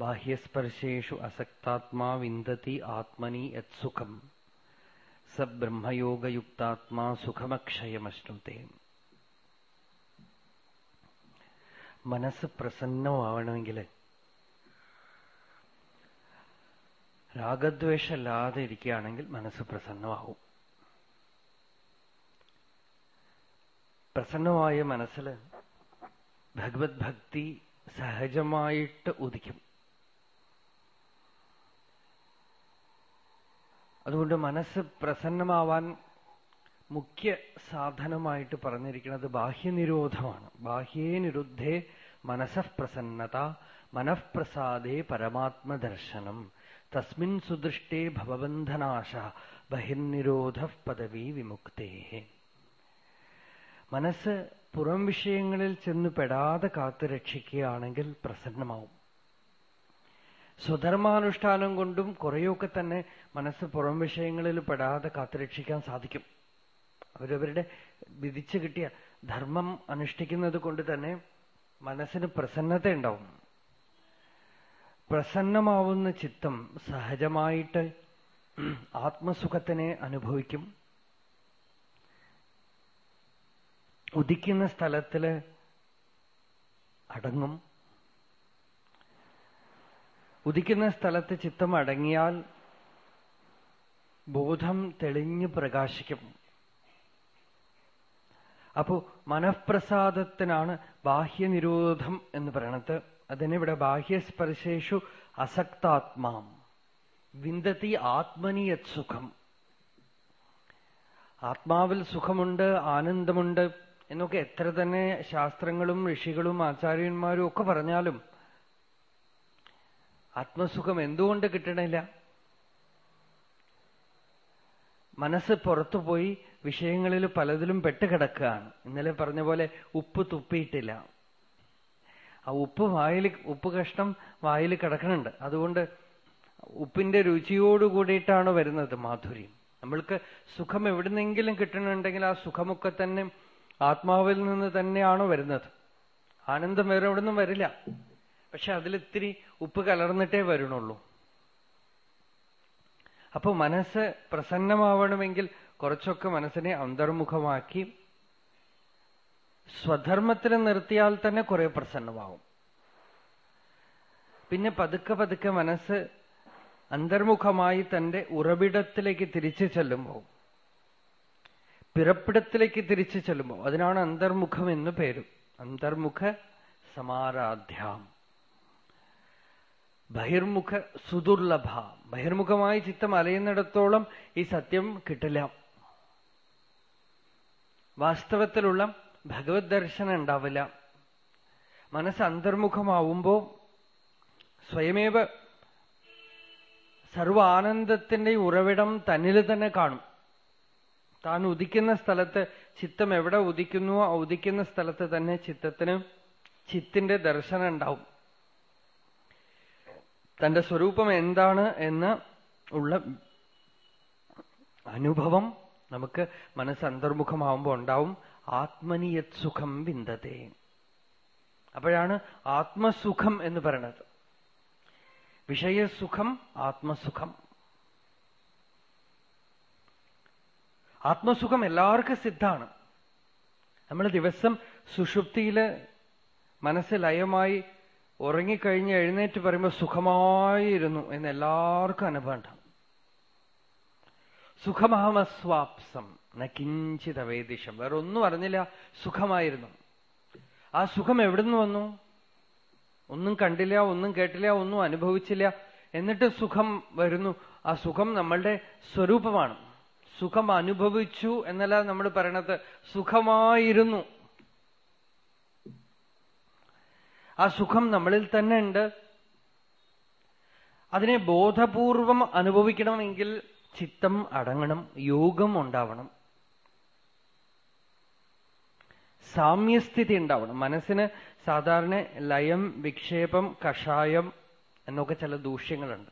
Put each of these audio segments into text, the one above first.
ബാഹ്യസ്പർശേഷു അസക്താത്മാ വിന്ദതി ആത്മനി യത്സുഖം സ ബ്രഹ്മയോഗയുക്താത്മാ സുഖമക്ഷയമശ്നുതേ. മനസ്സ് പ്രസന്നമാവണമെങ്കിൽ രാഗദ്വേഷമില്ലാതെ ഇരിക്കുകയാണെങ്കിൽ മനസ്സ് പ്രസന്നമാവും. പ്രസന്നമായ മനസ്സിൽ ഭഗവത് ഭക്തി സഹജമായിട്ട് ഉദിക്കും. അതുകൊണ്ട് മനസ്സ് പ്രസന്നമാവാൻ മുഖ്യ സാധനമായിട്ട് പറഞ്ഞിരിക്കുന്നത് ബാഹ്യനിരോധമാണ്. ബാഹ്യേ നിരുദ്ധേ മനഃപ്രസന്നത മനഃപ്രസാദേ പരമാത്മദർശനം. തസ്മിൻ സുദൃഷ്ടേ ഭവബന്ധനാശ ബഹിർനിരോധ പദവി വിമുക്തേ മനസ്സ് പുറം വിഷയങ്ങളിൽ ചെന്ന് പെടാതെ കാത്തുരക്ഷിക്കുകയാണെങ്കിൽ പ്രസന്നമാവും. സ്വധർമാനുഷ്ഠാനം കൊണ്ടും കുറെയൊക്കെ തന്നെ മനസ്സ് പുറം വിഷയങ്ങളിൽ പെടാതെ കാത്തുരക്ഷിക്കാൻ സാധിക്കും. അവരവരുടെ വിധിച്ചു കിട്ടിയ ധർമ്മം അനുഷ്ഠിക്കുന്നത് കൊണ്ട് തന്നെ മനസ്സിന് പ്രസന്നത ഉണ്ടാവും പ്രസന്നമാവുന്ന ചിത്തം സഹജമായിട്ട് ആത്മസുഖത്തിനെ അനുഭവിക്കും. ഉദിക്കുന്ന സ്ഥലത്തിൽ അടങ്ങും. ഉദിക്കുന്ന സ്ഥലത്ത് ചിത്തം അടങ്ങിയാൽ ബോധം തെളിഞ്ഞു പ്രകാശിക്കും. അപ്പോ മനഃപ്രസാദത്തിനാണ് ബാഹ്യനിരോധം എന്ന് പറയണത്. അതിനിവിടെ ബാഹ്യസ്പർശേഷു അസക്താത്മാം. വിന്ദതി ആത്മനിയത് സുഖം. ആത്മാവിൽ സുഖമുണ്ട് ആനന്ദമുണ്ട് എന്നൊക്കെ എത്ര തന്നെ ശാസ്ത്രങ്ങളും ഋഷികളും ആചാര്യന്മാരും ഒക്കെ പറഞ്ഞാലും ആത്മസുഖം എന്തുകൊണ്ട് കിട്ടണില്ല? മനസ്സ് പുറത്തുപോയി വിഷയങ്ങളിൽ പലതിലും പെട്ടുകിടക്കുകയാണ് ഇന്നലെ പറഞ്ഞ പോലെ ഉപ്പ് തുപ്പിയിട്ടില്ല. ആ ഉപ്പ് വായിൽ ഉപ്പ് കഷ്ണം വായിൽ കിടക്കുന്നുണ്ട് അതുകൊണ്ട് ഉപ്പിന്റെ രുചിയോട് കൂടിയിട്ടാണ് വരുന്നത് മാധുര്യം നമ്മൾക്ക് സുഖം എവിടുന്നെങ്കിലും കിട്ടണമുണ്ടെങ്കിൽ ആ സുഖമൊക്കെ തന്നെ ആത്മാവിൽ നിന്ന് തന്നെയാണോ വരുന്നത്. ആനന്ദം വേറെ എവിടെ നിന്നും വരില്ല. പക്ഷെ അതിലിത്തിരി ഉപ്പ് കലർന്നിട്ടേ വരണുള്ളൂ. അപ്പൊ മനസ്സ് പ്രസന്നമാവണമെങ്കിൽ കുറച്ചൊക്കെ മനസ്സിനെ അന്തർമുഖമാക്കി സ്വധർമ്മത്തിന് നിർത്തിയാൽ തന്നെ കുറെ പ്രസന്നമാവും. പിന്നെ പതുക്കെ പതുക്കെ മനസ്സ് അന്തർമുഖമായി തന്റെ ഉറവിടത്തിലേക്ക് തിരിച്ചു ചെല്ലുമ്പോൾ പിറപ്പിടത്തിലേക്ക് തിരിച്ചു ചെല്ലുമ്പോൾ അതിനാണ് അന്തർമുഖം എന്ന് പേരും. അന്തർമുഖ സമാരാധ്യാം. ബഹിർമുഖ സുദുർലഭ. ബഹിർമുഖമായി ചിത്തം അലയുന്നിടത്തോളം ഈ സത്യം കിട്ടില്ല. വാസ്തവത്തിലുള്ള ഭഗവത് ദർശനം ഉണ്ടാവില്ല. മനസ്സ് അന്തർമുഖമാവുമ്പോ സ്വയമേവ സർവ ആനന്ദത്തിന്റെ ഉറവിടം തന്നിൽ തന്നെ കാണും. താൻ ഉദിക്കുന്ന സ്ഥലത്ത് ചിത്തം എവിടെ ഉദിക്കുന്നുവോ ആ ഉദിക്കുന്ന സ്ഥലത്ത് തന്നെ ചിത്തത്തിന് ചിത്തിന്റെ ദർശനം ഉണ്ടാവും. തന്റെ സ്വരൂപം എന്താണ് എന്ന് ഉള്ള അനുഭവം നമുക്ക് മനസ്സ് അന്തർമുഖമാവുമ്പോൾ ഉണ്ടാവും. ആത്മനിയത് സുഖം വിന്തതേ അപ്പോഴാണ് ആത്മസുഖം എന്ന് പറയണത്. വിഷയസുഖം ആത്മസുഖം. ആത്മസുഖം എല്ലാവർക്കും സിദ്ധാണ്. നമ്മൾ ദിവസം സുഷുപ്തിയിൽ മനസ്സ് ലയമായി ഉറങ്ങിക്കഴിഞ്ഞ് എഴുന്നേറ്റ് പറയുമ്പോൾ സുഖമായിരുന്നു എന്ന് എല്ലാവർക്കും അനുഭവം സുഖമാമസ്വാപ്സം ന കിഞ്ചിത വേദിഷം. വേറെ ഒന്നും അറിഞ്ഞില്ല സുഖമായിരുന്നു. ആ സുഖം എവിടുന്ന് വന്നു? ഒന്നും കണ്ടില്ല ഒന്നും കേട്ടില്ല ഒന്നും അനുഭവിച്ചില്ല. എന്നിട്ട് സുഖം വരുന്നു. ആ സുഖം നമ്മളുടെ സ്വരൂപമാണ്. സുഖം അനുഭവിച്ചു എന്നല്ല നമ്മൾ പറയണത്. സുഖമായിരുന്നു. ആ സുഖം നമ്മളിൽ തന്നെ ഉണ്ട്. അതിനെ ബോധപൂർവം അനുഭവിക്കണമെങ്കിൽ ചിത്തം അടങ്ങണം യോഗം ഉണ്ടാവണം. സാമ്യസ്ഥിതി ഉണ്ടാവണം. മനസ്സിന് സാധാരണ ലയം വിക്ഷേപം കഷായം എന്നൊക്കെ ചില ദൂഷ്യങ്ങളുണ്ട്.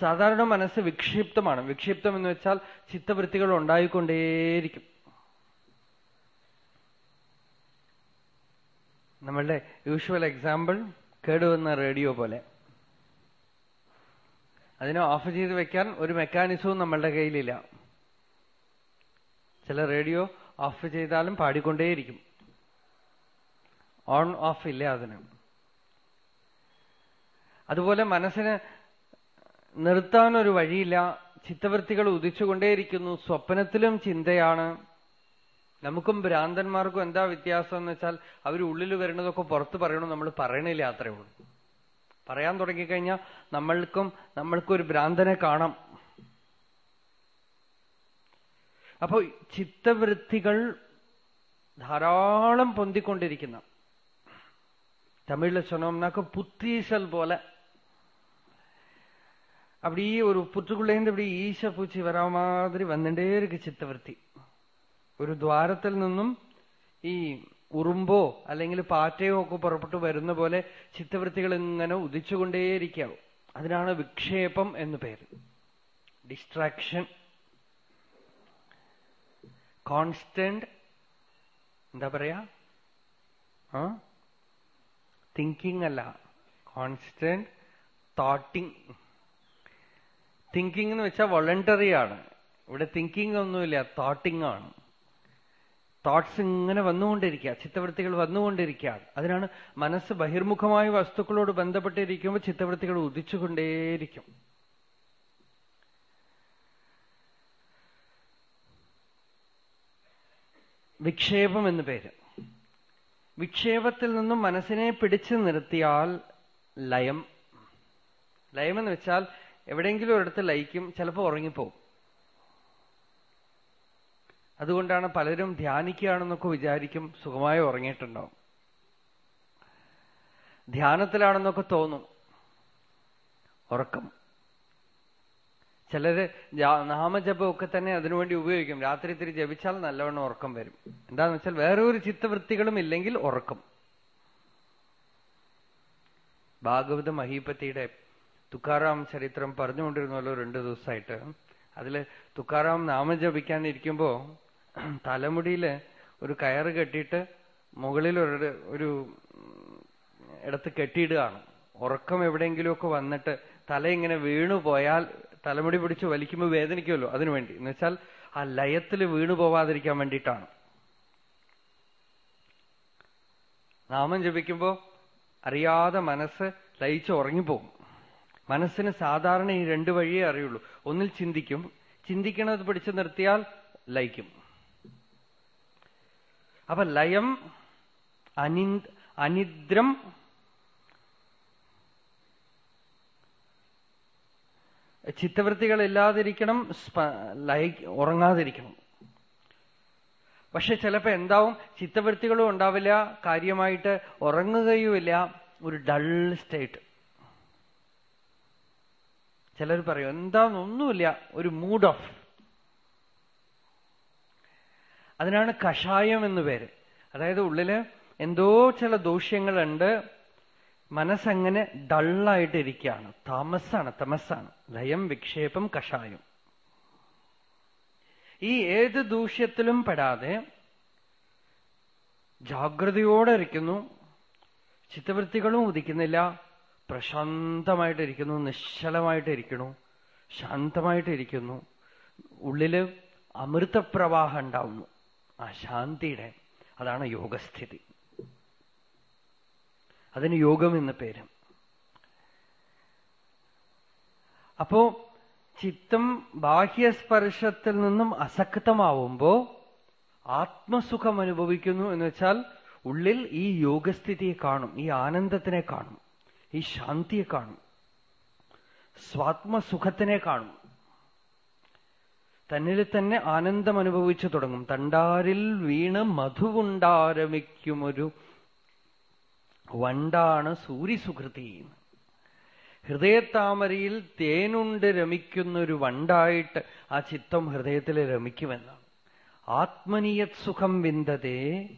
സാധാരണ മനസ്സ് വിക്ഷിപ്തമാണ്. വിക്ഷിപ്തം എന്ന് വെച്ചാൽ ചിത്തവൃത്തികൾ ഉണ്ടായിക്കൊണ്ടേയിരിക്കും. നമ്മളുടെ യൂഷ്വൽ എക്സാമ്പിൾ കേടുവന്ന റേഡിയോ പോലെ. അതിനെ ഓഫ് ചെയ്ത് വെക്കാൻ ഒരു മെക്കാനിസവും നമ്മളുടെ കയ്യിലില്ല. ചില റേഡിയോ ഓഫ് ചെയ്താലും പാടിക്കൊണ്ടേയിരിക്കും. ഓൺ ഓഫ് ഇല്ല അതിന്. അതുപോലെ മനസ്സിന് നിർത്താൻ ഒരു വഴിയില്ല. ചിത്തവൃത്തികൾ ഉദിച്ചുകൊണ്ടേയിരിക്കുന്നു. സ്വപ്നത്തിലും ചിന്തയാണ്. നമുക്കും ഭ്രാന്തന്മാർക്കും എന്താ വ്യത്യാസം എന്ന് വെച്ചാൽ അവർ ഉള്ളിൽ വരുന്നതൊക്കെ പുറത്ത് പറയണം നമ്മൾ പറയണില്ല അത്രേ ഉള്ളൂ പറയാൻ തുടങ്ങിക്കഴിഞ്ഞാൽ നമ്മൾക്കും നമ്മൾക്കും ഒരു ഭ്രാന്തനെ കാണാം അപ്പോ ചിത്തവൃത്തികൾ ധാരാളം പൊന്തിക്കൊണ്ടിരിക്കുന്ന തമിഴിൽ சொன்னோம்னாக்க புத்தீசல் போல அப்படியே ஒரு புற்றுக்குள்ளேந்து இப்படி ഈശ പൂച്ചി വരാ മാതിരി വന്നിട്ടേ ഇരിക്കും ചിത്തവൃത്തി ഒരു ദ്വാരത്തിൽ നിന്നും ഈ ഉറുമ്പോ അല്ലെങ്കിൽ പാറ്റയോ ഒക്കെ പുറപ്പെട്ടു വരുന്ന പോലെ ചിത്തവൃത്തികൾ ഇങ്ങനെ ഉദിച്ചുകൊണ്ടേയിരിക്കാം. അതിനാണ് വിക്ഷേപം എന്ന് പേര്. ഡിസ്ട്രാക്ഷൻ കോൺസ്റ്റന്റ് എന്താ പറയാ? ആ? തിങ്കിങ് അല്ല. കോൺസ്റ്റന്റ് തോട്ടിങ് തിങ്കിങ് എന്ന് വെച്ചാൽ വോളണ്ടറി ആണ്. ഇവിടെ തിങ്കിങ് ഒന്നുമില്ല തോട്ടിങ് ആണ്. തോട്ട്സ് ഇങ്ങനെ വന്നുകൊണ്ടിരിക്കുക ചിത്തവൃത്തികൾ വന്നുകൊണ്ടിരിക്കുകയാണ് അതിനാണ് മനസ്സ് ബഹിർമുഖമായ വസ്തുക്കളോട് ബന്ധപ്പെട്ടിരിക്കുമ്പോൾ ചിത്തവൃത്തികൾ ഉദിച്ചുകൊണ്ടേയിരിക്കും. വിക്ഷേപം എന്ന് പേര്. വിക്ഷേപത്തിൽ നിന്നും മനസ്സിനെ പിടിച്ചു നിർത്തിയാൽ ലയം. ലയം എന്ന് വെച്ചാൽ എവിടെയെങ്കിലും ഒരിടത്ത് ലയിക്കും ചിലപ്പോൾ ഉറങ്ങിപ്പോവും. അതുകൊണ്ടാണ് പലരും ധ്യാനിക്കുകയാണെന്നൊക്കെ വിചാരിക്കും സുഖമായി ഉറങ്ങിയിട്ടുണ്ടാവും. ധ്യാനത്തിലാണെന്നൊക്കെ തോന്നും. ഉറക്കം. ചിലര് നാമജപമൊക്കെ തന്നെ അതിനുവേണ്ടി ഉപയോഗിക്കും. രാത്രി ഇത്തിരി ജപിച്ചാൽ നല്ലവണ്ണം ഉറക്കം വരും. എന്താന്ന് വെച്ചാൽ വേറെ ഒരു ചിത്തവൃത്തികളും ഇല്ലെങ്കിൽ ഉറക്കം. ഭാഗവത മഹീപതിയുടെ തുക്കാറാം ചരിത്രം പറഞ്ഞുകൊണ്ടിരുന്നല്ലോ രണ്ടു ദിവസമായിട്ട് അതിൽ തുക്കാറാം നാമം ഇരിക്കുമ്പോ തലമുടിയിൽ ഒരു കയറ് കെട്ടിയിട്ട് മുകളിൽ ഒരു ഒരു ഇടത്ത് കെട്ടിയിടുകയാണ്. ഉറക്കം എവിടെയെങ്കിലുമൊക്കെ വന്നിട്ട് തല ഇങ്ങനെ വീണു പോയാൽ തലമുടി പിടിച്ച് വലിക്കുമ്പോൾ വേദനിക്കുമല്ലോ അതിനുവേണ്ടി എന്ന് വെച്ചാൽ ആ ലയത്തിൽ വീണു പോവാതിരിക്കാൻ വേണ്ടിയിട്ടാണ്. നാമം ജപിക്കുമ്പോ അറിയാതെ മനസ്സ് ലയിച്ച് ഉറങ്ങിപ്പോകും. മനസ്സിന് സാധാരണ ഈ രണ്ട് വഴിയേ അറിയുള്ളൂ. ഒന്നിൽ ചിന്തിക്കും. ചിന്തിക്കണത് പിടിച്ചു നിർത്തിയാൽ ലയിക്കും. അപ്പൊ ലയം അനി അനിദ്രം ചിത്തവൃത്തികൾ ഇല്ലാതിരിക്കണം ലയ ഉറങ്ങാതിരിക്കണം. പക്ഷെ ചിലപ്പോ എന്താവും ചിത്തവൃത്തികളും ഉണ്ടാവില്ല കാര്യമായിട്ട് ഉറങ്ങുകയുമില്ല ഒരു ഡൾ സ്റ്റേറ്റ്. ചിലർ പറയും എന്താന്നൊന്നുമില്ല ഒരു മൂഡ് ഓഫ്. അതിനാണ് കഷായം എന്ന് പേര്. അതായത് ഉള്ളിൽ എന്തോ ചില ദോഷ്യങ്ങളുണ്ട്. മനസ്സങ്ങനെ ഡള്ളായിട്ടിരിക്കുകയാണ് താമസാണ് തമസ്സാണ് ലയം വിക്ഷേപം കഷായം. ഈ ഏത് ദൂഷ്യത്തിലും പെടാതെ ജാഗ്രതയോടെ ഇരിക്കുന്നു. ചിത്തവൃത്തികളും ഉദിക്കുന്നില്ല. പ്രശാന്തമായിട്ടിരിക്കുന്നു നിശ്ചലമായിട്ടിരിക്കുന്നു ശാന്തമായിട്ടിരിക്കുന്നു ഉള്ളിൽ അമൃതപ്രവാഹം ഉണ്ടാവുന്നു. ആ ശാന്തിയുടെ അതാണ് യോഗസ്ഥിതി. അതിന് യോഗം എന്ന പേര്. അപ്പോ ചിത്തം ബാഹ്യസ്പർശത്തിൽ നിന്നും അസക്തമാവുമ്പോ ആത്മസുഖം അനുഭവിക്കുന്നു എന്ന് വെച്ചാൽ ഉള്ളിൽ ഈ യോഗസ്ഥിതിയെ കാണും ഈ ആനന്ദത്തിനെ കാണും ഈ ശാന്തിയെ കാണും സ്വാത്മസുഖത്തിനെ കാണും. തന്നിൽ തന്നെ ആനന്ദം അനുഭവിച്ചു തുടങ്ങും. തണ്ടാരിൽ വീണ് മധുവുണ്ടാരമിക്കുമൊരു വണ്ടാണ് സൂര്യസുഹൃതി ഹൃദയത്താമരയിൽ തേനുണ്ട് രമിക്കുന്നൊരു വണ്ടായിട്ട് ആ ചിത്തം ഹൃദയത്തിൽ രമിക്കുമെന്നാണ്. ആത്മനിയത് സുഖം വിന്ദതേ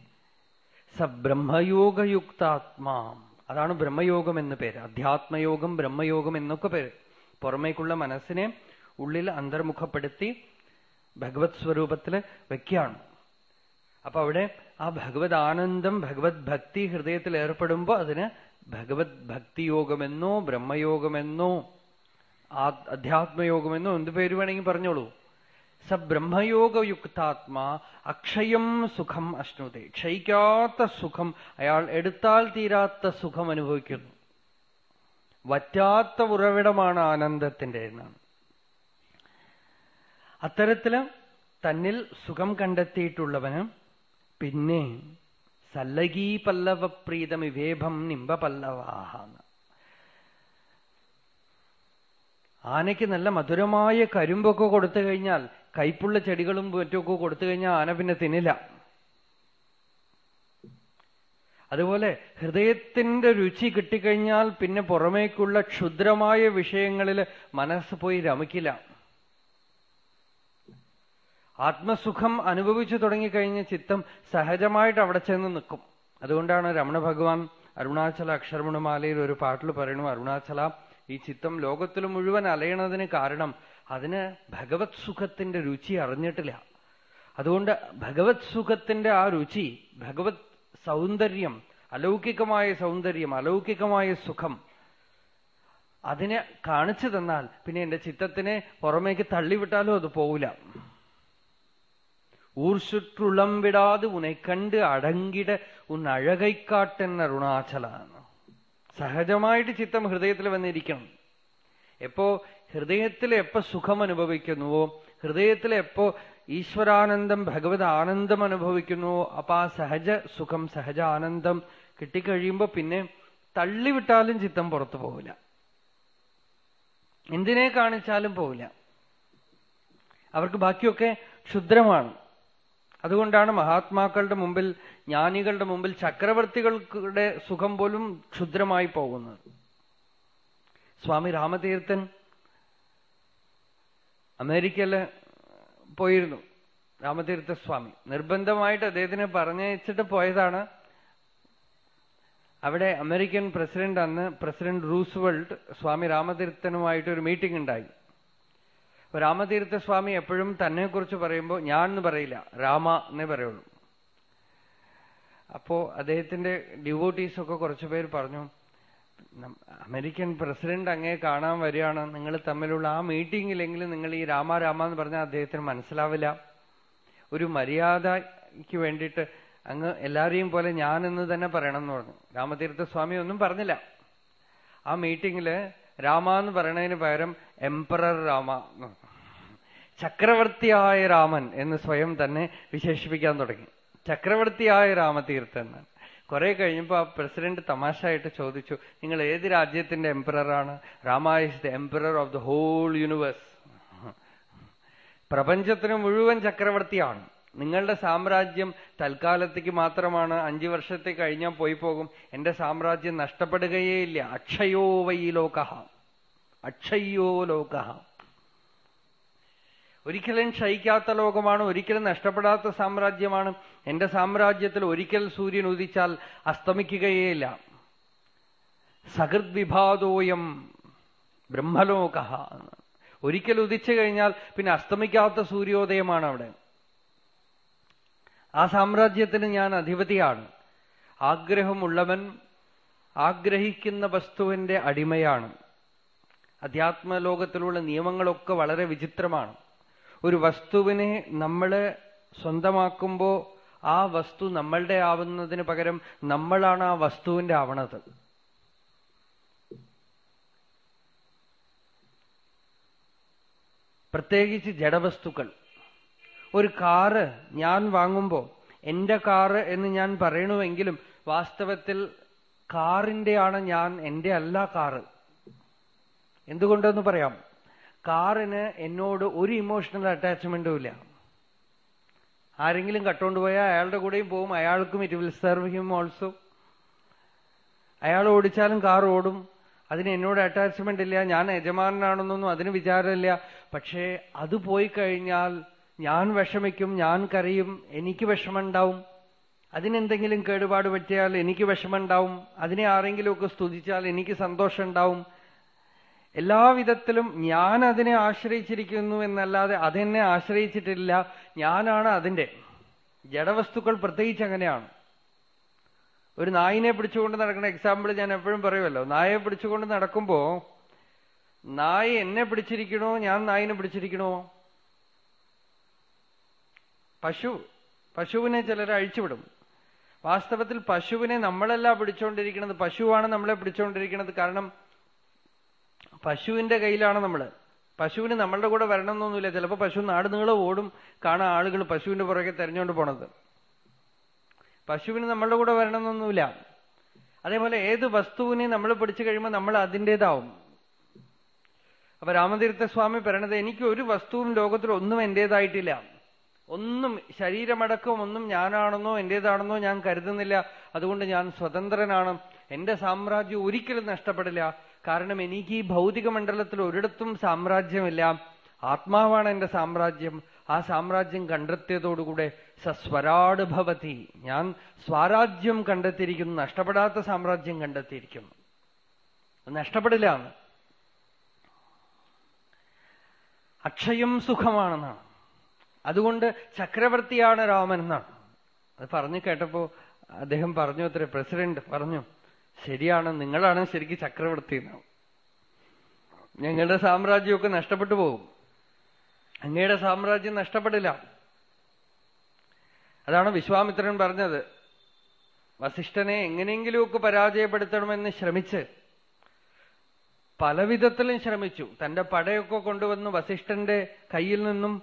സ ബ്രഹ്മയോഗയുക്താത്മാ. അതാണ് ബ്രഹ്മയോഗം എന്ന് പേര്. അധ്യാത്മയോഗം ബ്രഹ്മയോഗം എന്നൊക്കെ പേര്. പുറമേക്കുള്ള മനസ്സിനെ ഉള്ളിൽ അന്തർമുഖപ്പെടുത്തി ഭഗവത് സ്വരൂപത്തിൽ വെക്കുകയാണ്. അപ്പൊ അവിടെ ആ ഭഗവത് ആനന്ദം ഭഗവത് ഭക്തി ഹൃദയത്തിൽ ഏർപ്പെടുമ്പോ അതിന് ഭഗവത് ഭക്തിയോഗമെന്നോ ബ്രഹ്മയോഗമെന്നോ അധ്യാത്മയോഗമെന്നോ എന്ത് പേര് വേണമെങ്കിൽ പറഞ്ഞോളൂ. സ ബ്രഹ്മയോഗയുക്താത്മാ അക്ഷയം സുഖം അശ്നുതേ. ക്ഷയിക്കാത്ത സുഖം അയാൾ എടുത്താൽ തീരാത്ത സുഖം അനുഭവിക്കുന്നു. വറ്റാത്ത ഉറവിടമാണ് ആനന്ദത്തിന്റെ എന്നാണ്. അത്തരത്തിൽ തന്നിൽ സുഖം കണ്ടെത്തിയിട്ടുള്ളവന് പിന്നെ സല്ലഗീ പല്ലവ പ്രീതം പ്രീതമിവേഭം നിംബ പല്ലവാഹ. ആനയ്ക്ക് നല്ല മധുരമായ കരിമ്പൊക്കെ കൊടുത്തു കഴിഞ്ഞാൽ കൈപ്പുള്ള ചെടികളും മറ്റുമൊക്കെ കൊടുത്തു കഴിഞ്ഞാൽ ആന പിന്നെ തിന്നില്ല. അതുപോലെ ഹൃദയത്തിന്റെ രുചി കിട്ടിക്കഴിഞ്ഞാൽ പിന്നെ പുറമേക്കുള്ള ക്ഷുദ്രമായ വിഷയങ്ങളിൽ മനസ്സ് പോയി രമിക്കില്ല. ആത്മസുഖം അനുഭവിച്ചു തുടങ്ങിക്കഴിഞ്ഞ ചിത്തം സഹജമായിട്ട് അവിടെ ചെന്ന് നിൽക്കും. അതുകൊണ്ടാണ് രമണ ഭഗവാൻ അരുണാചല അക്ഷരമുണമാലയിൽ ഒരു പാട്ടിൽ പറയണു അരുണാചല ഈ ചിത്തം ലോകത്തിൽ മുഴുവൻ അലയണതിന് കാരണം അതിന് ഭഗവത് സുഖത്തിന്റെ രുചി അറിഞ്ഞിട്ടില്ല. അതുകൊണ്ട് ഭഗവത് സുഖത്തിന്റെ ആ രുചി ഭഗവത് സൗന്ദര്യം അലൗകികമായ സൗന്ദര്യം അലൗകികമായ സുഖം അതിനെ കാണിച്ചു തന്നാൽ പിന്നെ എന്റെ ചിത്തത്തിനെ പുറമേക്ക് തള്ളിവിട്ടാലും അത് പോവില്ല. ஊர்சுற்றுளம் விடாது உன்னை கண்டு അടങ്കിട ഉൻ അഴകൈക്കാട്ടെന്ന അരുണാചലാണ് സഹജമായിട്ട് ചിത്തം ഹൃദയത്തിൽ വന്നിരിക്കണം എപ്പോ ഹൃദയത്തിൽ എപ്പോ സുഖം അനുഭവിക്കുന്നുവോ ഹൃദയത്തിൽ എപ്പോ ഈശ്വരാനന്ദം ഭഗവത് ആനന്ദം അനുഭവിക്കുന്നുവോ അപ്പൊ ആ സഹജ സുഖം സഹജ ആനന്ദം കിട്ടിക്കഴിയുമ്പോ പിന്നെ തള്ളിവിട്ടാലും ചിത്തം പുറത്തു പോവില്ല എന്തിനെ കാണിച്ചാലും പോവില്ല അവർക്ക് ബാക്കിയൊക്കെ ക്ഷുദ്രമാണ് അതുകൊണ്ടാണ് മഹാത്മാക്കളുടെ മുമ്പിൽ ജ്ഞാനികളുടെ മുമ്പിൽ ചക്രവർത്തികളുടെ സുഖം പോലും ക്ഷുദ്രമായി പോകുന്നത്. സ്വാമി രാമതീർത്ഥൻ അമേരിക്കയിൽ പോയിരുന്നു. രാമതീർത്ഥ സ്വാമി. നിർബന്ധമായിട്ട് അദ്ദേഹത്തിനെ പറഞ്ഞയച്ചിട്ട് പോയതാണ്. അവിടെ അമേരിക്കൻ പ്രസിഡന്റ് അന്ന് പ്രസിഡന്റ് റൂസ്വെൾട്ട് സ്വാമി രാമതീർത്ഥനുമായിട്ട് ഒരു മീറ്റിംഗ് ഉണ്ടായി. രാമതീർത്ഥ സ്വാമി എപ്പോഴും തന്നെ കുറിച്ച് പറയുമ്പോൾ ഞാൻ എന്ന് പറയില്ല രാമ എന്നേ പറയുള്ളൂ. അപ്പോ അദ്ദേഹത്തിന്റെ ഡിവോട്ടീസ് ഒക്കെ കുറച്ചു പേര് പറഞ്ഞു അമേരിക്കൻ പ്രസിഡന്റ് അങ്ങേ കാണാൻ വരികയാണ്. നിങ്ങൾ തമ്മിലുള്ള ആ മീറ്റിംഗിലെങ്കിലും നിങ്ങൾ ഈ രാമ രാമ എന്ന് പറഞ്ഞാൽ അദ്ദേഹത്തിന് മനസ്സിലാവില്ല. ഒരു മര്യാദയ്ക്ക് വേണ്ടിയിട്ട് അങ്ങ് എല്ലാരെയും പോലെ ഞാൻ എന്ന് തന്നെ പറയണം എന്ന് പറഞ്ഞു. രാമതീർത്ഥ സ്വാമി ഒന്നും പറഞ്ഞില്ല. ആ മീറ്റിംഗിൽ രാമ എന്ന് പറയണതിന് പകരം എംപറർ രാമ ചക്രവർത്തിയായ രാമൻ എന്ന് സ്വയം തന്നെ വിശേഷിപ്പിക്കാൻ തുടങ്ങി. ചക്രവർത്തിയായ രാമതീർത്ഥൻ എന്നാണ് കുറെ കഴിഞ്ഞപ്പോ ആ പ്രസിഡന്റ് തമാശയായിട്ട് ചോദിച്ചു നിങ്ങൾ ഏത് രാജ്യത്തിന്റെ എംപററാണ് Rama the emperor of the whole universe പ്രപഞ്ചത്തിന് മുഴുവൻ ചക്രവർത്തിയാണ്. നിങ്ങളുടെ സാമ്രാജ്യം തൽക്കാലത്തേക്ക് മാത്രമാണ്. അഞ്ചു വർഷത്തെ കഴിഞ്ഞാൽ പോയി പോകും. എന്റെ സാമ്രാജ്യം നഷ്ടപ്പെടുകയേ ഇല്ല. അക്ഷയോ വൈ ലോക അക്ഷയ്യോ ലോക ഒരിക്കലും ക്ഷയിക്കാത്ത ലോകമാണ് ഒരിക്കലും നഷ്ടപ്പെടാത്ത സാമ്രാജ്യമാണ്. എന്റെ സാമ്രാജ്യത്തിൽ ഒരിക്കൽ സൂര്യൻ ഉദിച്ചാൽ അസ്തമിക്കുകയേയില്ല. സഹൃദ്വിഭാതോയം ബ്രഹ്മലോക ഒരിക്കൽ ഉദിച്ചു കഴിഞ്ഞാൽ പിന്നെ അസ്തമിക്കാത്ത സൂര്യോദയമാണ് അവിടെ. ആ സാമ്രാജ്യത്തിന് ഞാൻ അധിപതിയാണ്. ആഗ്രഹമുള്ളവൻ ആഗ്രഹിക്കുന്ന വസ്തുവിന്റെ അടിമയാണ്. അധ്യാത്മലോകത്തിലുള്ള നിയമങ്ങളൊക്കെ വളരെ വിചിത്രമാണ്. ഒരു വസ്തുവിനെ നമ്മൾ സ്വന്തമാക്കുമ്പോ ആ വസ്തു നമ്മളുടെ ആവുന്നതിന് പകരം നമ്മളാണ് ആ വസ്തുവിന്റെ ആവണത്. പ്രത്യേകിച്ച് ജഡവസ്തുക്കൾ. ഒരു കാറ് ഞാൻ വാങ്ങുമ്പോ എന്റെ കാറ് എന്ന് ഞാൻ പറയണമെങ്കിലും വാസ്തവത്തിൽ കാറിന്റെയാണ് ഞാൻ എന്റെ അല്ല കാറ്. എന്തുകൊണ്ടെന്ന് പറയാം? കാറിന് എന്നോട് ഒരു ഇമോഷണൽ അറ്റാച്ച്മെന്റും ഇല്ല. ആരെങ്കിലും കട്ടുകൊണ്ടുപോയാൽ അയാളുടെ കൂടെയും പോകും അയാൾക്കും it will serve him also അയാൾ ഓടിച്ചാലും കാർ ഓടും. അതിന് എന്നോട് അറ്റാച്ച്മെന്റ് ഇല്ല. ഞാൻ യജമാനാണെന്നൊന്നും അതിന് വിചാരമില്ല. പക്ഷേ അത് പോയി കഴിഞ്ഞാൽ ഞാൻ വിഷമിക്കും ഞാൻ കരയും എനിക്ക് വിഷമമുണ്ടാവും. അതിനെന്തെങ്കിലും കേടുപാട് പറ്റിയാൽ എനിക്ക് വിഷമമുണ്ടാവും. അതിനെ ആരെങ്കിലുമൊക്കെ സ്തുതിച്ചാൽ എനിക്ക് സന്തോഷം ഉണ്ടാവും എല്ലാവിധത്തിലും ഞാൻ അതിനെ ആശ്രയിച്ചിരിക്കുന്നു എന്നല്ലാതെ അതെന്നെ ആശ്രയിച്ചിട്ടില്ല. ഞാനാണ് അതിന്റെ. ജഡവസ്തുക്കൾ പ്രത്യേകിച്ച് അങ്ങനെയാണ്. ഒരു നായിനെ പിടിച്ചുകൊണ്ട് നടക്കുന്ന എക്സാമ്പിൾ ഞാൻ എപ്പോഴും പറയുമല്ലോ. നായയെ പിടിച്ചുകൊണ്ട് നടക്കുമ്പോ നായ എന്നെ പിടിച്ചിരിക്കണോ? ഞാൻ നായിനെ പിടിച്ചിരിക്കണോ? പശു പശുവിനെ ചിലർ അഴിച്ചുവിടും. വാസ്തവത്തിൽ പശുവിനെ നമ്മളല്ല പിടിച്ചുകൊണ്ടിരിക്കുന്നത് പശുവാണ് നമ്മളെ പിടിച്ചുകൊണ്ടിരിക്കുന്നത് കാരണം പശുവിന്റെ കയ്യിലാണ് നമ്മൾ പശുവിന് നമ്മളുടെ കൂടെ വരണം എന്നൊന്നുമില്ല ചിലപ്പോൾ പശു നാട് നീളം ഓടും കാണാൻ ആളുകൾ പശുവിന്റെ പുറകെ തെരഞ്ഞുകൊണ്ട് പോണത്. പശുവിന് നമ്മളുടെ കൂടെ വരണം എന്നൊന്നുമില്ല അതേപോലെ ഏത് വസ്തുവിനെ നമ്മൾ പിടിച്ചു കഴിയുമ്പോൾ നമ്മൾ അതിന്റെതാവും. അപ്പൊ രാമതീർത്ഥ സ്വാമി പറയണത് എനിക്ക് ഒരു വസ്തുവും ലോകത്തിൽ ഒന്നും എന്റേതായിട്ടില്ല. ഒന്നും ശരീരമടക്കം ഒന്നും ഞാനാണെന്നോ എന്റേതാണെന്നോ ഞാൻ കരുതുന്നില്ല. അതുകൊണ്ട് ഞാൻ സ്വതന്ത്രനാണ്. എന്റെ സാമ്രാജ്യം ഒരിക്കലും നഷ്ടപ്പെടില്ല. കാരണം എനിക്ക് ഈ ഭൗതിക മണ്ഡലത്തിൽ ഒരിടത്തും സാമ്രാജ്യമില്ല. ആത്മാവാണ് എന്റെ സാമ്രാജ്യം. ആ സാമ്രാജ്യം കണ്ടെത്തിയതോടുകൂടെ സസ്വരാട് ഭവതി. ഞാൻ സ്വരാജ്യം കണ്ടെത്തിയിരിക്കുന്നു. നഷ്ടപ്പെടാത്ത സാമ്രാജ്യം കണ്ടെത്തിയിരിക്കുന്നു. നഷ്ടപ്പെടില്ല അക്ഷയം സുഖമാണെന്നാണ്. അതുകൊണ്ട് ചക്രവർത്തിയാണ് രാമൻ എന്നാണ്. അത് പറഞ്ഞു കേട്ടപ്പോ അദ്ദേഹം പറഞ്ഞു അത്ര. പ്രസിഡന്റ് പറഞ്ഞു ശരിയാണ് നിങ്ങളാണ് ശരിക്കും ചക്രവർത്തി എന്നാണ് ഞങ്ങളുടെ സാമ്രാജ്യമൊക്കെ നഷ്ടപ്പെട്ടു പോകും. അങ്ങയുടെ സാമ്രാജ്യം നഷ്ടപ്പെടില്ല. അതാണ് വിശ്വാമിത്രൻ പറഞ്ഞത്. വസിഷ്ഠനെ എങ്ങനെയെങ്കിലുമൊക്കെ പരാജയപ്പെടുത്തണമെന്ന് ശ്രമിച്ച് പലവിധത്തിലും ശ്രമിച്ചു. തന്റെ പടയൊക്കെ കൊണ്ടുവന്ന് വസിഷ്ഠന്റെ കയ്യിൽ നിന്നും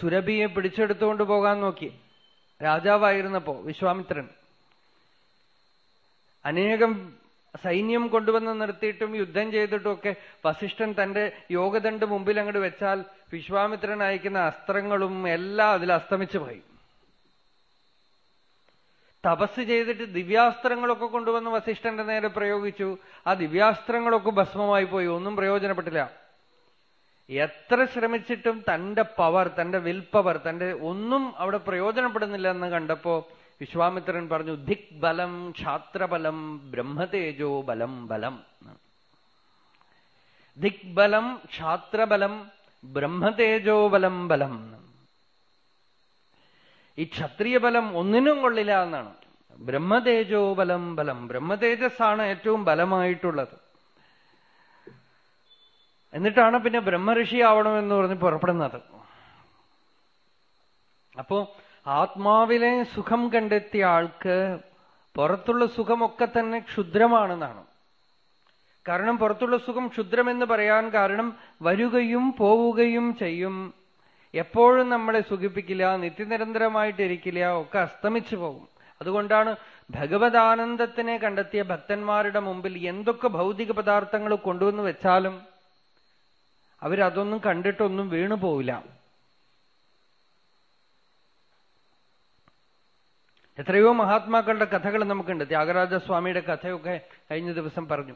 സുരഭിയെ പിടിച്ചെടുത്തുകൊണ്ട് പോകാൻ നോക്കി. രാജാവായിരുന്നപ്പോ വിശ്വാമിത്രൻ. അനേകം സൈന്യം കൊണ്ടുവന്ന് നിർത്തിയിട്ടും യുദ്ധം ചെയ്തിട്ടുമൊക്കെ വസിഷ്ഠൻ തന്റെ യോഗദണ്ഡ് മുമ്പിൽ അങ്ങോട്ട് വെച്ചാൽ വിശ്വാമിത്രൻ അയക്കുന്ന അസ്ത്രങ്ങളും എല്ലാം അതിൽ അസ്തമിച്ചു പോയി. തപസ് ചെയ്തിട്ട് ദിവ്യാസ്ത്രങ്ങളൊക്കെ കൊണ്ടുവന്ന് വസിഷ്ഠന്റെ നേരെ പ്രയോഗിച്ചു. ആ ദിവ്യാസ്ത്രങ്ങളൊക്കെ ഭസ്മമായി പോയി. ഒന്നും പ്രയോജനപ്പെട്ടില്ല. എത്ര ശ്രമിച്ചിട്ടും തന്റെ പവർ തന്റെ വിൽ പവർ തന്റെ ഒന്നും അവിടെ പ്രയോജനപ്പെടുന്നില്ല എന്ന് കണ്ടപ്പോ വിശ്വാമിത്രൻ പറഞ്ഞു ധിക് ബലം ക്ഷാത്രബലം ബ്രഹ്മതേജോ ബലം ബലം. ധിക് ബലം ക്ഷാത്രബലം ബ്രഹ്മതേജോ ബലം ബലം. ഈ ക്ഷത്രിയ ബലം ഒന്നിനും കൊള്ളില്ല എന്നാണ്. ബ്രഹ്മതേജോ ബലം ബലം. ബ്രഹ്മതേജസ്സാണ് ഏറ്റവും ബലമായിട്ടുള്ളത്. എന്നിട്ടാണ് പിന്നെ ബ്രഹ്മഋഷി ആവണമെന്ന് പറഞ്ഞ് പുറപ്പെടുന്നത്. അപ്പോ ആത്മാവിലെ സുഖം കണ്ടെത്തിയ ആൾക്ക് പുറത്തുള്ള സുഖമൊക്കെ തന്നെ ക്ഷുദ്രമാണെന്നാണ്. കാരണം പുറത്തുള്ള സുഖം ക്ഷുദ്രമെന്ന് പറയാൻ കാരണം വരികയും പോവുകയും ചെയ്യും. എപ്പോഴും നമ്മളെ സുഖിപ്പിക്കില്ല നിത്യനിരന്തരമായിട്ടിരിക്കില്ല ഒക്കെ അസ്തമിച്ചു പോകും. അതുകൊണ്ടാണ് ഭഗവതാനന്ദത്തിനെ കണ്ടെത്തിയ ഭക്തന്മാരുടെ മുമ്പിൽ എന്തൊക്കെ ഭൗതിക പദാർത്ഥങ്ങൾ കൊണ്ടുവന്ന് വെച്ചാലും അവരതൊന്നും കണ്ടിട്ടൊന്നും വീണു എത്രയോ മഹാത്മാക്കളുടെ കഥകൾ നമുക്കുണ്ട്. ത്യാഗരാജസ്വാമിയുടെ കഥയൊക്കെ കഴിഞ്ഞ ദിവസം പറഞ്ഞു.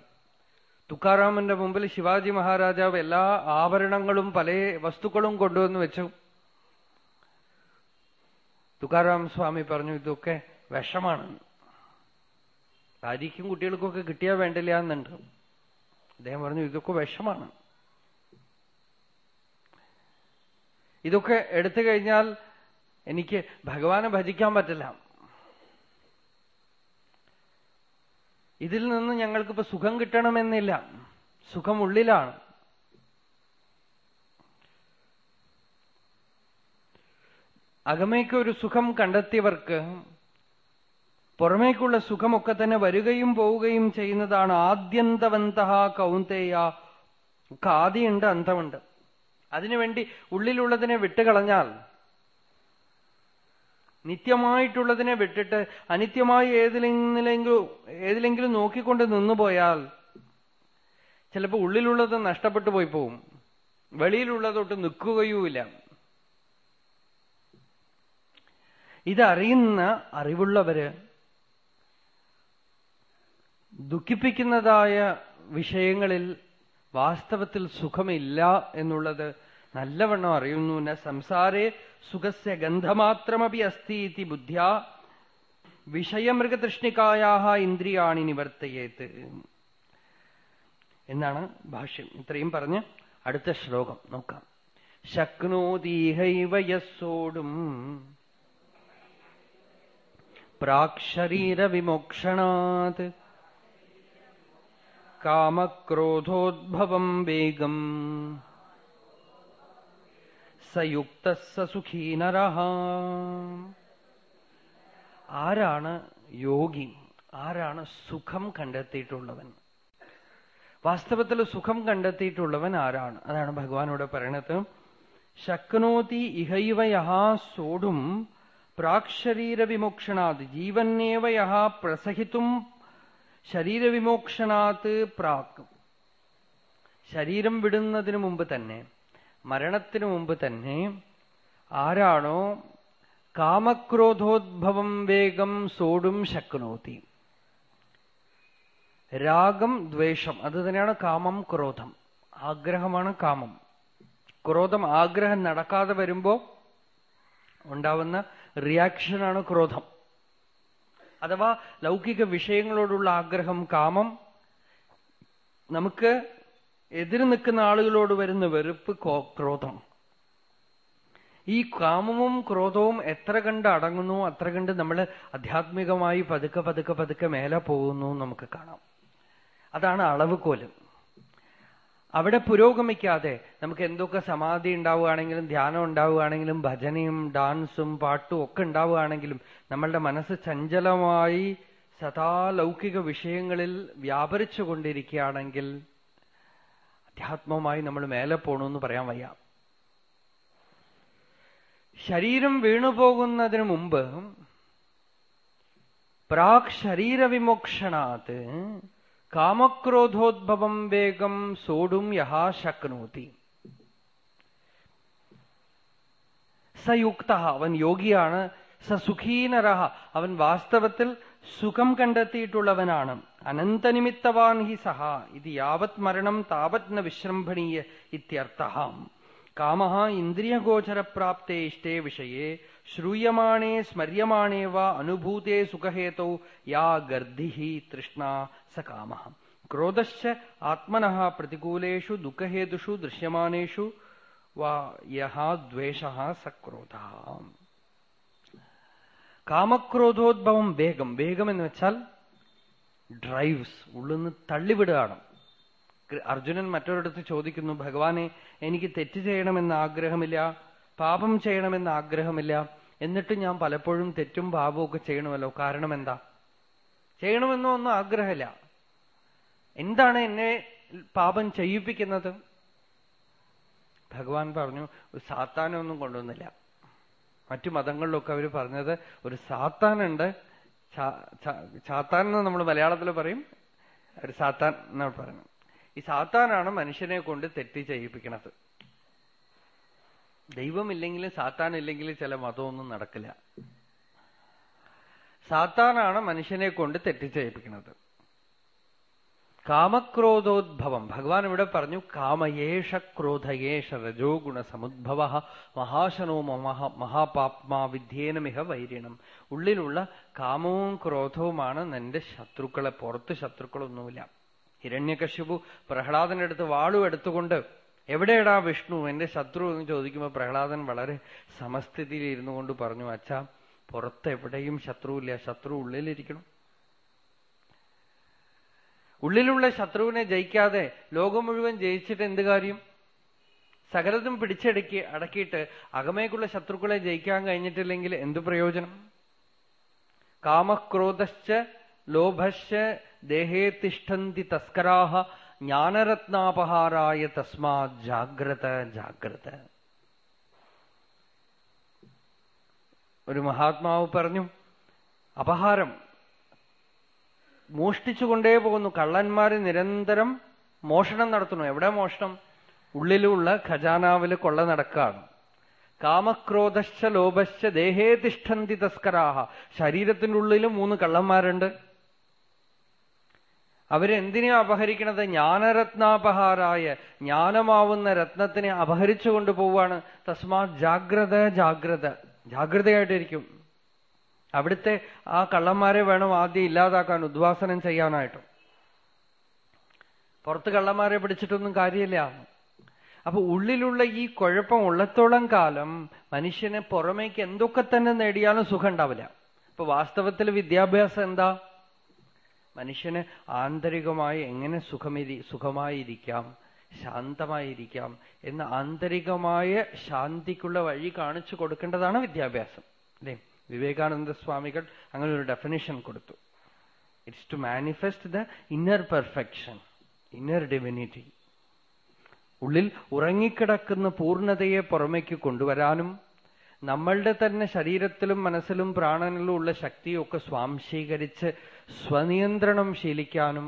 തുക്കാറാമന്റെ മുമ്പിൽ ശിവാജി മഹാരാജാവ് എല്ലാ ആഭരണങ്ങളും പല വസ്തുക്കളും കൊണ്ടുവന്ന് വെച്ചു. തുക്കാറാം സ്വാമി പറഞ്ഞു ഇതൊക്കെ വിഷമാണ്. ഭാര്യയ്ക്കും കുട്ടികൾക്കൊക്കെ കിട്ടിയാ വേണ്ടില്ല എന്നുണ്ട്. അദ്ദേഹം പറഞ്ഞു ഇതൊക്കെ വിഷമാണ്. ഇതൊക്കെ എടുത്തു കഴിഞ്ഞാൽ എനിക്ക് ഭഗവാനെ ഭജിക്കാൻ പറ്റില്ല. ഇതിൽ നിന്ന് ഞങ്ങൾക്കിപ്പോ സുഖം കിട്ടണമെന്നില്ല. സുഖമുള്ളിലാണ് അകമേക്ക് ഒരു സുഖം കണ്ടെത്തിയവർക്ക് പുറമേക്കുള്ള സുഖമൊക്കെ തന്നെ വരികയും പോവുകയും ചെയ്യുന്നതാണ് ആദ്യന്തവന്ത കൗന്തേയ. ഒക്കെ ആദിയുണ്ട് അന്തമുണ്ട് അതിനുവേണ്ടി ഉള്ളിലുള്ളതിനെ വിട്ടുകളഞ്ഞാൽ നിത്യമായിട്ടുള്ളതിനെ വിട്ടിട്ട് അനിത്യമായി ഏതിലെങ്കിലും ഏതിലെങ്കിലും നോക്കിക്കൊണ്ട് നിന്നുപോയാൽ ചിലപ്പോൾ ഉള്ളിലുള്ളത് നഷ്ടപ്പെട്ടു പോയി പോവും. വെളിയിലുള്ളതൊട്ട് നിൽക്കുകയുമില്ല. ഇതറിയുന്ന അറിവുള്ളവര് ദുഃഖിപ്പിക്കുന്നതായ വിഷയങ്ങളിൽ വാസ്തവത്തിൽ സുഖമില്ല എന്നുള്ളത് നല്ലവണ്ണം അറിയുന്നു. ന സംസാരേ സുഖസ്യ ഗന്ധമാത്രമപി അസ്തി ഇതി ബുദ്ധ്യ. വിഷയമൃഗതൃഷ്ണികായാ ഇന്ദ്രിയാണി നിവർത്തയേത്. എന്നാണ് ഭാഷ്യം. ഇത്രയും പറഞ്ഞ് അടുത്ത ശ്ലോകം നോക്കാം. ശക്നോതീഹൈവ യസ്സോടും. പ്രാക്ശരീരവിമോക്ഷണാത്. കാമക്രോധോദ്ഭവം വേഗം. സയുക്ത സുഖീനരഹ ആരാണ് യോഗി? ആരാണ് സുഖം കണ്ടെത്തിയിട്ടുള്ളവൻ? വാസ്തവത്തിൽ സുഖം കണ്ടെത്തിയിട്ടുള്ളവൻ ആരാണ്? അതാണ് ഭഗവാനോട് പറയണത്. ശക്നോതി ഇഹൈവ യഹാ സോടും പ്രാക്ശരീരവിമോക്ഷണാത് ജീവന്നേവ യഹാ പ്രസഹിത്തും ശരീരവിമോക്ഷണാത് പ്രാക്. ശരീരം വിടുന്നതിന് മുമ്പ് തന്നെ മരണത്തിനു മുമ്പ് തന്നെ ആരാണോ കാമക്രോധോദ്ഭവം വേഗം സോടും ശക്നോതി. രാഗം ദ്വേഷം അത് തന്നെയാണ് കാമം ക്രോധം. ആഗ്രഹമാണ് കാമം. ക്രോധം ആഗ്രഹം നടക്കാതെ വരുമ്പോ ഉണ്ടാവുന്ന റിയാക്ഷനാണ് ക്രോധം. അഥവാ ലൗകിക വിഷയങ്ങളോടുള്ള ആഗ്രഹം കാമം. നമുക്ക് എതിര് നിൽക്കുന്ന ആളുകളോട് വരുന്ന വെറുപ്പ് ക്രോധം. ഈ കാമവും ക്രോധവും എത്ര കണ്ട് അടങ്ങുന്നു അത്ര കണ്ട് നമ്മൾ ആധ്യാത്മികമായി പതുക്കെ പതുക്കെ പതുക്കെ മേലെ പോകുന്നു നമുക്ക് കാണാം. അതാണ് അളവുകോൽ. അവിടെ പുരോഗമിക്കാതെ നമുക്ക് എന്തൊക്കെ സമാധി ഉണ്ടാവുകയാണെങ്കിലും ധ്യാനം ഉണ്ടാവുകയാണെങ്കിലും ഭജനയും ഡാൻസും പാട്ടും ഒക്കെ ഉണ്ടാവുകയാണെങ്കിലും നമ്മളുടെ മനസ്സ് ചഞ്ചലമായി സദാ ലൗകിക വിഷയങ്ങളിൽ വ്യാപരിച്ചു കൊണ്ടിരിക്കുകയാണെങ്കിൽ അധ്യാത്മമായി നമ്മൾ മേലെ പോകണമെന്ന് പറയാൻ വയ്യ. ശരീരം വീണുപോകുന്നതിന് മുമ്പ് പ്രാക് ശരീരവിമോക്ഷണാത് കാമക്രോധോദ്ഭവം വേഗം സോടും യഹാ ശക്നോതി. സയുക്ത അവൻ യോഗിയാണ് സസുഖീനരഹ അവൻ വാസ്തവത്തിൽ സുഖം കണ്ടെത്തിയിട്ടുള്ളവനാണ്. അനന്തനിമിത്തവാൻ ഹി സഹ ഇത് യാവത് മരണം താവത് ന വിശ്രംഭണീയ ഇത്യർത്ഥ കാമ ഇന്ദ്രിയഗോചരപ്രാപ്തേ ഇഷ്ടേ വിഷയെ ശ്രൂയമാണേ സ്മര്യമാണേ വാ അനുഭൂതേ സുഖഹേതൗ യാ ഗർദ്ധി തൃഷ്ണ സ കാമ ക്രോധശ്ച ആത്മന പ്രതികൂലേഷു ദുഃഖഹേതുഷു ദൃശ്യമാനേഷു വാ യഹാ ദ്വേഷ സ ക്രോധ കാമക്രോധോദ്ഭവം വേഗം വേഗം എന്ന് വെച്ചാൽ ഡ്രൈവ്സ് ഉള്ളിൽ നിന്ന് തള്ളിവിടുകയാണ് അർജുനൻ മറ്റൊരിടത്ത് ചോദിക്കുന്നു ഭഗവാനെ എനിക്ക് തെറ്റ് ചെയ്യണമെന്ന് ആഗ്രഹമില്ല പാപം ചെയ്യണമെന്ന് ആഗ്രഹമില്ല എന്നിട്ട് ഞാൻ പലപ്പോഴും തെറ്റും പാപവും ഒക്കെ ചെയ്യണമല്ലോ കാരണം എന്താ? ചെയ്യണമെന്നോ ഒന്നും ആഗ്രഹമില്ല. എന്താണ് എന്നെ പാപം ചെയ്യിപ്പിക്കുന്നത്? ഭഗവാൻ പറഞ്ഞു സാത്താനൊന്നും കൊണ്ടുവന്നില്ല. മറ്റു മതങ്ങളിലൊക്കെ അവർ പറഞ്ഞത് ഒരു സാത്താനുണ്ട് സാത്താൻ എന്ന് നമ്മൾ മലയാളത്തിൽ പറയും ഒരു സാത്താൻ എന്നാണ് പറയുന്നത്. ഈ സാത്താനാണ് മനുഷ്യനെ കൊണ്ട് തെറ്റി ചെയ്യിപ്പിക്കണത്. ദൈവമില്ലെങ്കിലും സാത്താൻ ഇല്ലെങ്കിലും ചില മതമൊന്നും നടക്കില്ല. സാത്താനാണ് മനുഷ്യനെ കൊണ്ട് തെറ്റി ചെയ്യിപ്പിക്കുന്നത് കാമക്രോധോദ്ഭവം. ഭഗവാൻ ഇവിടെ പറഞ്ഞു കാമയേഷ ക്രോധയേഷ രജോ ഗുണ സമുദ്ഭവ മഹാശനോ മഹാ മഹാപാപ്മാ വിധ്യേനമിഹ വൈരിണം. ഉള്ളിലുള്ള കാമവും ക്രോധവുമാണ് നിന്റെ ശത്രുക്കളെ പുറത്ത് ശത്രുക്കളൊന്നുമില്ല. ഹിരണ്യകശ്യപു പ്രഹ്ലാദന്റെ അടുത്ത് വാളു എടുത്തുകൊണ്ട് എവിടെയടാ വിഷ്ണു? എന്റെ ശത്രു എന്ന് ചോദിക്കുമ്പോൾ പ്രഹ്ലാദൻ വളരെ സമസ്ഥിതിയിൽ ഇരുന്നു കൊണ്ട് പറഞ്ഞു അച്ഛാ പുറത്ത് എവിടെയും ശത്രുവില്ല ശത്രു ഉള്ളിലിരിക്കണം. ഉള്ളിലുള്ള ശത്രുവിനെ ജയിക്കാതെ ലോകം മുഴുവൻ ജയിച്ചിട്ട് എന്ത് കാര്യം? സകലതും പിടിച്ചടക്കി അടക്കിയിട്ട് അകമേക്കുള്ള ശത്രുക്കളെ ജയിക്കാൻ കഴിഞ്ഞിട്ടില്ലെങ്കിൽ എന്തു പ്രയോജനം? കാമക്രോധശ്ച ലോഭശ്ച ദേഹേ തിഷ്ഠന്തി തസ്കരാഹ ജ്ഞാനരത്നാപഹാരായ തസ്മാ ജാഗ്രത ജാഗ്രത. ഒരു മഹാത്മാവ് പറഞ്ഞു അപഹാരം മോഷ്ടിച്ചുകൊണ്ടേ പോകുന്നു. കള്ളന്മാര് നിരന്തരം മോഷണം നടത്തുന്നു. എവിടെ മോഷണം? ഉള്ളിലുള്ള ഖജാനാവിൽ കൊള്ള നടക്കാണ്. കാമക്രോധശ്ച ലോഭശ്ച ദേഹേ തിഷ്ഠന്തി തസ്കരാഹ. ശരീരത്തിന്റെ ഉള്ളിൽ മൂന്ന് കള്ളന്മാരുണ്ട്. അവരെന്തിനെ അപഹരിക്കണത്? ജ്ഞാനരത്നാപഹാരായ ജ്ഞാനമാവുന്ന രത്നത്തിനെ അപഹരിച്ചു കൊണ്ടുപോവാണ് തസ്മാ ജാഗ്രത ജാഗ്രത. ജാഗ്രതയായിട്ടിരിക്കും. അവിടുത്തെ ആ കള്ളന്മാരെ വേണം ആദ്യം ഇല്ലാതാക്കാൻ ഉദ്വാസനം ചെയ്യാനായിട്ട്. പുറത്ത് കള്ളന്മാരെ പിടിച്ചിട്ടൊന്നും കാര്യമില്ല. അപ്പൊ ഉള്ളിലുള്ള ഈ കുഴപ്പം ഉള്ളത്തോളം കാലം മനുഷ്യനെ പുറമേക്ക് എന്തൊക്കെ തന്നെ നേടിയാലും സുഖം ഉണ്ടാവില്ല. ഇപ്പൊ വാസ്തവത്തിൽ വിദ്യാഭ്യാസം എന്താ? മനുഷ്യന് ആന്തരികമായി എങ്ങനെ സുഖമിരി സുഖമായിരിക്കാം ശാന്തമായിരിക്കാം എന്ന ആന്തരികമായ ശാന്തിക്കുള്ള വഴി കാണിച്ചു കൊടുക്കേണ്ടതാണ് വിദ്യാഭ്യാസം. അല്ലേ? വിവേകാനന്ദ സ്വാമികൾ അങ്ങനെ ഒരു ഡെഫിനിഷൻ കൊടുത്തു. It's to manifest the inner perfection inner divinity ഉള്ളിൽ ഉറങ്ങിക്കിടക്കുന്ന പൂർണതയെ പുറമേക്ക് കൊണ്ടുവരാനും നമ്മളുടെ തന്നെ ശരീരത്തിലും മനസ്സിലും പ്രാണനിലും ഉള്ള ശക്തിയൊക്കെ സ്വാംശീകരിച്ച് സ്വനിയന്ത്രണം ശീലിക്കാനും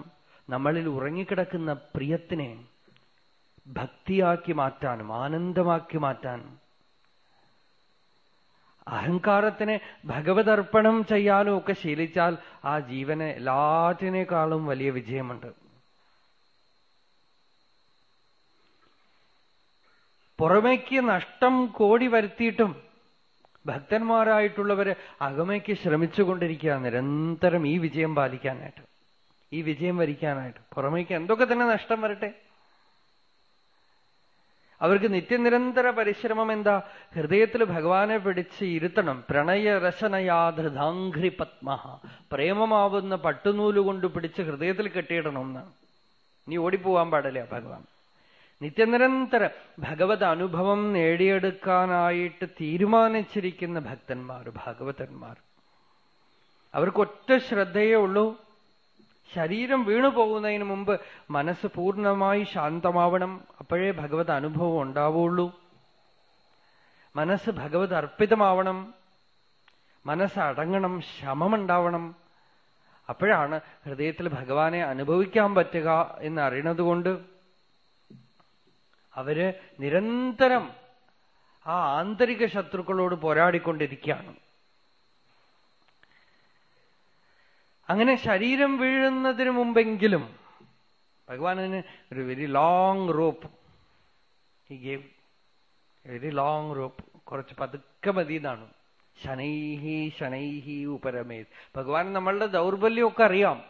നമ്മളിൽ ഉറങ്ങിക്കിടക്കുന്ന പ്രിയത്തിനെ ഭക്തിയാക്കി മാറ്റാനും ആനന്ദമാക്കി മാറ്റാനും അഹങ്കാരത്തിനെ ഭഗവതർപ്പണം ചെയ്യാനും ഒക്കെ ശീലിച്ചാൽ ആ ജീവന് എല്ലാറ്റിനേക്കാളും വലിയ വിജയമുണ്ട്. പുറമേക്ക് നഷ്ടം കോടി വരുത്തിയിട്ടും ഭക്തന്മാരായിട്ടുള്ളവര് അകമയ്ക്ക് ശ്രമിച്ചുകൊണ്ടിരിക്കുക നിരന്തരം ഈ വിജയം പാലിക്കാനായിട്ട്. ഈ വിജയം വരിക്കാനായിട്ട്. പുറമേക്ക് എന്തൊക്കെ തന്നെ നഷ്ടം വരട്ടെ? അവർക്ക് നിത്യനിരന്തര പരിശ്രമം എന്താ ഹൃദയത്തിൽ ഭഗവാനെ പിടിച്ച് ഇരുത്തണം. പ്രണയരശനയാധൃതാംഘ്രി പത്മ പ്രേമമാവുന്ന പട്ടുനൂലുകൊണ്ട് പിടിച്ച് ഹൃദയത്തിൽ കെട്ടിയിടണം എന്നാണ് നീ ഓടിപ്പോവാൻ പാടില്ല ഭഗവാൻ. നിത്യനിരന്തര ഭഗവത് അനുഭവം നേടിയെടുക്കാനായിട്ട് തീരുമാനിച്ചിരിക്കുന്ന ഭക്തന്മാർ ഭാഗവതന്മാർ. അവർക്ക് ഒറ്റ ശ്രദ്ധയേ ഉള്ളൂ. ശരീരം വീണു പോകുന്നതിന് മുമ്പ് മനസ്സ് പൂർണമായി ശാന്തമാവണം. അപ്പോഴേ ഭഗവത് അനുഭവം ഉണ്ടാവുള്ളൂ. മനസ്സ് ഭഗവത് അർപ്പിതമാവണം. മനസ്സ് അടങ്ങണം ശമമുണ്ടാവണം. അപ്പോഴാണ് ഹൃദയത്തിൽ ഭഗവാനെ അനുഭവിക്കാൻ പറ്റുക എന്ന് അറിയണത് കൊണ്ട് അവർ നിരന്തരം ആ ആന്തരിക ശത്രുക്കളോട് പോരാടിക്കൊണ്ടിരിക്കുകയാണ്. അങ്ങനെ ശരീരം വീഴുന്നതിന് മുമ്പെങ്കിലും ഭഗവാനിന് ഒരു very long rope he gave very long rope കുറച്ച് പതുക്കെ മതി എന്നാണ്. ശനൈഹി ശനൈഹി ഉപരമേ. ഭഗവാൻ നമ്മളുടെ ദൗർബല്യമൊക്കെ അറിയാം.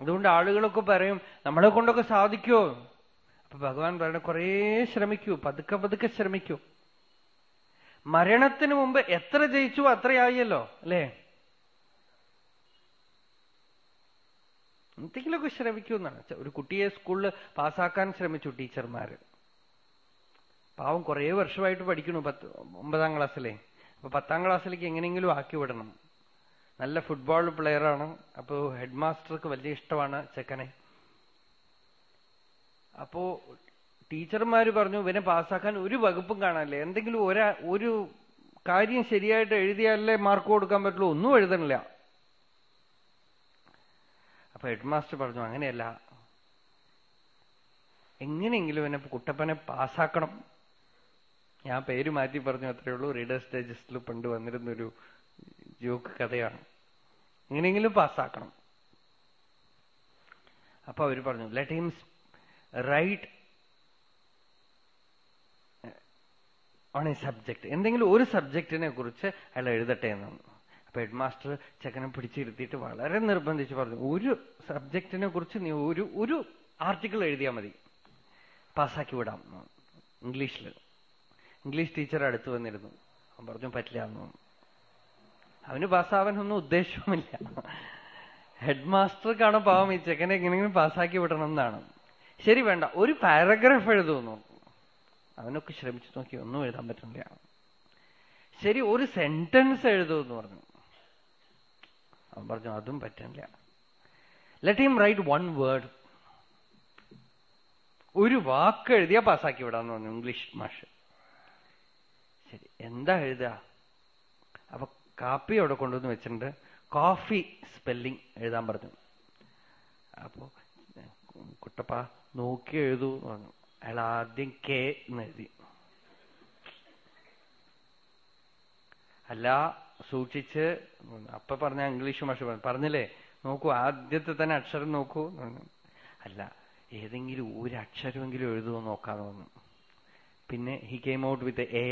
അതുകൊണ്ട് ആളുകളൊക്കെ പറയും നമ്മളെ കൊണ്ടൊക്കെ സാധിക്കുമോ അപ്പൊ ഭഗവാൻ പറയണ കുറേ ശ്രമിക്കൂ പതുക്കെ പതുക്കെ ശ്രമിക്കൂ. മരണത്തിന് മുമ്പ് എത്ര ജയിച്ചു അത്രയായല്ലോ അല്ലേ? എന്തെങ്കിലുമൊക്കെ ശ്രമിക്കൂ എന്നാണ് ഒരു കുട്ടിയെ സ്കൂളിൽ പാസ്സാക്കാൻ ശ്രമിച്ചു ടീച്ചർമാര്. പാവം കുറേ വർഷമായിട്ട് പഠിക്കണു പത്ത് ഒമ്പതാം ക്ലാസ്സിലെ. അപ്പൊ പത്താം ക്ലാസ്സിലേക്ക് എങ്ങനെയെങ്കിലും ആക്കി വിടണം. നല്ല ഫുട്ബോൾ പ്ലെയറാണ്. അപ്പോ ഹെഡ് മാസ്റ്റർക്ക് വലിയ ഇഷ്ടമാണ് ചെക്കനെ. അപ്പോ ടീച്ചർമാര് പറഞ്ഞു ഇവനെ പാസ്സാക്കാൻ ഒരു വകുപ്പും കാണാനില്ല. എന്തെങ്കിലും ഒരാ ഒരു കാര്യം ശരിയായിട്ട് എഴുതിയാലേ മാർക്ക് കൊടുക്കാൻ പറ്റുള്ളൂ. ഒന്നും എഴുതണില്ല. അപ്പൊ ഹെഡ് മാസ്റ്റർ പറഞ്ഞു അങ്ങനെയല്ല. എങ്ങനെയെങ്കിലും എന്നെ കുട്ടപ്പനെ പാസ്സാക്കണം. ഞാൻ പേര് മാറ്റി പറഞ്ഞു അത്രയേ ഉള്ളൂ. റീഡേഴ്സ് ഡൈജസ്റ്റിൽ പണ്ട് വന്നിരുന്നൊരു ജോക്ക് കഥയാണ്. എങ്ങനെയെങ്കിലും പാസ്സാക്കണം. അപ്പൊ അവർ പറഞ്ഞു let him write on a subject എന്തെങ്കിലും ഒരു സബ്ജക്റ്റിനെ കുറിച്ച് അയാൾ എഴുതട്ടെ എന്നാണ്. അപ്പൊ ഹെഡ് മാസ്റ്റർ ചെക്കനെ പിടിച്ചിരുത്തിയിട്ട് വളരെ നിർബന്ധിച്ച് പറഞ്ഞു ഒരു സബ്ജക്റ്റിനെ കുറിച്ച് നീ ഒരു ഒരു ആർട്ടിക്കിൾ എഴുതിയാൽ മതി. പാസ്സാക്കി വിടാം. ഇംഗ്ലീഷിൽ ഇംഗ്ലീഷ് ടീച്ചർ അടുത്ത് വന്നിരുന്നു. അവൻ പറഞ്ഞു പറ്റില്ല. എന്ന് അവന് പാസ്സാവാനൊന്നും ഉദ്ദേശവുമില്ല. ഹെഡ് മാസ്റ്റർക്കാണ് പാവം ഈ ചെക്കനെ എങ്ങനെയെങ്കിലും പാസ്സാക്കി വിടണം എന്നാണ്. ശരി വേണ്ട. ഒരു പാരഗ്രാഫ് എഴുതുന്നു അവനൊക്കെ ശ്രമിച്ചു നോക്കി ഒന്നും എഴുതാൻ പറ്റുന്നില്ല ശരി ഒരു സെന്റൻസ് എഴുതുമെന്ന് പറഞ്ഞു. അവൻ പറഞ്ഞു അതും പറ്റില്ല. Let him write one word ഒരു വാക്ക് എഴുതിയാ പാസ്സാക്കി വിടാന്ന് പറഞ്ഞു ഇംഗ്ലീഷ് മാഷ് ശരി എന്താ എഴുതുക? അപ്പൊ കാപ്പി അവിടെ കൊണ്ടുവന്ന് വെച്ചിട്ടുണ്ട്. കോഫി സ്പെല്ലിംഗ് എഴുതാൻ പറഞ്ഞു. അപ്പോ കുട്ടപ്പ നോക്കി എഴുതൂ എന്ന് പറഞ്ഞു. അയാൾ ആദ്യം കെ എന്ന് എഴുതി. അല്ല സൂക്ഷിച്ച് അപ്പൊ പറഞ്ഞ ഇംഗ്ലീഷ് ഭാഷ പറഞ്ഞില്ലേ? നോക്കൂ ആദ്യത്തെ തന്നെ അക്ഷരം നോക്കൂ. അല്ല ഏതെങ്കിലും ഒരു അക്ഷരമെങ്കിലും എഴുതുമോ നോക്കാന്ന് വന്നു. പിന്നെ he came out with a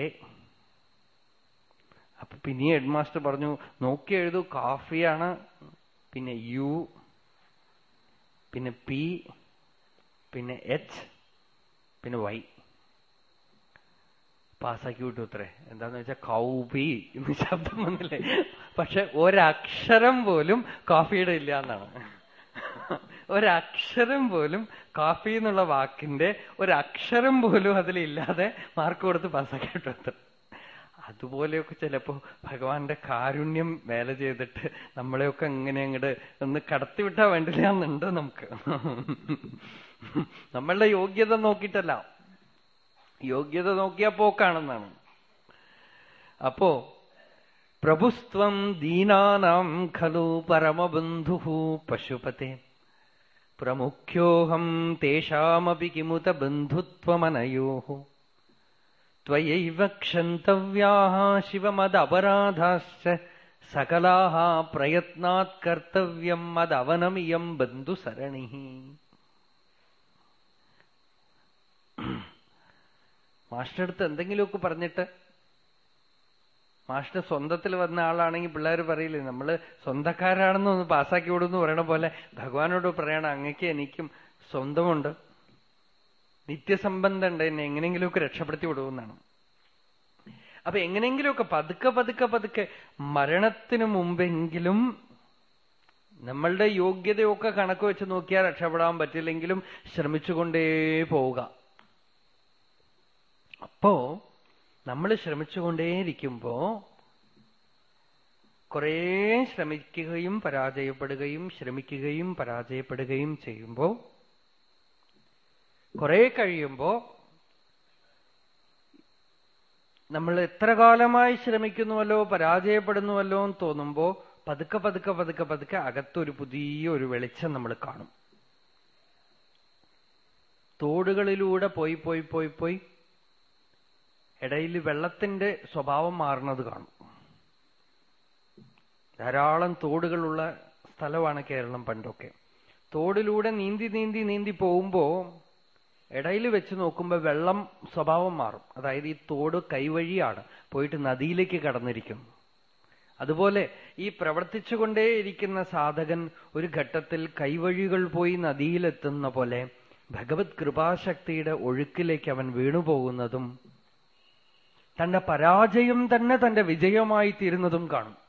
അപ്പൊ പിന്നെ ഹെഡ് മാസ്റ്റർ പറഞ്ഞു നോക്കി എഴുതൂ കാഫിയാണ്. പിന്നെ യു. പിന്നെ പി. പിന്നെ എച്ച്. പിന്നെ വൈ. പാസ്സാക്കി വിട്ടു അത്രേ എന്താന്ന് വെച്ചാൽ കൗപി എന്ന് ശബ്ദം വന്നില്ലേ? പക്ഷെ ഒരക്ഷരം പോലും കോഫിയുടെ ഇല്ല എന്നാണ്. ഒരക്ഷരം പോലും കാഫി എന്നുള്ള വാക്കിന്റെ ഒരക്ഷരം പോലും അതിലില്ലാതെ മാർക്ക് കൊടുത്ത് പാസ്സാക്കി വിട്ടു അത്ര അതുപോലെയൊക്കെ ചിലപ്പോ ഭഗവാന്റെ കാരുണ്യം വേല ചെയ്തിട്ട് നമ്മളെയൊക്കെ ഇങ്ങനെ അങ്ങോട്ട് ഒന്ന് കടത്തിവിട്ടാ വേണ്ടില്ല എന്നുണ്ട് നമുക്ക്. നമ്മളുടെ യോഗ്യത നോക്കിയിട്ടല്ല. യോഗ്യത നോക്കിയാ പോക്കാണെന്നാണ് അപ്പോ പ്രഭുസ്ത്വം ദീനാനാം ഖലു പരമബന്ധു പശുപത്തെ പ്രമുഖ്യോഹം തേഷാമപി കിമുത ബന്ധുത്വമനയോ त्वयैव क्षन्तव्याः शिवमदपराधाश्च सकलाः प्रयत्नात् कर्तव्यम् मदवनमियम् बन्धुसरणिः മാസ്റ്റർ അടുത്ത് എന്തെങ്കിലുമൊക്കെ പറഞ്ഞിട്ട് മാസ്റ്റർ സ്വന്തത്തിൽ വന്ന ആളാണെങ്കിൽ പിള്ളേർ പറയില്ലേ നമ്മൾ സ്വന്തക്കാരാണെന്ന് ഒന്ന് പാസ്സാക്കി വിടുന്നു പറയണ പോലെ ഭഗവാനോട് പറയണം അങ്ങക്ക് എനിക്കും സ്വന്തമുണ്ട്. നിത്യസംബന്ധമുണ്ട് എന്നെ എങ്ങനെയെങ്കിലുമൊക്കെ രക്ഷപ്പെടുത്തി വിടുമെന്നാണ്. അപ്പൊ എങ്ങനെയെങ്കിലുമൊക്കെ പതുക്കെ പതുക്കെ പതുക്കെ മരണത്തിന് മുമ്പെങ്കിലും നമ്മളുടെ യോഗ്യതയൊക്കെ കണക്ക് വെച്ച് നോക്കിയാൽ രക്ഷപ്പെടാൻ പറ്റില്ലെങ്കിലും ശ്രമിച്ചുകൊണ്ടേ പോവുക. അപ്പോ നമ്മൾ ശ്രമിച്ചുകൊണ്ടേയിരിക്കുമ്പോ കുറേ ശ്രമിക്കുകയും പരാജയപ്പെടുകയും ശ്രമിക്കുകയും പരാജയപ്പെടുകയും ചെയ്യുമ്പോൾ കുറെ കഴിയുമ്പോ നമ്മൾ എത്ര കാലമായി ശ്രമിക്കുന്നുവല്ലോ പരാജയപ്പെടുന്നുവല്ലോ എന്ന് തോന്നുമ്പോ പതുക്കെ പതുക്കെ പതുക്കെ പതുക്കെ അകത്തൊരു പുതിയ ഒരു വെളിച്ചം നമ്മൾ കാണും. തോടുകളിലൂടെ പോയി പോയി പോയി പോയി ഇടയിൽ വെള്ളത്തിന്റെ സ്വഭാവം മാറുന്നത് കാണും. ധാരാളം തോടുകളുള്ള സ്ഥലമാണ് കേരളം പണ്ടൊക്കെ. തോടിലൂടെ നീന്തി നീന്തി നീന്തി പോകുമ്പോ ഇടയിൽ വെച്ച് നോക്കുമ്പോൾ വെള്ളം സ്വഭാവം മാറും. അതായത് ഈ തോട് കൈവഴിയാണ് പോയിട്ട് നദിയിലേക്ക് കടന്നിരിക്കും. അതുപോലെ ഈ പ്രവർത്തിച്ചുകൊണ്ടേയിരിക്കുന്ന സാധകൻ ഒരു ഘട്ടത്തിൽ കൈവഴികൾ പോയി നദിയിലെത്തുന്ന പോലെ ഭഗവത് കൃപാശക്തിയുടെ ഒഴുക്കിലേക്ക് അവൻ വീണുപോകുന്നതും തന്റെ പരാജയം തന്നെ തന്റെ വിജയമായി തീരുന്നതും കാണും.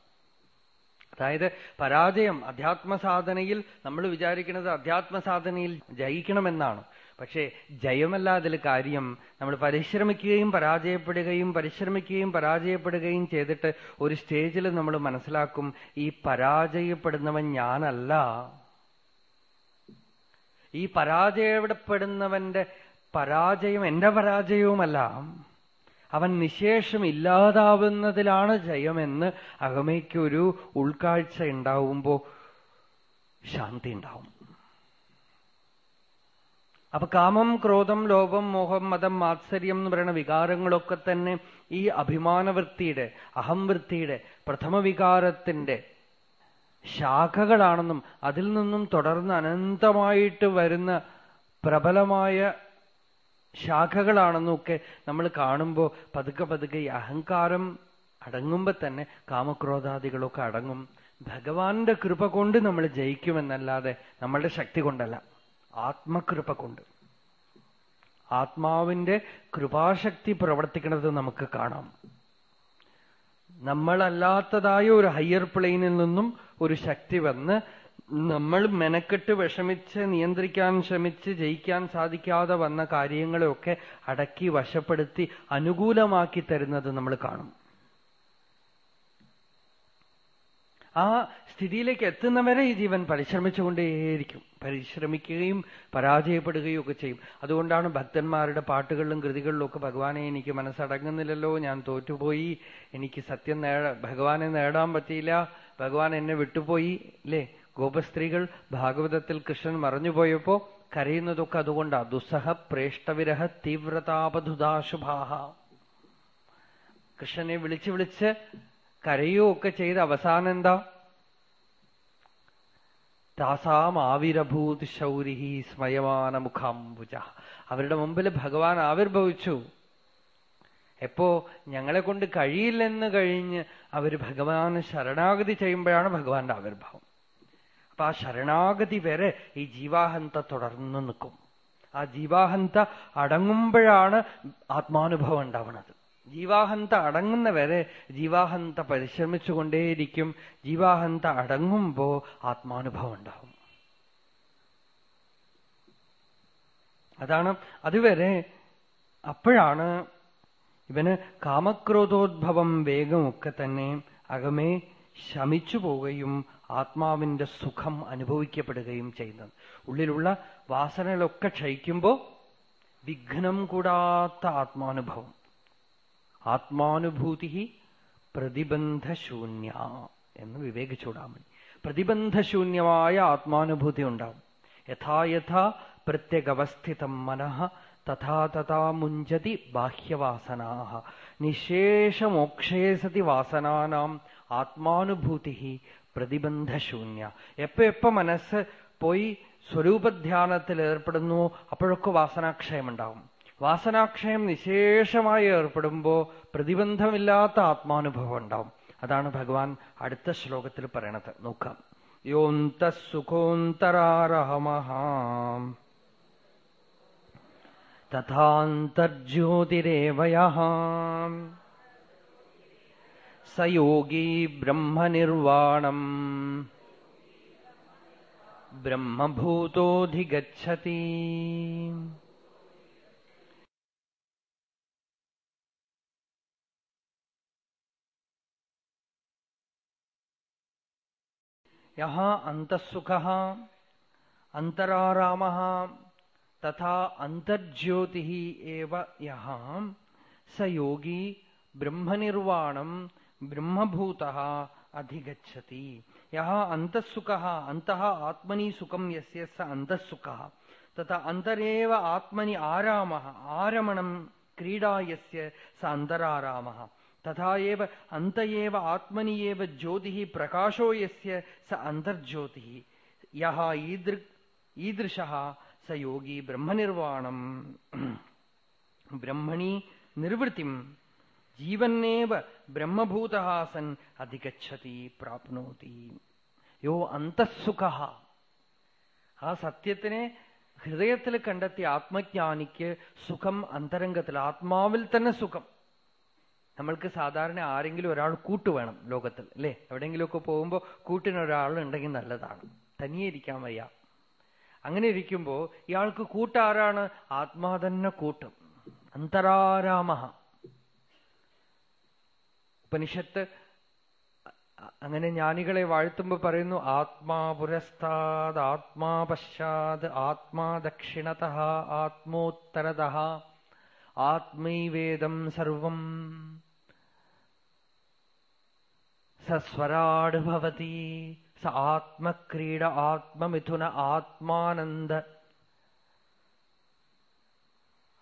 അതായത് പരാജയം അധ്യാത്മസാധനയിൽ നമ്മൾ വിചാരിക്കുന്നത് അധ്യാത്മസാധനയിൽ ജയിക്കണമെന്നാണ്. പക്ഷേ ജയമല്ല അതിൽ കാര്യം. നമ്മൾ പരിശ്രമിക്കുകയും പരാജയപ്പെടുകയും പരിശ്രമിക്കുകയും പരാജയപ്പെടുകയും ചെയ്തിട്ട് ഒരു സ്റ്റേജിൽ നമ്മൾ മനസ്സിലാക്കും ഈ പരാജയപ്പെടുന്നവൻ ഞാനല്ല. ഈ പരാജയപ്പെടുന്നവന്റെ പരാജയം എന്റെ പരാജയവുമല്ല. അവൻ നിശേഷം ഇല്ലാതാവുന്നതിലാണ് ജയമെന്ന് അകമയ്ക്കൊരു ഉൾക്കാഴ്ച ഉണ്ടാവുമ്പോ ശാന്തി ഉണ്ടാവും. അപ്പൊ കാമം ക്രോധം ലോപം മോഹം മതം മാത്സര്യം എന്ന് പറയുന്ന വികാരങ്ങളൊക്കെ തന്നെ ഈ അഭിമാനവൃത്തിയുടെ അഹംവൃത്തിയുടെ പ്രഥമ വികാരത്തിന്റെ ശാഖകളാണെന്നും അതിൽ നിന്നും തുടർന്ന് അനന്തമായിട്ട് വരുന്ന പ്രബലമായ ശാഖകളാണെന്നൊക്കെ നമ്മൾ കാണുമ്പോൾ പതുക്കെ പതുക്കെ ഈ അഹങ്കാരം അടങ്ങുമ്പോൾ തന്നെ കാമക്രോധാദികളൊക്കെ അടങ്ങും. ഭഗവാന്റെ കൃപ കൊണ്ട് നമ്മൾ ജയിക്കുമെന്നല്ലാതെ നമ്മളുടെ ശക്തി കൊണ്ടല്ല. ആത്മകൃപ കൊണ്ട്. ആത്മാവിന്റെ കൃപാശക്തി പ്രവർത്തിക്കുന്നത് നമുക്ക് കാണാം. നമ്മളല്ലാത്തതായ ഒരു ഹയർ പ്ലെയിനിൽ നിന്നും ഒരു ശക്തി വന്ന് നമ്മൾ മെനക്കെട്ട് വിഷമിച്ച് നിയന്ത്രിക്കാൻ ശ്രമിച്ച് ജയിക്കാൻ സാധിക്കാതെ വന്ന കാര്യങ്ങളെയൊക്കെ അടക്കി വശപ്പെടുത്തി അനുകൂലമാക്കി തരുന്നത് നമ്മൾ കാണും. ആ സ്ഥിതിയിലേക്ക് എത്തുന്നവരെ ഈ ജീവൻ പരിശ്രമിച്ചുകൊണ്ടേയിരിക്കും. പരിശ്രമിക്കുകയും പരാജയപ്പെടുകയും ഒക്കെ ചെയ്യും. അതുകൊണ്ടാണ് ഭക്തന്മാരുടെ പാട്ടുകളിലും കൃതികളിലും ഒക്കെ ഭഗവാനെ എനിക്ക് മനസ്സടങ്ങുന്നില്ലല്ലോ ഞാൻ തോറ്റുപോയി എനിക്ക് സത്യം നേട ഭഗവാനെ നേടാൻ പറ്റിയില്ല ഭഗവാൻ എന്നെ വിട്ടുപോയി അല്ലേ ഗോപസ്ത്രീകൾ ഭാഗവതത്തിൽ കൃഷ്ണൻ മറഞ്ഞുപോയപ്പോ കരയുന്നതൊക്കെ അതുകൊണ്ടാ. ദുസ്സഹ പ്രേഷ്ടവിരഹ തീവ്രതാപധുതാശുഭാഹ. കൃഷ്ണനെ വിളിച്ച് വിളിച്ച് കരയുകയൊക്കെ ചെയ്ത് അവസാനം എന്താ താസാം ആവിരഭൂത് ശൗരിഹി സ്മയമാന മുഖാംബുജ അവരുടെ മുമ്പിൽ ഭഗവാൻ ആവിർഭവിച്ചു. എപ്പോ ഞങ്ങളെ കൊണ്ട് കഴിയില്ലെന്ന് കഴിഞ്ഞ് അവർ ഭഗവാന് ശരണാഗതി ചെയ്യുമ്പോഴാണ് ഭഗവാന്റെ ആവിർഭാവം. അപ്പൊ ആ ശരണാഗതി വരെ ഈ ജീവാഹന്ത തുടർന്നു നിൽക്കും. ആ ജീവാഹന്ത അടങ്ങുമ്പോഴാണ് ആത്മാനുഭവം ഉണ്ടാവുന്നത് ജീവാഹന്ത അടങ്ങുന്ന വരെ ജീവാഹന്ത പരിശ്രമിച്ചുകൊണ്ടേയിരിക്കും. ജീവാഹന്ത അടങ്ങുമ്പോ ആത്മാനുഭവം ഉണ്ടാവും. അതാണ്. അതുവരെ അപ്പോഴാണ് ഇവന് കാമക്രോധോദ്ഭവം വേഗമൊക്കെ തന്നെ അകമേ ശമിച്ചു പോവുകയും ആത്മാവിന്റെ സുഖം അനുഭവിക്കപ്പെടുകയും ചെയ്യുന്നത്. ഉള്ളിലുള്ള വാസനകളൊക്കെ ക്ഷയിക്കുമ്പോൾ വിഘ്നം കൂടാത്ത ആത്മാനുഭവം. ആത്മാനുഭൂതി പ്രതിബന്ധശൂന്യ എന്ന് വിവേക ചൂടാമണി പ്രതിബന്ധശൂന്യമായ ആത്മാനുഭൂതി ഉണ്ടാവും. യഥാ യഥാ പ്രത്യഗവസ്ഥിതം മനഃ തഥാ തഥാ മുഞ്ചതി ബാഹ്യവാസനാ നിശേഷമോക്ഷേ സതി വാസനാനാം ആത്മാനുഭൂതി പ്രതിബന്ധശൂന്യ. എപ്പോ എപ്പോ മനസ്സ് പോയി സ്വരൂപധ്യാനത്തിൽ ഏർപ്പെടുന്നു അപ്പോഴൊക്കെ വാസനാക്ഷയമുണ്ടാവും. വാസനാക്ഷയം നിശേഷമായി ഏർപ്പെടുമ്പോ പ്രതിബന്ധമില്ലാത്ത ആത്മാനുഭവം ഉണ്ടാവും. അതാണ് ഭഗവാൻ അടുത്ത ശ്ലോകത്തിൽ പറയണത്. നോക്കാം. യോന്ത സുഖോന്തരാരഹമഹാം തഥാന്തർജ്യോതിരേവയഃ स योगी ब्रह्मनिर्वाणम्। ब्रह्मभूतोऽधिगच्छति। यः अन्तःसुखः अन्तरारामः तथा अन्तर्ज्योतिः एव यः स योगी ब्रह्मनिर्वाणम् ब्रह्मभूत अधिगछति यह अंतसुख अंत आत्मनि सुखम यस्य स अंतसुख तथा अंतरेव आत्मनि आराम आरमणम क्रीडा ये स अंतराराम तथा एव अंत एव आत्मनि एव प्रकाशो यस्य स अंतर्ज्योति यः ईदृ ईदृश, स योगी ब्रह्म निर्वाण ब्रह्मणि निर्वृति ജീവന്നേവ ബ്രഹ്മഭൂതഹാസൻ അധികച്ഛതി പ്രാപ്നോതി. യോ അന്തസുഖ. ആ സത്യത്തിനെ ഹൃദയത്തിൽ കണ്ടെത്തിയ ആത്മജ്ഞാനിക്ക് സുഖം അന്തരംഗത്തിൽ ആത്മാവിൽ തന്നെ സുഖം. നമ്മൾക്ക് സാധാരണ ആരെങ്കിലും ഒരാൾ കൂട്ട് വേണം ലോകത്തിൽ അല്ലേ? എവിടെയെങ്കിലുമൊക്കെ പോകുമ്പോൾ കൂട്ടിനൊരാൾ ഉണ്ടെങ്കിൽ നല്ലതാണ്. തനിയെ ഇരിക്കാൻ വയ്യ. അങ്ങനെ ഇരിക്കുമ്പോൾ ഇയാൾക്ക് കൂട്ടാരാണ്? ആത്മാ തന്നെ കൂട്ടും. അന്തരാരാമ ഉപനിഷത്ത് അങ്ങനെ ജ്ഞാനികളെ വാഴ്ത്തുമ്പോ പറയുന്നു ആത്മാ പുരസ്താത് ആത്മാ പശ്ചാത് ആത്മാ ദക്ഷിണത ആത്മോത്തരത ആത്മൈവേദം സർവം സസ്വരാട് ഭവതി സ ആത്മക്രീഡ ആത്മമിഥുന ആത്മാനന്ദ.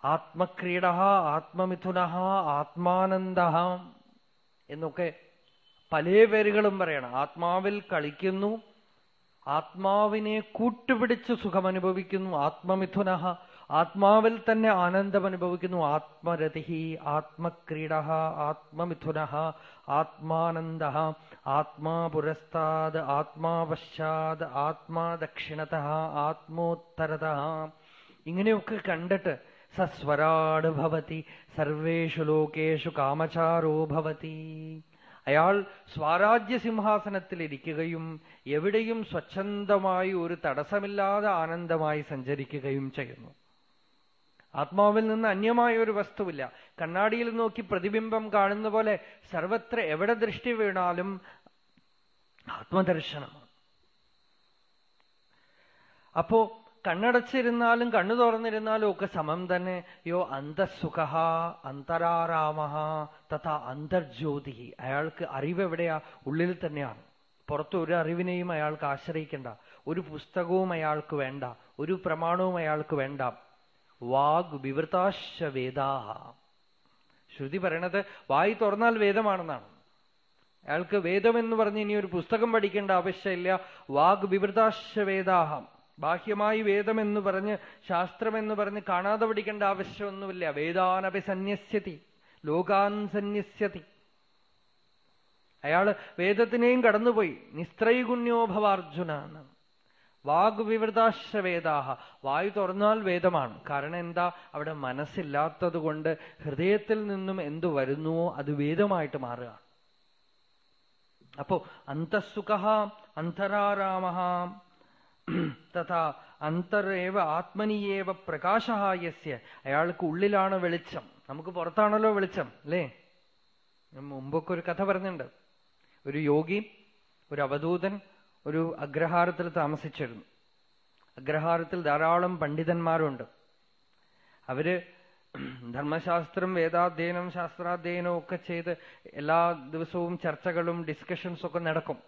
ആത്മക്രീഡ ആത്മമിഥുന ആത്മാനന്ദ എന്നൊക്കെ പല പേരുകളും പറയണം. ആത്മാവിൽ കളിക്കുന്നു. ആത്മാവിനെ കൂട്ടുപിടിച്ച് സുഖമനുഭവിക്കുന്നു. ആത്മമിഥുന. ആത്മാവിൽ തന്നെ ആനന്ദം അനുഭവിക്കുന്നു ആത്മരതിഹി ആത്മക്രീഡ ആത്മമിഥുന ആത്മാനന്ദ ആത്മാ പുരസ്താത് ആത്മാ പശ്ചാത് ആത്മാ ആത്മോത്തരത. ഇങ്ങനെയൊക്കെ കണ്ടിട്ട് സസ്വരാട് ഭവതി സർവേഷു ലോകേഷു കാമചാരോ ഭവതി. അയാൾ സ്വാരാജ്യ സിംഹാസനത്തിൽ ഇരിക്കുകയും എവിടെയും സ്വച്ഛന്തമായി ഒരു തടസ്സമില്ലാതെ ആനന്ദമായി സഞ്ചരിക്കുകയും ചെയ്യുന്നു. ആത്മാവിൽ നിന്ന് അന്യമായ ഒരു വസ്തുവില്ല. കണ്ണാടിയിൽ നോക്കി പ്രതിബിംബം കാണുന്ന പോലെ സർവത്ര എവിടെ ദൃഷ്ടി വീണാലും ആത്മദർശനമാണ്. അപ്പോ കണ്ണടച്ചിരുന്നാലും കണ്ണു തുറന്നിരുന്നാലും ഒക്കെ സമം തന്നെ. യോ അന്തസുഖ അന്തരാരാമ തഥാ അന്തർജ്യോതി. അയാൾക്ക് അറിവ് എവിടെയാ? ഉള്ളിൽ തന്നെയാണ്. പുറത്ത് ഒരു അറിവിനെയും അയാൾക്ക് ആശ്രയിക്കേണ്ട. ഒരു പുസ്തകവും അയാൾക്ക് വേണ്ട. ഒരു പ്രമാണവും അയാൾക്ക് വേണ്ട. വാഗ് വിവൃതാശ വേദാഹ. ശ്രുതി പറയണത് വായി തുറന്നാൽ വേദമാണെന്നാണ്. അയാൾക്ക് വേദം എന്ന് പറഞ്ഞ് ഇനി ഒരു പുസ്തകം പഠിക്കേണ്ട ആവശ്യമില്ല. വാഗ് വിവൃതാശ വേദാഹം. ബാഹ്യമായി വേദമെന്ന് പറഞ്ഞ് ശാസ്ത്രമെന്ന് പറഞ്ഞ് കാണാതെ പഠിക്കേണ്ട ആവശ്യമൊന്നുമില്ല. വേദാനപി സന്യസ്യതി ലോകാൻ സന്യസ്യതി അയാൾ വേദത്തിനെയും കടന്നുപോയി. നിസ്ത്രൈഗുണ്യോഭവാർജുന എന്നാണ് വാഗ്വിവൃതാശ്ര വേദാഹ വായു തുറന്നാൽ വേദമാണ്. കാരണം എന്താ? അവിടെ മനസ്സില്ലാത്തത് കൊണ്ട് ഹൃദയത്തിൽ നിന്നും എന്തു വരുന്നുവോ അത് വേദമായിട്ട് മാറുകയാണ് അപ്പോ അന്തസുഖ അന്തരാരാമ തഥാ അന്തരേവ ആത്മനിയേവ പ്രകാശഹായസ്യ അയാൾക്ക് ഉള്ളിലാണ് വെളിച്ചം. നമുക്ക് പുറത്താണല്ലോ വെളിച്ചം അല്ലേ? മുമ്പൊക്കെ ഒരു കഥ പറഞ്ഞിട്ടുണ്ട്. ഒരു യോഗി ഒരു അവധൂതൻ ഒരു അഗ്രഹാരത്തിൽ താമസിച്ചിരുന്നു. അഗ്രഹാരത്തിൽ ധാരാളം പണ്ഡിതന്മാരുണ്ട്. അവർ ധർമ്മശാസ്ത്രം വേദാധ്യയനം ശാസ്ത്രാധ്യയനം ഒക്കെ ചെയ്ത് എല്ലാ ദിവസവും ചർച്ചകളും ഡിസ്കഷൻസും ഒക്കെ നടക്കും.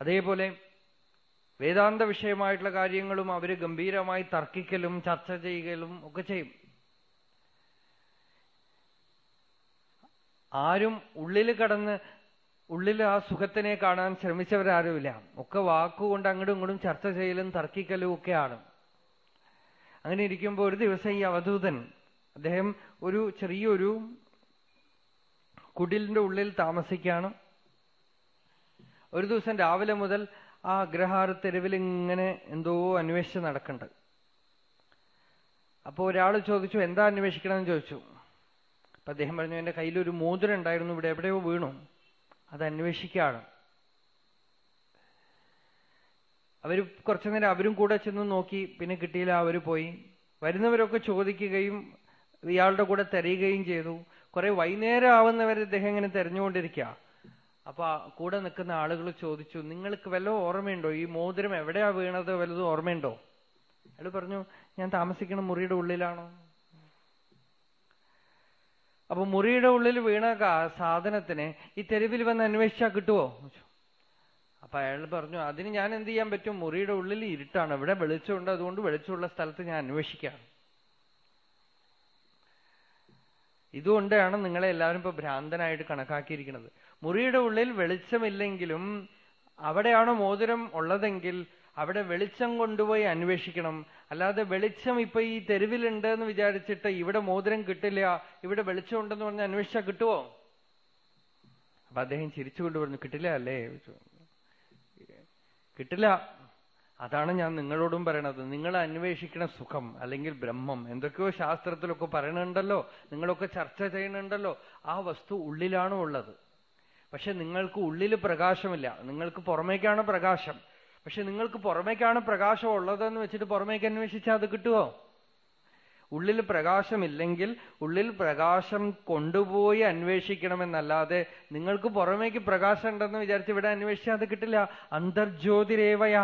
അതേപോലെ വേദാന്ത വിഷയമായിട്ടുള്ള കാര്യങ്ങളും അവർ ഗംഭീരമായി തർക്കിക്കലും ചർച്ച ചെയ്യലും ഒക്കെ ചെയ്യും. ആരും ഉള്ളിൽ കടന്ന് ഉള്ളിൽ ആ സുഖത്തിനെ കാണാൻ ശ്രമിച്ചവരാരുമില്ല. ഒക്കെ വാക്കുകൊണ്ട് അങ്ങോട്ടും ഇങ്ങോട്ടും ചർച്ച ചെയ്യലും തർക്കിക്കലും ഒക്കെയാണ്. അങ്ങനെ ഇരിക്കുമ്പോൾ ഒരു ദിവസം ഈ അവധൂതൻ അദ്ദേഹം ഒരു ചെറിയൊരു കുടിലിന്റെ ഉള്ളിൽ താമസിക്കുകയാണ്. ഒരു ദിവസം രാവിലെ മുതൽ ആ അഗ്രഹാര തെരുവിൽ ഇങ്ങനെ എന്തോ അന്വേഷിച്ച് നടക്കണ്ട്. അപ്പോൾ ഒരാൾ ചോദിച്ചു എന്താ അന്വേഷിക്കണമെന്ന്? ചോദിച്ചു. അപ്പൊ അദ്ദേഹം പറഞ്ഞു എന്റെ കയ്യിലൊരു മോതിരം ഉണ്ടായിരുന്നു ഇവിടെ എവിടെയോ വീണു. അത് അന്വേഷിക്കുകയാണ്. അവർ കുറച്ചു നേരം അവരും കൂടെ ചെന്ന് നോക്കി പിന്നെ കിട്ടിയില്ല അവർ പോയി. വരുന്നവരൊക്കെ ചോദിക്കുകയും ഇയാളുടെ കൂടെ തെരയുകയും ചെയ്തു. കുറെ വൈകുന്നേരം ആവുന്നവരെ അദ്ദേഹം ഇങ്ങനെ തെരഞ്ഞുകൊണ്ടിരിക്കുക. അപ്പൊ കൂടെ നിൽക്കുന്ന ആളുകൾ ചോദിച്ചു നിങ്ങൾക്ക് വല്ലതും ഓർമ്മയുണ്ടോ? ഈ മോതിരം എവിടെയാ വീണത്? വല്ലതും ഓർമ്മയുണ്ടോ? അയാൾ പറഞ്ഞു ഞാൻ താമസിക്കുന്ന മുറിയുടെ ഉള്ളിലാണോ? അപ്പൊ മുറിയുടെ ഉള്ളിൽ വീണ സാധനത്തിന് ഈ തെരുവിൽ വന്ന് അന്വേഷിച്ചാ കിട്ടുമോ അപ്പൊ അയാൾ പറഞ്ഞു അതിന് ഞാൻ എന്ത് ചെയ്യാൻ പറ്റും? മുറിയുടെ ഉള്ളിൽ ഇരുട്ടാണ്. ഇവിടെ വെളിച്ചമുണ്ട്. അതുകൊണ്ട് വെളിച്ചമുള്ള സ്ഥലത്ത് ഞാൻ അന്വേഷിക്കാം. ഇതുകൊണ്ടാണ് നിങ്ങളെ എല്ലാവരും ഇപ്പൊ ഭ്രാന്തനായിട്ട് കണക്കാക്കിയിരിക്കുന്നത്. മുറിയുടെ ഉള്ളിൽ വെളിച്ചമില്ലെങ്കിലും അവിടെയാണോ മോതിരം ഉള്ളതെങ്കിൽ അവിടെ വെളിച്ചം കൊണ്ടുപോയി അന്വേഷിക്കണം. അല്ലാതെ വെളിച്ചം ഇപ്പൊ ഈ തെരുവിലുണ്ട് എന്ന് വിചാരിച്ചിട്ട് ഇവിടെ മോതിരം കിട്ടില്ല ഇവിടെ വെളിച്ചം ഉണ്ടെന്ന് പറഞ്ഞ് അന്വേഷിച്ചാൽ കിട്ടുമോ അപ്പൊ അദ്ദേഹം ചിരിച്ചുകൊണ്ട് പറഞ്ഞു കിട്ടില്ല അല്ലേ? കിട്ടില്ല. അതാണ് ഞാൻ നിങ്ങളോടും പറയണത്. നിങ്ങൾ അന്വേഷിക്കണ സുഖം അല്ലെങ്കിൽ ബ്രഹ്മം എന്തൊക്കെയോ ശാസ്ത്രത്തിലൊക്കെ പറയണുണ്ടല്ലോ നിങ്ങളൊക്കെ ചർച്ച ചെയ്യണുണ്ടല്ലോ ആ വസ്തു ഉള്ളിലാണോ ഉള്ളത്. പക്ഷെ നിങ്ങൾക്ക് ഉള്ളിൽ പ്രകാശമില്ല. നിങ്ങൾക്ക് പുറമേക്കാണ് പ്രകാശം. പക്ഷെ നിങ്ങൾക്ക് പുറമേക്കാണ് പ്രകാശം ഉള്ളതെന്ന് വെച്ചിട്ട് പുറമേക്ക് അന്വേഷിച്ചാൽ അത് കിട്ടുമോ ഉള്ളിൽ പ്രകാശമില്ലെങ്കിൽ ഉള്ളിൽ പ്രകാശം കൊണ്ടുപോയി അന്വേഷിക്കണമെന്നല്ലാതെ നിങ്ങൾക്ക് പുറമേക്ക് പ്രകാശം ഉണ്ടെന്ന് വിചാരിച്ച് ഇവിടെ അന്വേഷിച്ചാൽ അത് കിട്ടില്ല. അന്തർജ്യോതിരേവയ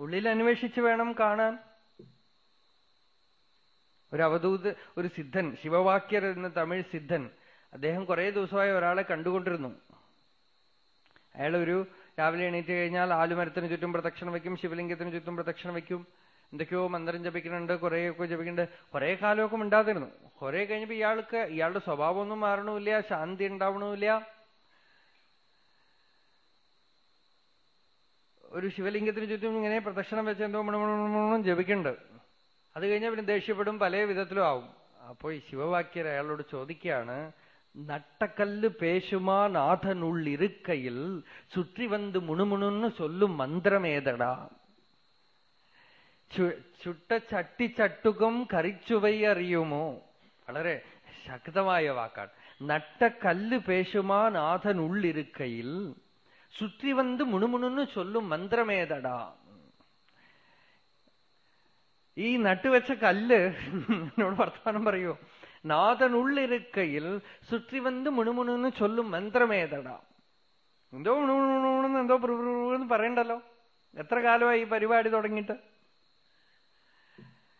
ഉള്ളിൽ അന്വേഷിച്ച് വേണം കാണാൻ. ഒരു അവധൂത് ഒരു സിദ്ധൻ ശിവവാക്യർ എന്ന തമിഴ് സിദ്ധൻ അദ്ദേഹം കുറെ ദിവസമായി ഒരാളെ കണ്ടുകൊണ്ടിരുന്നു. അയാൾ ഒരു രാവിലെ എണീറ്റ് കഴിഞ്ഞാൽ ആലുമരത്തിന് ചുറ്റും പ്രദക്ഷിണം വയ്ക്കും ശിവലിംഗത്തിന് ചുറ്റും പ്രദക്ഷിണം വയ്ക്കും എന്തൊക്കെയോ മന്ത്രം ജപിക്കുന്നുണ്ട് കുറേയൊക്കെ ജപിക്കുന്നുണ്ട് കുറെ കാലമൊക്കെ ഉണ്ടാതിരുന്നു കുറെ കഴിഞ്ഞപ്പോ ഇയാൾക്ക് ഇയാളുടെ സ്വഭാവമൊന്നും മാറണമില്ല ശാന്തി ഉണ്ടാവണമില്ല. ഒരു ശിവലിംഗത്തിന് ചുറ്റും ഇങ്ങനെ പ്രദക്ഷിണം വെച്ച് എന്തോ മണമണം ജപിക്കുന്നുണ്ട് അത് കഴിഞ്ഞാൽ പിന്നെ ദേഷ്യപ്പെടും പല വിധത്തിലും ആവും അപ്പോ ഈ ശിവവാക്യർ അയാളോട് ചോദിക്കുകയാണ് நட்டக்கல்லு பேசுமா நாதனுள் இருக்கையில் சுற்றி வந்து முணுமுணுன்னு சொல்லும் மந்திரமேதடா ചുട്ട ചട്ടിച്ചട്ടുകം കറിച്ചുവൈ അറിയുമോ വളരെ ശക്തമായ വാക്കാണ് നട്ട കല്ല് പേശുമാ നാഥനുള്ളിരുക്കയിൽ சுற்றி வந்து முணுமுணுன்னு சொல்லும் മന്ത്രമേതടാ ഈ നട്ടുവെച്ച കല്ല് എന്നോട് വർത്തമാനം പറയൂ നാഥനുള്ളിരുക്കയിൽ സുറ്റി വന്ന് മുണുമുണെന്ന് ചൊല്ലും മന്ത്രമേതടാ എന്തോ മുണുമുണെന്ന് എന്തോ എന്ന് പറയണ്ടല്ലോ എത്ര കാലമായി ഈ പരിപാടി തുടങ്ങിയിട്ട്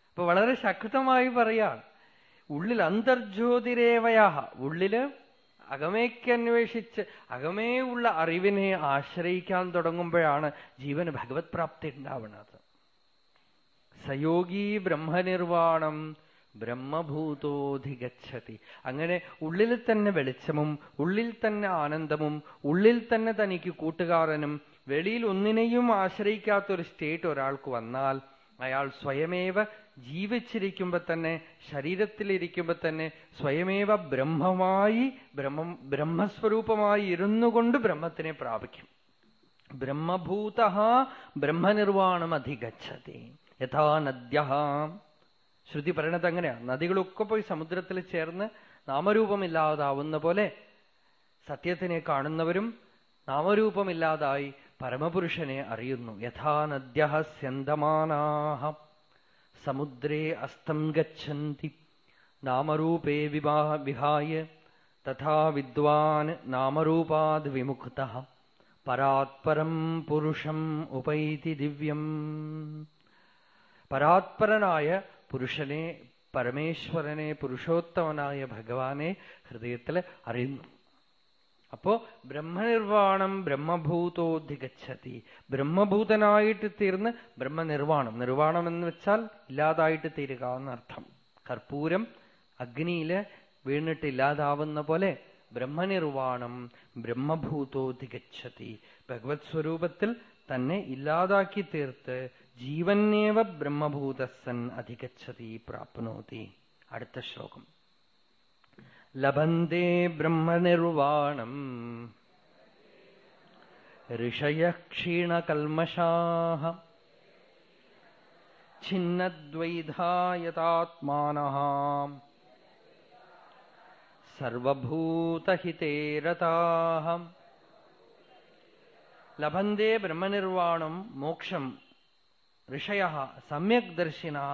അപ്പൊ വളരെ ശക്തമായി പറയാ ഉള്ളിൽ അന്തർജ്യോതിരേവയാ ഉള്ളില് അകമേക്ക് അന്വേഷിച്ച് അകമേ ഉള്ള അറിവിനെ ആശ്രയിക്കാൻ തുടങ്ങുമ്പോഴാണ് ജീവന് ഭഗവത് പ്രാപ്തി ഉണ്ടാവുന്നത് സയോഗി ബ്രഹ്മനിർവാണം ബ്രഹ്മഭൂതോധിഗച്ഛതി. അങ്ങനെ ഉള്ളിൽ തന്നെ വെളിച്ചമും ഉള്ളിൽ തന്നെ ആനന്ദമും ഉള്ളിൽ തന്നെ തനിക്ക് കൂട്ടുകാരനും വെളിയിൽ ഒന്നിനെയും ആശ്രയിക്കാത്തൊരു സ്റ്റേറ്റ് ഒരാൾക്ക് വന്നാൽ അയാൾ സ്വയമേവ ജീവിച്ചിരിക്കുമ്പോ തന്നെ ശരീരത്തിലിരിക്കുമ്പോ തന്നെ സ്വയമേവ ബ്രഹ്മമായി ബ്രഹ്മം ബ്രഹ്മസ്വരൂപമായി ഇരുന്നു കൊണ്ട് ബ്രഹ്മത്തിനെ പ്രാപിക്കും. ബ്രഹ്മഭൂത ബ്രഹ്മനിർവാണം അധികച്ചതി യഥാ നദ്യ. ശ്രുതി പറയണത് അങ്ങനെയാ. നദികളൊക്കെ പോയി സമുദ്രത്തിൽ ചേർന്ന് നാമരൂപമില്ലാതാവുന്ന പോലെ സത്യത്തിനെ കാണുന്നവരും നാമരൂപമില്ലാതായി പരമപുരുഷനെ അറിയുന്നു യഥാ നദ്യ സ്യന്തമാനാഹ സമുദ്രേ അസ്തം ഗച്ഛന്തി നാമരൂപേ വിഹായ തഥാ വിദ്വാൻ നാമരൂപാത് വിമുക്ത പരാത്പരം പുരുഷം ഉപൈതി ദിവ്യം പരാത്പരനായ പുരുഷനെ പരമേശ്വരനെ പുരുഷോത്തമനായ ഭഗവാനെ ഹൃദയത്തിൽ അറിയുന്നു അപ്പോ ബ്രഹ്മനിർവാണം ബ്രഹ്മഭൂതോധികച്ചതി ബ്രഹ്മഭൂതനായിട്ട് തീർന്ന് ബ്രഹ്മനിർവാണം. നിർവാണം എന്ന് വെച്ചാൽ ഇല്ലാതായിട്ട് തീരുക എന്നർത്ഥം. കർപ്പൂരം അഗ്നിയിൽ വീണിട്ട് ഇല്ലാതാവുന്ന പോലെ ബ്രഹ്മനിർവാണം ബ്രഹ്മഭൂതോധികച്ചതി ഭഗവത് സ്വരൂപത്തിൽ തന്നെ ഇല്ലാതാക്കി തീർത്ത് ജീവന്നേവ ബ്രഹ്മഭൂതസൻ അധികച്ചതി പ്രാപ്നോതി. അടുത്ത ശ്ലോകം. लभन्ते ब्रह्मनिर्वाणम्। ऋषयः क्षीणकल्मषाः छिन्नद्वैधायतात्मानः। सर्वभूतहिते रताः लभन्ते ब्रह्मनिर्वाणम् मोक्षम्। ऋषयः सम्यग्दर्शिना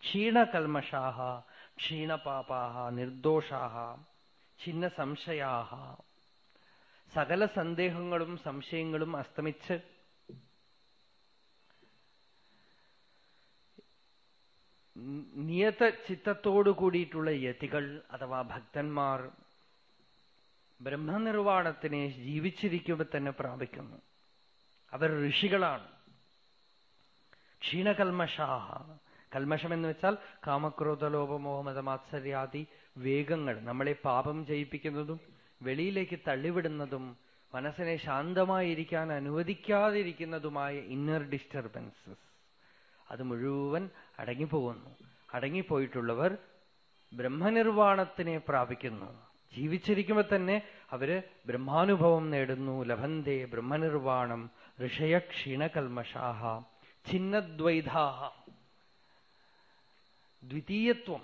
क्षीणकल्मषाः। ക്ഷീണകൽമഷാ ക്ഷീണപാപാ നിർദോഷാ ഛിന്ന സംശയാഹ സകല സന്ദേഹങ്ങളും സംശയങ്ങളും അസ്തമിച്ച് നിയത ചിത്തത്തോടു കൂടിയിട്ടുള്ള യതികൾ അഥവാ ഭക്തന്മാർ ബ്രഹ്മനിർവാണത്തിനെ ജീവിച്ചിരിക്കുമ്പോൾ തന്നെ പ്രാപിക്കുന്നു. അവർ ഋഷികളാണ്. ക്ഷീണകൽമഷാഹ. കൽമഷം എന്ന് വെച്ചാൽ കാമക്രോധ ലോപമോഹമത മാത്സര്യാദി വേഗങ്ങൾ നമ്മളെ പാപം ചെയ്യിപ്പിക്കുന്നതും വെളിയിലേക്ക് തള്ളിവിടുന്നതും മനസ്സിനെ ശാന്തമായിരിക്കാൻ അനുവദിക്കാതിരിക്കുന്നതുമായ ഇന്നർ ഡിസ്റ്റർബൻസസ് അത് മുഴുവൻ അടങ്ങിപ്പോകുന്നു. അടങ്ങിപ്പോയിട്ടുള്ളവർ ബ്രഹ്മനിർവാണത്തിനെ പ്രാപിക്കുന്നു. ജീവിച്ചിരിക്കുമ്പോൾ തന്നെ അവർ ബ്രഹ്മാനുഭവം നേടുന്നു. ലഭന്തേ ബ്രഹ്മനിർവാണം ഋഷയക്ഷീണകൽമഷാഹ ഛിന്നദ്വൈതാഹ ദ്വിതീയത്വം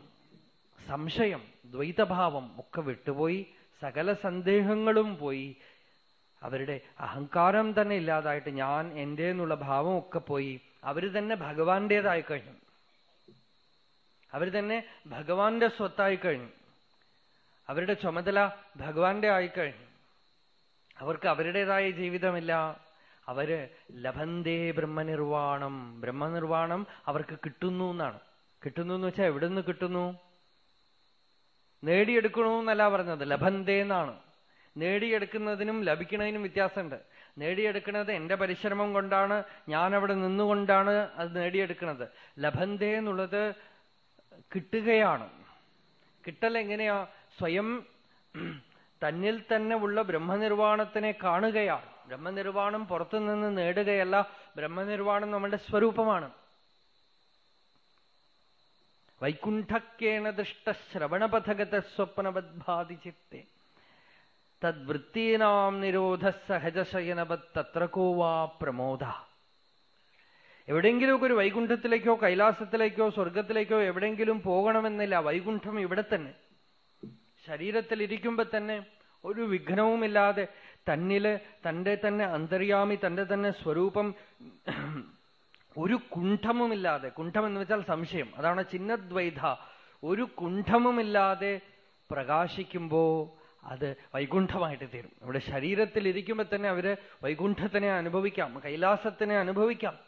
സംശയം ദ്വൈതഭാവം ഒക്കെ വിട്ടുപോയി സകല സന്ദേഹങ്ങളും പോയി. അവരുടെ അഹങ്കാരം തന്നെ ഇല്ലാതായിട്ട് ഞാൻ എന്റെ എന്നുള്ള ഭാവം ഒക്കെ പോയി. അവർ തന്നെ ഭഗവാന്റേതായി കഴിഞ്ഞു. അവർ തന്നെ ഭഗവാന്റെ സ്വത്തായി കഴിഞ്ഞു. അവരുടെ ചുമതല ഭഗവാന്റെ ആയിക്കഴിഞ്ഞു അവർക്ക് അവരുടേതായ ജീവിതമില്ല. അവർ ലഭന്തേ ബ്രഹ്മനിർവാണം. ബ്രഹ്മനിർവാണം അവർക്ക് കിട്ടുന്നു എന്നാണ്. കിട്ടുന്നു എന്ന് വെച്ചാൽ എവിടെ നിന്ന് കിട്ടുന്നു? നേടിയെടുക്കണമെന്നല്ല പറഞ്ഞത് ലഭന്തേ എന്നാണ് നേടിയെടുക്കുന്നതിനും ലഭിക്കുന്നതിനും വ്യത്യാസമുണ്ട്. നേടിയെടുക്കുന്നത് എന്റെ പരിശ്രമം കൊണ്ടാണ് ഞാൻ അവിടെ നിന്നുകൊണ്ടാണ് അത് നേടിയെടുക്കുന്നത്. ലഭന്തേ എന്നുള്ളത് കിട്ടുകയാണ്. കിട്ടൽ എങ്ങനെയാ? സ്വയം തന്നിൽ തന്നെ ഉള്ള ബ്രഹ്മനിർവാണത്തിനെ കാണുകയാണ്. ബ്രഹ്മനിർവാണം പുറത്തുനിന്ന് നേടുകയല്ല ബ്രഹ്മനിർവാണം നമ്മുടെ സ്വരൂപമാണ്. വൈകുണ്ഠക്കേന ദൃഷ്ട ശ്രവണപഥഗത സ്വപ്നവദ്ഭാതി ചിത്തെ തദ്വൃത്തീനാം നിരോധ സഹജശയനവത് തത്ര കോവാ പ്രമോദ. എവിടെയെങ്കിലുമൊക്കെ ഒരു വൈകുണ്ഠത്തിലേക്കോ കൈലാസത്തിലേക്കോ സ്വർഗത്തിലേക്കോ എവിടെയെങ്കിലും പോകണമെന്നില്ല. വൈകുണ്ഠം ഇവിടെ തന്നെ. ശരീരത്തിൽ ഇരിക്കുമ്പോ തന്നെ ഒരു വിഘ്നവുമില്ലാതെ തന്നിൽ തന്റെ തന്നെ അന്തര്യാമി തന്റെ തന്നെ സ്വരൂപം ഒരു കുണ്ഠമുമില്ലാതെ കുണ്ഠം എന്ന് വെച്ചാൽ സംശയം അതാണ് ചിഹ്നദ്വൈത ഒരു കുണ്ഠമുമില്ലാതെ പ്രകാശിക്കുമ്പോ അത് വൈകുണ്ഠമായിട്ട് തീരും. നമ്മുടെ ശരീരത്തിൽ ഇരിക്കുമ്പോ തന്നെ അവർ വൈകുണ്ഠത്തിനെ അനുഭവിക്കാം കൈലാസത്തിനെ അനുഭവിക്കാം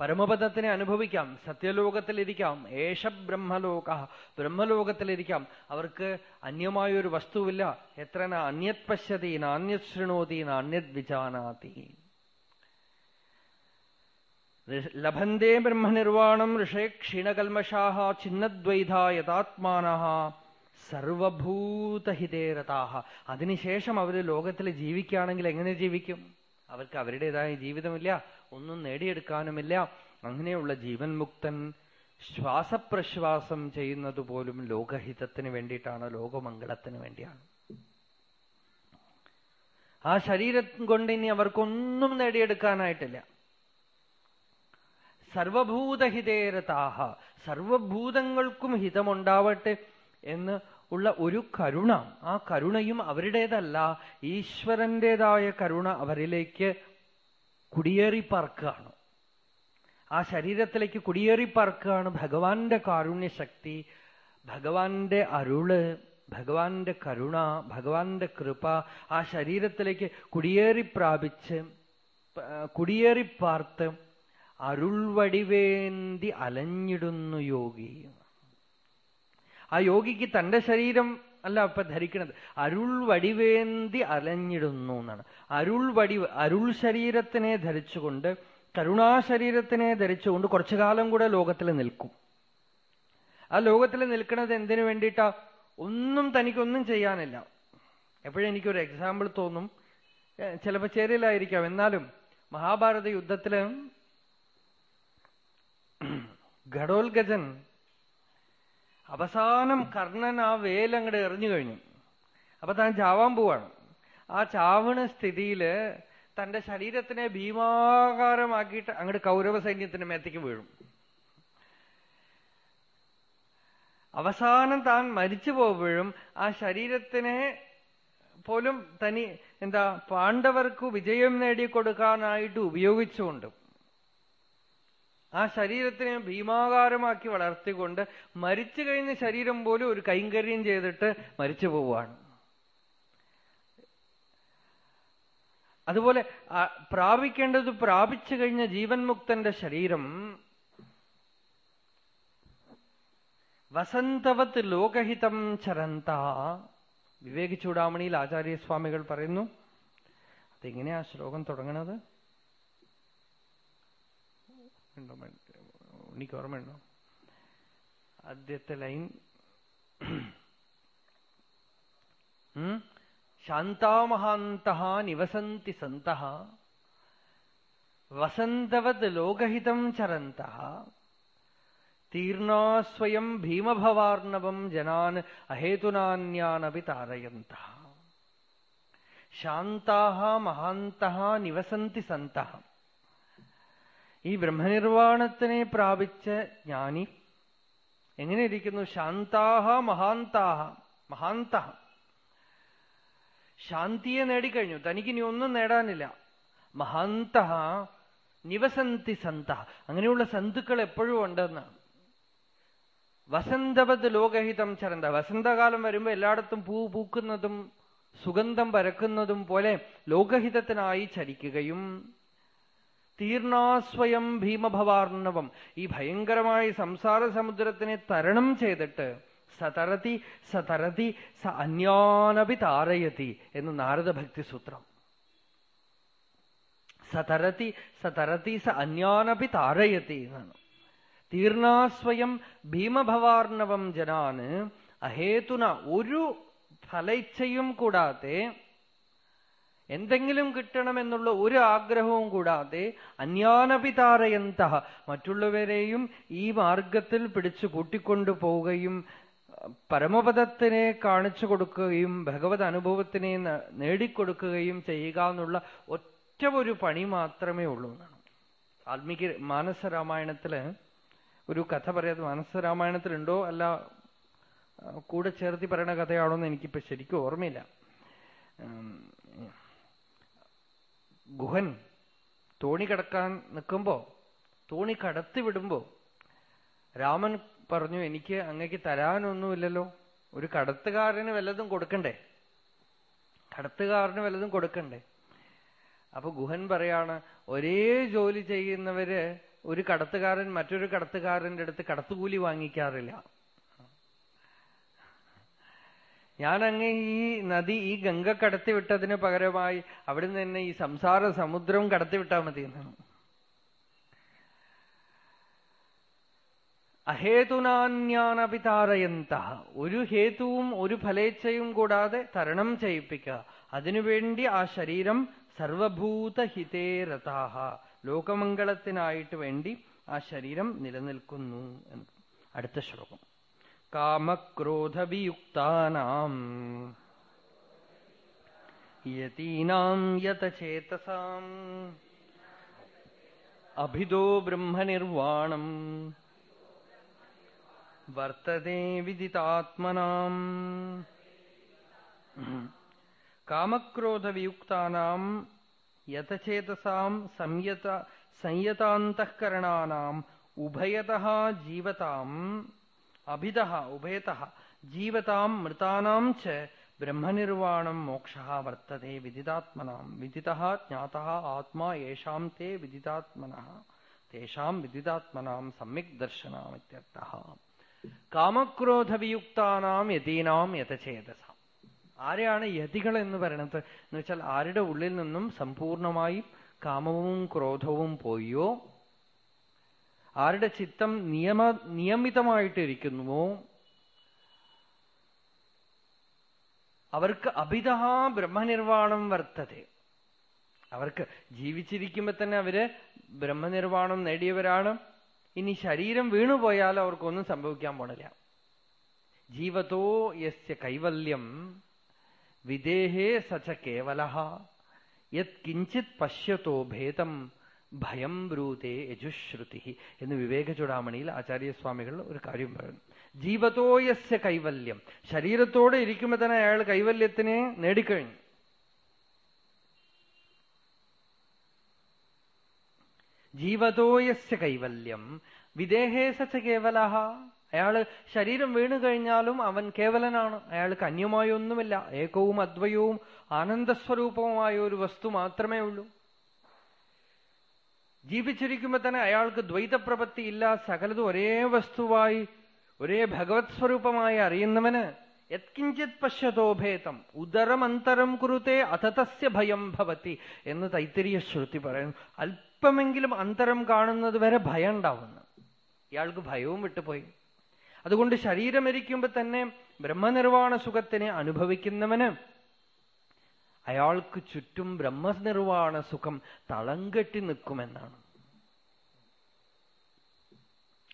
പരമപദത്തിനെ അനുഭവിക്കാം സത്യലോകത്തിലിരിക്കാം ഏഷ ബ്രഹ്മലോക ബ്രഹ്മലോകത്തിലിരിക്കാം. അവർക്ക് അന്യമായൊരു വസ്തുവില്ല. എത്ര അന്യത് പശ്യതി നാന്യത് ശൃണോതി നാന്യത് വിജാനാതി ലഭന്തേ ബ്രഹ്മനിർവാണം ഋഷേ ക്ഷീണകൽമഷാ ചിഹ്നദ്വൈത യഥാത്മാന സർവഭൂതഹിതേരതാഹ അതിനുശേഷം അവർ ലോകത്തിൽ ജീവിക്കുകയാണെങ്കിൽ എങ്ങനെ ജീവിക്കും? അവർക്ക് അവരുടേതായ ജീവിതമില്ല ഒന്നും നേടിയെടുക്കാനുമില്ല. അങ്ങനെയുള്ള ജീവൻ മുക്തൻ ശ്വാസപ്രശ്വാസം ചെയ്യുന്നത് പോലും ലോകഹിതത്തിന് വേണ്ടിയിട്ടാണ് ലോകമംഗളത്തിന് വേണ്ടിയാണ്. ആ ശരീരം കൊണ്ട് ഇനി അവർക്കൊന്നും നേടിയെടുക്കാനായിട്ടില്ല. സർവഭൂതഹിതേരതാഹ സർവഭൂതങ്ങൾക്കും ഹിതമുണ്ടാവട്ടെ എന്ന് ഉള്ള ഒരു കരുണ ആ കരുണയും അവരുടേതല്ല. ഈശ്വരന്റേതായ കരുണ അവരിലേക്ക് കുടിയേറി പാർക്കുകയാണ്. ആ ശരീരത്തിലേക്ക് കുടിയേറി പാർക്കുകയാണ് ഭഗവാന്റെ കാരുണ്യശക്തി ഭഗവാന്റെ അരുൾ ഭഗവാന്റെ കരുണ ഭഗവാന്റെ കൃപ ആ ശരീരത്തിലേക്ക് കുടിയേറി പ്രാപിച്ച് കുടിയേറിപ്പാർത്ത് അരുൾവടിവേന്തി അലഞ്ഞിടുന്നു യോഗി. ആ യോഗിക്ക് തന്റെ ശരീരം അല്ല അപ്പൊ ധരിക്കുന്നത് അരുൾ വടിവേന്തി അലഞ്ഞിടുന്നു എന്നാണ്. അരുൾ വടി അരുൾ ശരീരത്തിനെ ധരിച്ചുകൊണ്ട് കരുണാശരീരത്തിനെ ധരിച്ചുകൊണ്ട് കുറച്ചു കാലം കൂടെ ലോകത്തിൽ നിൽക്കും. ആ ലോകത്തിൽ നിൽക്കുന്നത് എന്തിനു വേണ്ടിയിട്ടാ? ഒന്നും തനിക്കൊന്നും ചെയ്യാനില്ല. എപ്പോഴും എനിക്കൊരു എക്സാമ്പിൾ തോന്നും. ചിലപ്പോ ചേരിലായിരിക്കാം എന്നാലും മഹാഭാരത യുദ്ധത്തിൽ ഘടോൽഗജൻ അവസാനം കർണൻ ആ വേലങ്ങട് എറിഞ്ഞു കഴിഞ്ഞു. അപ്പൊ താൻ ചാവാൻ പോവാണ്. ആ ചാവണ സ്ഥിതിയിൽ തന്റെ ശരീരത്തിനെ ഭീമാകാരമാക്കിയിട്ട് അങ്ങോട്ട് കൗരവ സൈന്യത്തിന് മേത്തേക്ക് വീഴും. അവസാനം താൻ മരിച്ചു പോകുമ്പോഴും ആ ശരീരത്തിനെ പോലും തനി എന്താ പാണ്ഡവർക്ക് വിജയം നേടിക്കൊടുക്കാനായിട്ട് ഉപയോഗിച്ചുകൊണ്ട് ആ ശരീരത്തിനെ ഭീമാകാരമാക്കി വളർത്തിക്കൊണ്ട് മരിച്ചു കഴിഞ്ഞ ശരീരം പോലും ഒരു കൈങ്കര്യം ചെയ്തിട്ട് മരിച്ചു പോവുകയാണ്. അതുപോലെ പ്രാപിക്കേണ്ടത് പ്രാപിച്ചു കഴിഞ്ഞ ജീവൻ മുക്തന്റെ ശരീരം വസന്തവത് ലോകഹിതം ചരന്ത. വിവേകി ചൂടാമണിയിൽ ആചാര്യസ്വാമികൾ പറയുന്നു അതെങ്ങനെയാ ശ്ലോകം തുടങ്ങണത്? ഉണ്ടോ? ഉണ്ണിക്ക് ഓർമ്മയുണ്ടോ? ആദ്യത്തെ ലൈൻ. ശാന്താമഹാന്ത നിവസന്തി സന്ത വസന്തവത് ലോകഹിതം ചരന്ത തീർണാ സ്വയം ഭീമഭവാർണവം ജനാൻ അഹേതുനാന്യാനപി താരയന്ത ശാന്താ മഹാന്ത നിവസന്തി സന്ത ഈ ബ്രഹ്മനിർവാണത്തിനെ പ്രാപിച്ച ജ്ഞാനി എങ്ങനെ ഇരിക്കുന്നു ശാന്താഹ മഹാന്താഹ മഹാന്ത ശാന്തിയെ നേടിക്കഴിഞ്ഞു. തനിക്കിനി ഒന്നും നേടാനില്ല. മഹാന്ത നിവസന്തി സന്ത അങ്ങനെയുള്ള സന്തുക്കൾ എപ്പോഴും ഉണ്ടെന്നാണ് വസന്തപത് ലോകഹിതം ചരന്ത. വസന്തകാലം വരുമ്പോ എല്ലായിടത്തും പൂ പൂക്കുന്നതും സുഗന്ധം പരക്കുന്നതും പോലെ ലോകഹിതത്തിനായി ചരിക്കുകയും തീർണാസ്വയം ഭീമഭവാർണവം. ഈ ഭയങ്കരമായി സംസാര സമുദ്രത്തിനെ തരണം ചെയ്തിട്ട് സതരതി സതരതി സ അന്യാനപി താരയതി എന്ന് നാരദ ഭക്തി സൂത്രം. സതരതി സതരതി സ അന്യാനപി താരയതി എന്നാണ്. തീർണാസ്വയം ഭീമഭവാർണവം ജനാന് അഹേതുന ഒരു ഫലയിച്ഛയും കൂടാതെ എന്തെങ്കിലും കിട്ടണമെന്നുള്ള ഒരു ആഗ്രഹവും കൂടാതെ അന്യാനപിതാരയന്ത മറ്റുള്ളവരെയും ഈ മാർഗത്തിൽ പിടിച്ചു കൂട്ടിക്കൊണ്ടു പോവുകയും പരമപദത്തിനെ കാണിച്ചു കൊടുക്കുകയും ഭഗവത് അനുഭവത്തിനെ നേടിക്കൊടുക്കുകയും ചെയ്യുക എന്നുള്ള ഒറ്റ ഒരു പണി മാത്രമേ ഉള്ളൂ എന്നാണ്. ആത്മീക മാനസ രാമായണത്തിൽ ഒരു കഥ പറയാതെ മാനസ രാമായണത്തിലുണ്ടോ അല്ല കൂടെ ചേർത്തി പറയണ കഥയാണോ എന്ന് എനിക്കിപ്പോ ശരിക്കും ഓർമ്മയില്ല. ഗുഹൻ തോണി കടക്കാൻ നിൽക്കുമ്പോ തോണി കടത്തി വിടുമ്പോ രാമൻ പറഞ്ഞു എനിക്ക് അങ്ങക്ക് തരാനൊന്നുമില്ലല്ലോ. ഒരു കടത്തുകാരന് വല്ലതും കൊടുക്കണ്ടേ? കടത്തുകാരന് വല്ലതും കൊടുക്കണ്ടേ? അപ്പൊ ഗുഹൻ പറയാണ് ഒരേ ജോലി ചെയ്യുന്നവര് ഒരു കടത്തുകാരൻ മറ്റൊരു കടത്തുകാരന്റെ അടുത്ത് കടത്തുകൂലി വാങ്ങിക്കാറില്ല. ഞാൻ അങ്ങ് ഈ നദി ഈ ഗംഗ കടത്തിവിട്ടതിന് പകരമായി അവിടുന്ന് തന്നെ ഈ സംസാര സമുദ്രം കടത്തിവിട്ടാൽ മതി എന്നാണ്. അഹേതുനാന്യാനപി താരയന്ത ഒരു ഹേതുവും ഒരു ഫലേച്ഛയും കൂടാതെ തരണം ചെയ്യിപ്പിക്കുക അതിനുവേണ്ടി ആ ശരീരം സർവഭൂതഹിതേ രഥാഹ. ലോകമംഗളത്തിനായിട്ട് വേണ്ടി ആ ശരീരം നിലനിൽക്കുന്നു എന്ന്. അടുത്ത ശ്ലോകം. कामक्रोधवियुक्तानाम् यतीनाम् यतचेतसाम् अभिदो ब्रह्मनिर्वाणम् वर्तते विदितात्मनाम् कामक्रोधवियुक्तानाम् यतचेतसाम् संयत संयतान्तःकरणानाम् उभयतः जीवताम्। അഭിത ഉഭയത ജീവതാം മൃതാനാം ച ബ്രഹ്മനിർവാണം മോക്ഷ വർത്തത്തെ വിദിതാത്മനാം. വിദിത ജ്ഞാത ആത്മാ യേഷാം തേ വിദിതാത്മന. തേഷാം വിദിതാത്മനാം സമ്യക് ദർശനമിത്യർത്ഥ. കാമക്രോധവിയുക്താനാം യതീനാം യഥചേതസ ആരെയാണ് യതികൾ എന്ന് പറയുന്നത് എന്ന് വെച്ചാൽ ആരുടെ ഉള്ളിൽ നിന്നും സമ്പൂർണമായും കാമവും ക്രോധവും പോയോ ആരുടെ ചിത്തം നിയമ നിയമിതമായിട്ടിരിക്കുന്നുവോ? അവർക്ക് അഭിത ബ്രഹ്മനിർവാണം വർത്തതെ അവർക്ക് ജീവിച്ചിരിക്കുമ്പോ തന്നെ അവർ ബ്രഹ്മനിർവാണം നേടിയവരാണ്. ഇനി ശരീരം വീണുപോയാൽ അവർക്കൊന്നും സംഭവിക്കാൻ പോണില്ല ജീവതോ യസ്യ കൈവല്യം വിദേഹേ സച്ച കേവല യത് കിഞ്ചിത് പശ്യത്തോ ഭേദം ഭയം ബ്രൂതേ യജുശ്രുതി എന്ന് വിവേക ചൂടാമണിയിൽ ആചാര്യസ്വാമികൾ ഒരു കാര്യം പറയുന്നു. ജീവതോയസ്യ കൈവല്യം. ശരീരത്തോടെ ഇരിക്കുമ്പോൾ തന്നെ അയാൾ കൈവല്യത്തിനെ നേടിക്കഴിഞ്ഞു. ജീവതോയസ്യ കൈവല്യം. വിദേഹേ സച്ച കേവല. അയാൾ ശരീരം വീണു കഴിഞ്ഞാലും അവൻ കേവലനാണ്. അയാൾക്ക് അന്യമായൊന്നുമില്ല. ഏകവും അദ്വയവും ആനന്ദസ്വരൂപവുമായ ഒരു വസ്തു മാത്രമേ ഉള്ളൂ. ജീവിച്ചിരിക്കുമ്പോ തന്നെ അയാൾക്ക് ദ്വൈതപ്രപത്തി ഇല്ല സകലതും ഒരേ വസ്തുവായി ഒരേ ഭഗവത് സ്വരൂപമായി അറിയുന്നവന് യത്കിഞ്ചിത് ഭേദം ഉദരമന്തരം കുരുത്തെ അതതസ്യ ഭയം ഭവത്തി എന്ന് തൈത്തിരിയ ശ്രുതി പറയുന്നു. അല്പമെങ്കിലും അന്തരം കാണുന്നത് വരെ ഭയം ഉണ്ടാവുന്നു. ഇയാൾക്ക് ഭയവും വിട്ടുപോയി. അതുകൊണ്ട് ശരീരം ഇരിക്കുമ്പോ തന്നെ ബ്രഹ്മനിർവാണ സുഖത്തിനെ അനുഭവിക്കുന്നവന് അയാൾക്ക് ചുറ്റും ബ്രഹ്മനിർവാണ സുഖം തളം കെട്ടി നിൽക്കുമെന്നാണ്.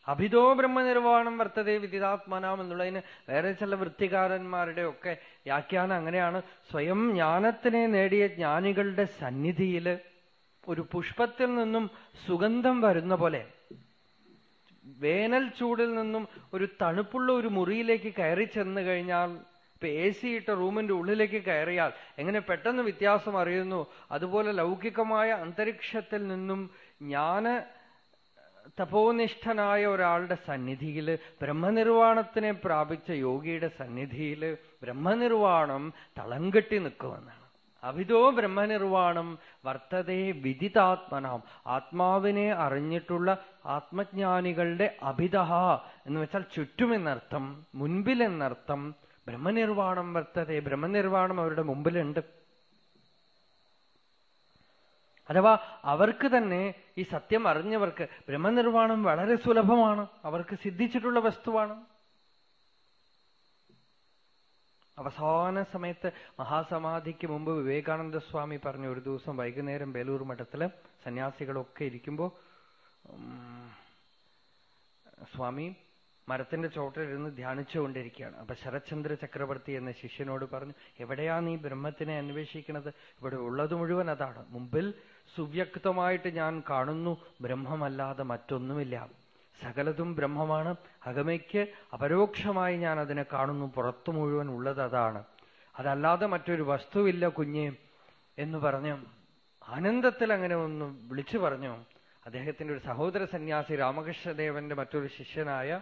അഭിതോ ബ്രഹ്മനിർവാണം വർത്തതേ വിദിതാത്മനാം എന്നുള്ളതിന് വേറെ ചില വൃത്തികാരന്മാരുടെ ഒക്കെ വ്യാഖ്യാനം അങ്ങനെയാണ്. സ്വയം ജ്ഞാനത്തിനെ നേടിയ ജ്ഞാനികളുടെ സന്നിധിയിൽ ഒരു പുഷ്പത്തിൽ നിന്നും സുഗന്ധം വരുന്ന പോലെ വേനൽ ചൂടിൽ നിന്നും ഒരു തണുപ്പുള്ള ഒരു മുറിയിലേക്ക് കയറി ചെന്ന് കഴിഞ്ഞാൽ ഇപ്പൊ എ സി ഇട്ട റൂമിന്റെ ഉള്ളിലേക്ക് കയറിയാൽ എങ്ങനെ പെട്ടെന്ന് വ്യത്യാസം അറിയുന്നു? അതുപോലെ ലൗകികമായ അന്തരീക്ഷത്തിൽ നിന്നും ജ്ഞാന തപോനിഷ്ഠനായ ഒരാളുടെ സന്നിധിയിൽ ബ്രഹ്മനിർവാണത്തിനെ പ്രാപിച്ച യോഗിയുടെ സന്നിധിയിൽ ബ്രഹ്മനിർവാണം തളം കെട്ടി നിൽക്കുമെന്നാണ്. അവിതോ ബ്രഹ്മനിർവാണം വർത്തതേ വിദിതാത്മനാം. ആത്മാവിനെ അറിഞ്ഞിട്ടുള്ള ആത്മജ്ഞാനികളുടെ അഭിതഹ എന്ന് വെച്ചാൽ ചുറ്റുമെന്നർത്ഥം മുൻപിലെന്നർത്ഥം ബ്രഹ്മനിർവാണം വർത്തതേ ബ്രഹ്മനിർവാണം അവരുടെ മുമ്പിലുണ്ട്. അഥവാ അവർക്ക് തന്നെ ഈ സത്യം അറിഞ്ഞവർക്ക് ബ്രഹ്മനിർവാണം വളരെ സുലഭമാണ്. അവർക്ക് സിദ്ധിച്ചിട്ടുള്ള വസ്തുവാണ്. അവസാന സമയത്ത് മഹാസമാധിക്ക് മുമ്പ് വിവേകാനന്ദ സ്വാമി പറഞ്ഞു ഒരു ദിവസം വൈകുന്നേരം ബേലൂർ മഠത്തിൽ സന്യാസികളൊക്കെ ഇരിക്കുമ്പോ സ്വാമി മരത്തിന്റെ ചോട്ടിലിരുന്ന് ധ്യാനിച്ചുകൊണ്ടിരിക്കുകയാണ്. അപ്പൊ ശരത്ചന്ദ്ര ചക്രവർത്തി എന്ന ശിഷ്യനോട് പറഞ്ഞു എവിടെയാ നീ ബ്രഹ്മത്തിനെ അന്വേഷിക്കുന്നത്? ഇവിടെ ഉള്ളത് മുഴുവൻ അതാണ്. മുമ്പിൽ സുവ്യക്തമായിട്ട് ഞാൻ കാണുന്നു ബ്രഹ്മമല്ലാതെ മറ്റൊന്നുമില്ല. സകലതും ബ്രഹ്മമാണ്. അകമയ്ക്ക് അപരോക്ഷമായി ഞാൻ അതിനെ കാണുന്നു പുറത്തു മുഴുവൻ ഉള്ളത് അതാണ്. അതല്ലാതെ മറ്റൊരു വസ്തുവില്ല കുഞ്ഞെ. എന്ന് പറഞ്ഞു ആനന്ദത്തിൽ അങ്ങനെ ഒന്ന് വിളിച്ചു പറഞ്ഞു. അദ്ദേഹത്തിന്റെ ഒരു സഹോദര സന്യാസി രാമകൃഷ്ണദേവന്റെ മറ്റൊരു ശിഷ്യനായ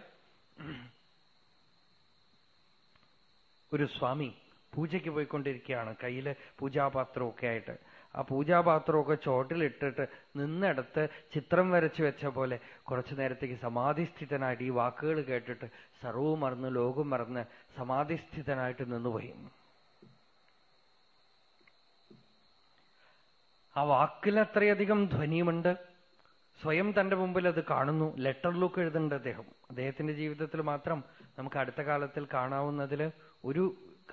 ഒരു സ്വാമി പൂജയ്ക്ക് പോയിക്കൊണ്ടിരിക്കുകയാണ്. കയ്യിൽ പൂജാപാത്രമൊക്കെ ആയിട്ട്. ആ പൂജാപാത്രമൊക്കെ ചോട്ടിലിട്ടിട്ട് നിന്നിടത്ത് ചിത്രം വരച്ചു വെച്ച പോലെ കുറച്ചു നേരത്തേക്ക് സമാധിസ്ഥിതനായിട്ട് ഈ വാക്കുകൾ കേട്ടിട്ട് സർവവും മറന്ന് ലോകം മറന്ന് സമാധിസ്ഥിതനായിട്ട് നിന്നുപോയി. ആ വാക്കിൽ അത്രയധികം ധ്വനിയുമുണ്ട്. സ്വയം തന്റെ മുമ്പിൽ അത് കാണുന്നു. ലെറ്റർ ലുക്ക് എഴുതുന്നുണ്ട് അദ്ദേഹം. അദ്ദേഹത്തിന്റെ ജീവിതത്തിൽ മാത്രം നമുക്ക് അടുത്ത കാലത്തിൽ കാണാവുന്നതിൽ ഒരു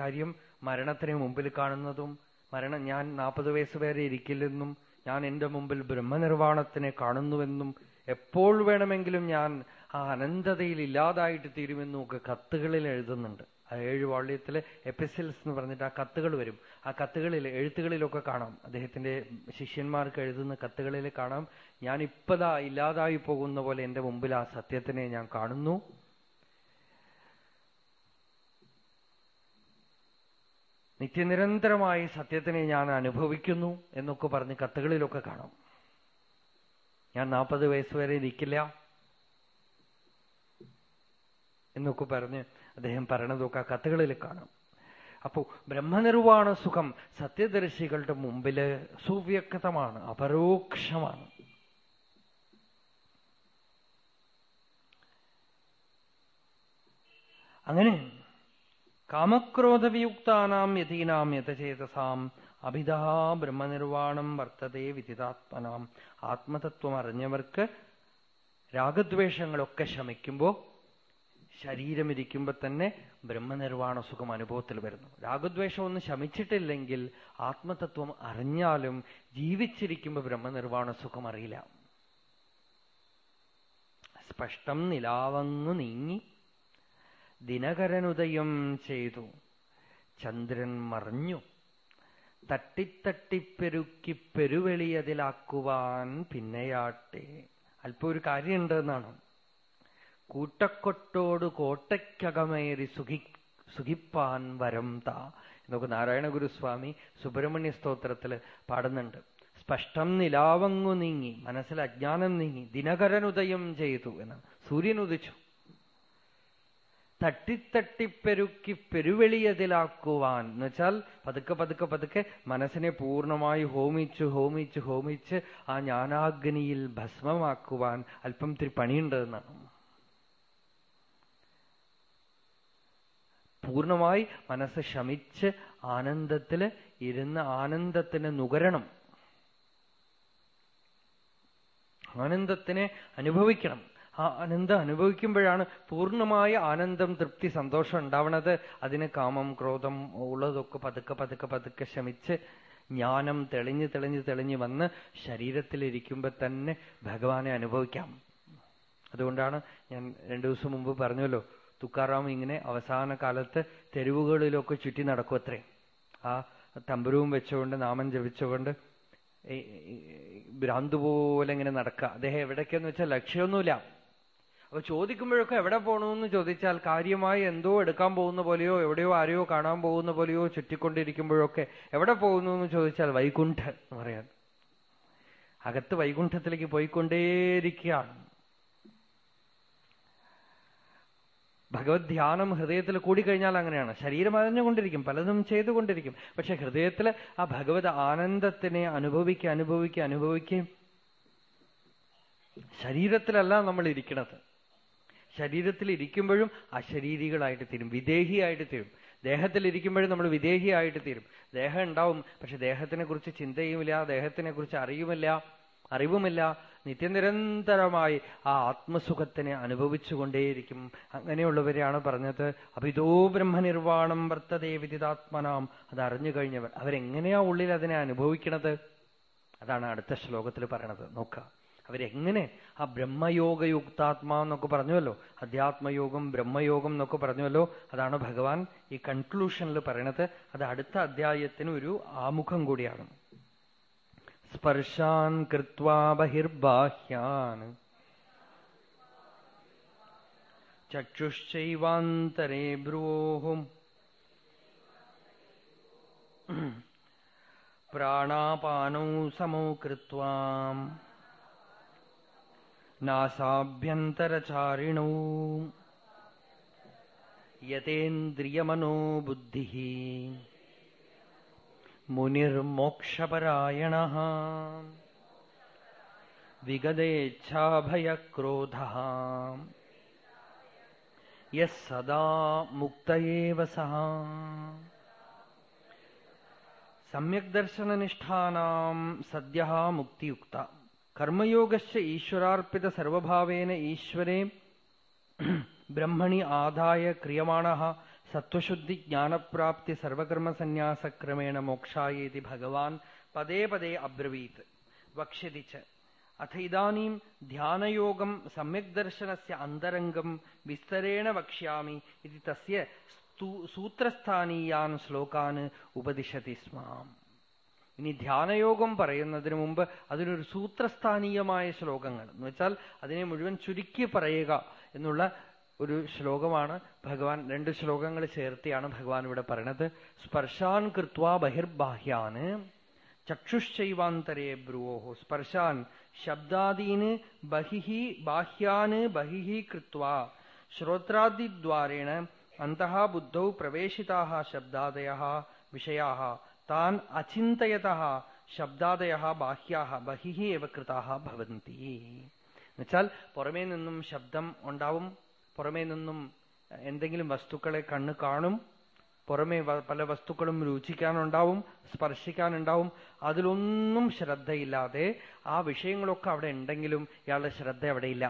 കാര്യം മരണത്തിന് മുമ്പിൽ കാണുന്നതും മരണം ഞാൻ നാൽപ്പത് വയസ്സ് വരെ ഇരിക്കില്ലെന്നും ഞാൻ എന്റെ മുമ്പിൽ ബ്രഹ്മനിർവാണത്തിനെ കാണുന്നുവെന്നും എപ്പോൾ വേണമെങ്കിലും ഞാൻ ആ അനന്തതയിൽ ഇല്ലാതായിട്ട് തീരുമെന്നും ഒക്കെ കത്തുകളിൽ എഴുതുന്നുണ്ട്. ഏഴ് വാള്യത്തിലെ എപ്പിസിൽസ് എന്ന് പറഞ്ഞിട്ട് ആ കത്തുകൾ വരും. ആ കത്തുകളിൽ എഴുത്തുകളിലൊക്കെ കാണാം. അദ്ദേഹത്തിന്റെ ശിഷ്യന്മാർക്ക് എഴുതുന്ന കത്തുകളിൽ കാണാം. ഞാൻ ഇപ്പതാ ഇല്ലാതായി പോകുന്ന പോലെ എന്റെ മുമ്പിൽ ആ സത്യത്തിനെ ഞാൻ കാണുന്നു. നിത്യനിരന്തരമായി സത്യത്തിനെ ഞാൻ അനുഭവിക്കുന്നു എന്നൊക്കെ പറഞ്ഞ് കത്തുകളിലൊക്കെ കാണാം. ഞാൻ നാൽപ്പത് വയസ്സ് വരെ ഇരിക്കില്ല എന്നൊക്കെ പറഞ്ഞ് അദ്ദേഹം പറയണതൊക്കെ കത്തുകളിൽ കാണാം. അപ്പോ ബ്രഹ്മനിർവാണ സുഖം സത്യദർശികളുടെ മുമ്പിൽ സുവ്യക്തമാണ് അപരോക്ഷമാണ്. അങ്ങനെ കാമക്രോധവിയുക്താനാം യതീനാം യഥചേതസാം അഭിതാ ബ്രഹ്മനിർവാണം വർത്തതേ വിദിതാത്മനാം. ആത്മതത്വം അറിഞ്ഞവർക്ക് രാഗദ്വേഷങ്ങളൊക്കെ ശമിക്കുമ്പോൾ ശരീരമിരിക്കുമ്പോൾ തന്നെ ബ്രഹ്മനിർവാണ സുഖം അനുഭവത്തിൽ വരുന്നു. രാഗദ്വേഷം ഒന്നും ശമിച്ചിട്ടില്ലെങ്കിൽ ആത്മതത്വം അറിഞ്ഞാലും ജീവിച്ചിരിക്കുമ്പോൾ ബ്രഹ്മനിർവാണ സുഖം അറിയില്ല. സ്പഷ്ടം നിലാവങ്ങു നീങ്ങി ദിനകരനുദയം ചെയ്തു. ചന്ദ്രൻ മറിഞ്ഞു. തട്ടിത്തട്ടിപ്പെരുക്കി പെരുവെളിയതിലാക്കുവാൻ പിന്നെയാട്ടെ. അല്പം ഒരു കാര്യമുണ്ട് എന്നാണ് കൂട്ടക്കൊട്ടോട് കോട്ടയ്ക്കകമേറി സുഖി സുഖിപ്പാൻ വരം താ. എന്നൊക്കെ നാരായണഗുരുസ്വാമി സുബ്രഹ്മണ്യ സ്തോത്രത്തിൽ പാടുന്നുണ്ട്. സ്പഷ്ടം നിലാവങ്ങു നീങ്ങി മനസ്സിൽ അജ്ഞാനം നീങ്ങി ദിനകരനുദയം ചെയ്തു എന്ന് സൂര്യൻ ഉദിച്ചു. തട്ടിത്തട്ടിപ്പെരുക്കി പെരുവെളിയതിലാക്കുവാൻ. എന്ന് വെച്ചാൽ പതുക്കെ പതുക്കെ പതുക്കെ മനസ്സിനെ പൂർണമായി ഹോമിച്ച് ഹോമിച്ച് ഹോമിച്ച് ആ ജ്ഞാനാഗ്നിയിൽ ഭസ്മമാക്കുവാൻ അല്പം തിരി പണിയുണ്ട് പൂർണമായി മനസ്സ് ശമിച്ച് ആനന്ദത്തിൽ ഇരുന്ന് ആനന്ദത്തിന് നുകരണം. ആനന്ദത്തിനെ അനുഭവിക്കണം. ആ ആനന്ദം അനുഭവിക്കുമ്പോഴാണ് പൂർണമായ ആനന്ദം തൃപ്തി സന്തോഷം ഉണ്ടാവണത്. അതിന് കാമം ക്രോധം ഉള്ളതൊക്കെ പതുക്കെ പതുക്കെ പതുക്കെ ശമിച്ച് ജ്ഞാനം തെളിഞ്ഞ് തെളിഞ്ഞ് തെളിഞ്ഞ് വന്ന് ശരീരത്തിലിരിക്കുമ്പോ തന്നെ ഭഗവാനെ അനുഭവിക്കാം. അതുകൊണ്ടാണ് ഞാൻ രണ്ടു ദിവസം മുമ്പ് പറഞ്ഞല്ലോ തുക്കാറാം ഇങ്ങനെ അവസാന കാലത്ത് തെരുവുകളിലൊക്കെ ചുറ്റി നടക്കുമത്രേ ആ തമ്പുരവും വെച്ചുകൊണ്ട് നാമം ജപിച്ചുകൊണ്ട് ഭ്രാന്ത് പോലെ ഇങ്ങനെ നടക്കുക അദ്ദേഹം എവിടേക്കെന്ന് വെച്ചാൽ ലക്ഷ്യമൊന്നുമില്ല അപ്പൊ ചോദിക്കുമ്പോഴൊക്കെ എവിടെ പോകണമെന്ന് ചോദിച്ചാൽ കാര്യമായി എന്തോ എടുക്കാൻ പോകുന്ന പോലെയോ എവിടെയോ ആരെയോ കാണാൻ പോകുന്ന പോലെയോ ചുറ്റിക്കൊണ്ടിരിക്കുമ്പോഴൊക്കെ എവിടെ പോകുന്നു എന്ന് ചോദിച്ചാൽ വൈകുണ്ഠ എന്ന് പറയാൻ അകത്ത് വൈകുണ്ഠത്തിലേക്ക് പോയിക്കൊണ്ടേയിരിക്കുകയാണ്. ഭഗവത് ധ്യാനം ഹൃദയത്തിൽ കൂടിക്കഴിഞ്ഞാൽ അങ്ങനെയാണ്. ശരീരം അറിഞ്ഞുകൊണ്ടിരിക്കും പലതും ചെയ്തുകൊണ്ടിരിക്കും. പക്ഷെ ഹൃദയത്തിൽ ആ ഭഗവത് ആനന്ദത്തിനെ അനുഭവിക്കുക അനുഭവിക്കുക അനുഭവിക്കുകയും ശരീരത്തിലല്ല നമ്മൾ ഇരിക്കണത്. ശരീരത്തിൽ ഇരിക്കുമ്പോഴും അശരീരികളായിട്ട് തീരും വിദേഹിയായിട്ട് തീരും. ദേഹത്തിൽ ഇരിക്കുമ്പോഴും നമ്മൾ വിദേഹിയായിട്ട് തീരും. ദേഹം ഉണ്ടാവും പക്ഷെ ദേഹത്തിനെ കുറിച്ച് ചിന്തയുമില്ല ദേഹത്തിനെ കുറിച്ച് അറിയുമില്ല അറിവുമില്ല. നിത്യനിരന്തരമായി ആ ആത്മസുഖത്തിനെ അനുഭവിച്ചുകൊണ്ടേയിരിക്കും. അങ്ങനെയുള്ളവരെയാണ് പറഞ്ഞത് അഭിതോ ബ്രഹ്മനിർവാണം വർത്തതേ വിദിതാത്മനാം. അത് അറിഞ്ഞു കഴിഞ്ഞവർ അവരെങ്ങനെയാ ഉള്ളിൽ അതിനെ അനുഭവിക്കണത്? അതാണ് അടുത്ത ശ്ലോകത്തിൽ പറയണത്. നോക്കുക. അവരെങ്ങനെ ആ ബ്രഹ്മയോഗയുക്താത്മാ എന്നൊക്കെ പറഞ്ഞുവല്ലോ? അധ്യാത്മയോഗം ബ്രഹ്മയോഗം എന്നൊക്കെ പറഞ്ഞുവല്ലോ? അതാണ് ഭഗവാൻ ഈ കൺക്ലൂഷനിൽ പറയണത്. അത് അടുത്ത അധ്യായത്തിന് ഒരു ആമുഖം കൂടിയാണ്. स्पर्शान् कृत्वा बहिर्बाह्यान्। चक्षुश्चैवान्तरे ब्रुवोः प्राणापानौ समौ कृत्वा। नासाभ्यन्तरचारिणौ। यतेन्द्रियमनो बुद्धिः मुनिर्मोक्षपरायणः। विगदेच्छाभयक्रोधः। क्रोध सदा मुक्त एव सः। सम्यग्दर्शननिष्ठानां सद्यः मुक्तियुक्ता। कर्मयोगश्च ईश्वरार्पितसर्वभावेन ईश्वरे ब्रह्मणि आदाय क्रियमाणः। സത്വശുദ്ധി ജ്ഞാനപ്രാപ്തി സർവകർമ്മസന്യാസക്രമേണ മോക്ഷായേതി ഭഗവാൻ പദേ പദേ അബ്രവീത്. വക്ഷ്യതിച്ച് അഥ ഇതാനീം ധ്യാനയോഗം സമ്യക് അന്തരംഗം വിസ്തരേണ വക്ഷ്യാമി ഇത് തസ്യ സൂത്രസ്ഥാനീയാൻ ശ്ലോകാൻ ഉപദിശതി സ്മാം. ഇനി ധ്യാനയോഗം പറയുന്നതിന് മുമ്പ് അതിനൊരു സൂത്രസ്ഥാനീയമായ ശ്ലോകങ്ങൾ. എന്ന് വെച്ചാൽ അതിനെ മുഴുവൻ ചുരുക്കി പറയുക എന്നുള്ള ഒരു ശ്ലോകമാണ്. ഭഗവാൻ രണ്ട് ശ്ലോകങ്ങൾ ചേർത്തിയാണ് ഭഗവാൻ ഇവിടെ പറയണത്. സ്പർശാൻ കൃത്വാ ബഹിർബാഹ്യാന് ചക്ഷുശ്ചൈവാന്തരേ ബ്രുവോഹോ. സ്പർശാൻ ശബ്ദാദീന് ബഹിഹി ബാഹ്യാന് ബഹിഹി കൃത്വാ. ശ്രോത്രാദിദ്വാരേണ അന്തഃ ബുദ്ധൗ പ്രവേശിത ശബ്ദാദയ വിഷയാः താൻ അചിന്തയത ശബ്ദാദയ ബാഹ്യാः ബഹിഹി എവ കൃതാः ഭവന്തി. എന്നുവെച്ചാൽ പുറമേ നിന്നും ശബ്ദം ഉണ്ടാവും പുറമേ നിന്നും എന്തെങ്കിലും വസ്തുക്കളെ കണ്ണ് കാണും പുറമേ പല വസ്തുക്കളും രുചിക്കാനുണ്ടാവും സ്പർശിക്കാനുണ്ടാവും അതിലൊന്നും ശ്രദ്ധയില്ലാതെ ആ വിഷയങ്ങളൊക്കെ അവിടെ ഉണ്ടെങ്കിലും ഇയാളുടെ ശ്രദ്ധ അവിടെയില്ല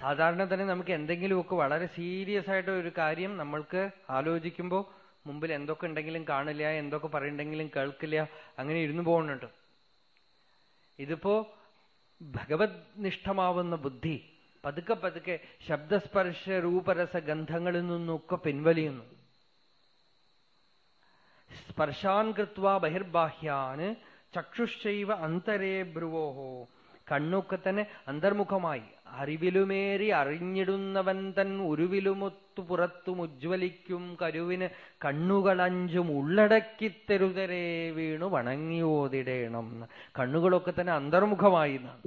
സാധാരണ തന്നെ നമുക്ക് എന്തെങ്കിലുമൊക്കെ വളരെ സീരിയസ് ആയിട്ട് ഒരു കാര്യം നമ്മൾക്ക് ആലോചിക്കുമ്പോൾ മുമ്പിൽ എന്തൊക്കെ ഉണ്ടെങ്കിലും കാണില്ല എന്തൊക്കെ പറയുണ്ടെങ്കിലും കേൾക്കില്ല അങ്ങനെ ഇരുന്നു പോകുന്നുണ്ട്. ഇതിപ്പോ ഭഗവത് നിഷ്ഠമാവുന്ന ബുദ്ധി പതുക്കെ പതുക്കെ ശബ്ദസ്പർശ രൂപരസ ഗന്ധങ്ങളിൽ നിന്നൊക്കെ പിൻവലിയുന്നു. സ്പർശാൻ കൃത്വ ബഹിർബാഹ്യാന് ചക്ഷുശൈവ അന്തരേ ബ്രുവോഹോ. കണ്ണൊക്കെ തന്നെ അന്തർമുഖമായി. അറിവിലുമേറി അറിഞ്ഞിടുന്നവൻ തൻ ഉരുവിലുമൊത്തു പുറത്തും ഉജ്ജ്വലിക്കും കരുവിന് കണ്ണുകളഞ്ചും ഉള്ളടക്കിത്തെരുതരേ വീണു വണങ്ങിയോതിടേണം. കണ്ണുകളൊക്കെ തന്നെ അന്തർമുഖമായി എന്നാണ്.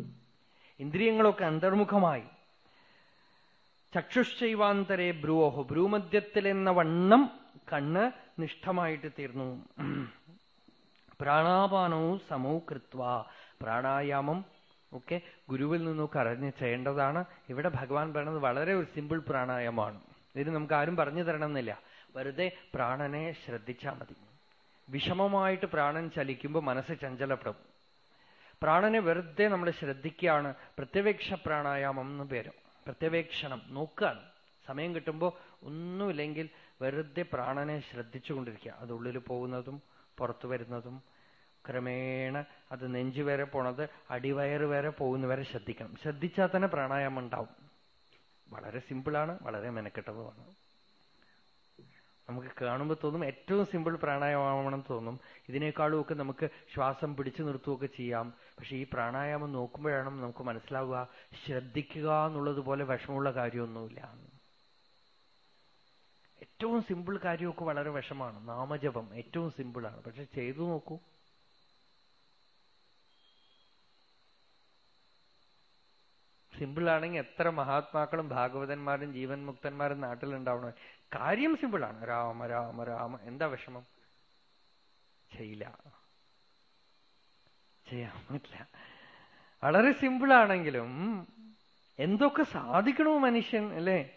ഇന്ദ്രിയങ്ങളൊക്കെ അന്തർമുഖമായി. ചക്ഷുശ്ചൈവാന്തരെ ബ്രൂമദ്യത്തിൽ എന്ന വണ്ണം കണ്ണ് നിഷ്ഠമായിട്ട് തീർന്നു. പ്രാണാപാനവും സമൂഹ കൃത്വ പ്രാണായാമം ഒക്കെ ഗുരുവിൽ നിന്നൊക്കെ അറിഞ്ഞ് ചെയ്യേണ്ടതാണ്. ഇവിടെ ഭഗവാൻ പറയുന്നത് വളരെ ഒരു സിമ്പിൾ പ്രാണായാമമാണ്. ഇതിന് നമുക്ക് ആരും പറഞ്ഞു തരണമെന്നില്ല. വെറുതെ പ്രാണനെ ശ്രദ്ധിച്ചാൽ മതി. വിഷമമായിട്ട് പ്രാണൻ ചലിക്കുമ്പോൾ മനസ്സ് ചഞ്ചലപ്പെടും. പ്രാണനെ വെറുതെ നമ്മൾ ശ്രദ്ധിക്കുകയാണ്. പ്രത്യവേക്ഷ പ്രാണായാമം എന്ന് പേരും. പ്രത്യവേക്ഷണം നോക്കുകയാണ് സമയം കിട്ടുമ്പോൾ ഒന്നുമില്ലെങ്കിൽ വെറുതെ പ്രാണനെ ശ്രദ്ധിച്ചുകൊണ്ടിരിക്കുക. അത് ഉള്ളിൽ പോകുന്നതും പുറത്തു വരുന്നതും ക്രമേണ അത് നെഞ്ചു വരെ പോണത് അടിവയറ് വരെ പോകുന്നവരെ ശ്രദ്ധിക്കണം. ശ്രദ്ധിച്ചാൽ തന്നെ പ്രാണായാമം ഉണ്ടാവും. വളരെ സിമ്പിളാണ് വളരെ മെനക്കെട്ടതുമാണ്. നമുക്ക് കാണുമ്പോൾ തോന്നും ഏറ്റവും സിമ്പിൾ പ്രാണായാമമാണെന്ന് തോന്നും. ഇതിനേക്കാളും ഒക്കെ നമുക്ക് ശ്വാസം പിടിച്ചു നിർത്തുകയൊക്കെ ചെയ്യാം. പക്ഷെ ഈ പ്രാണായാമം നോക്കുമ്പോഴാണ് നമുക്ക് മനസ്സിലാവുക ശ്രദ്ധിക്കുക എന്നുള്ളത് പോലെ വിഷമമുള്ള കാര്യമൊന്നുമില്ല. ഏറ്റവും സിമ്പിൾ കാര്യമൊക്കെ വളരെ വിഷമാണ്. നാമജപം ഏറ്റവും സിമ്പിളാണ്. പക്ഷെ ചെയ്തു നോക്കൂ. സിമ്പിൾ ആണെങ്കിൽ എത്ര മഹാത്മാക്കളും ഭാഗവതന്മാരും ജീവൻ മുക്തന്മാരും നാട്ടിലുണ്ടാവണം കാര്യം സിമ്പിളാണ് രാമ രാമ രാമ. എന്താ വിഷമം? ചെയ്യില്ല. ചെയ്യാൻ പറ്റില്ല. വളരെ സിമ്പിൾ ആണെങ്കിലും എന്തൊക്കെ സാധിക്കണോ മനുഷ്യൻ അല്ലേ?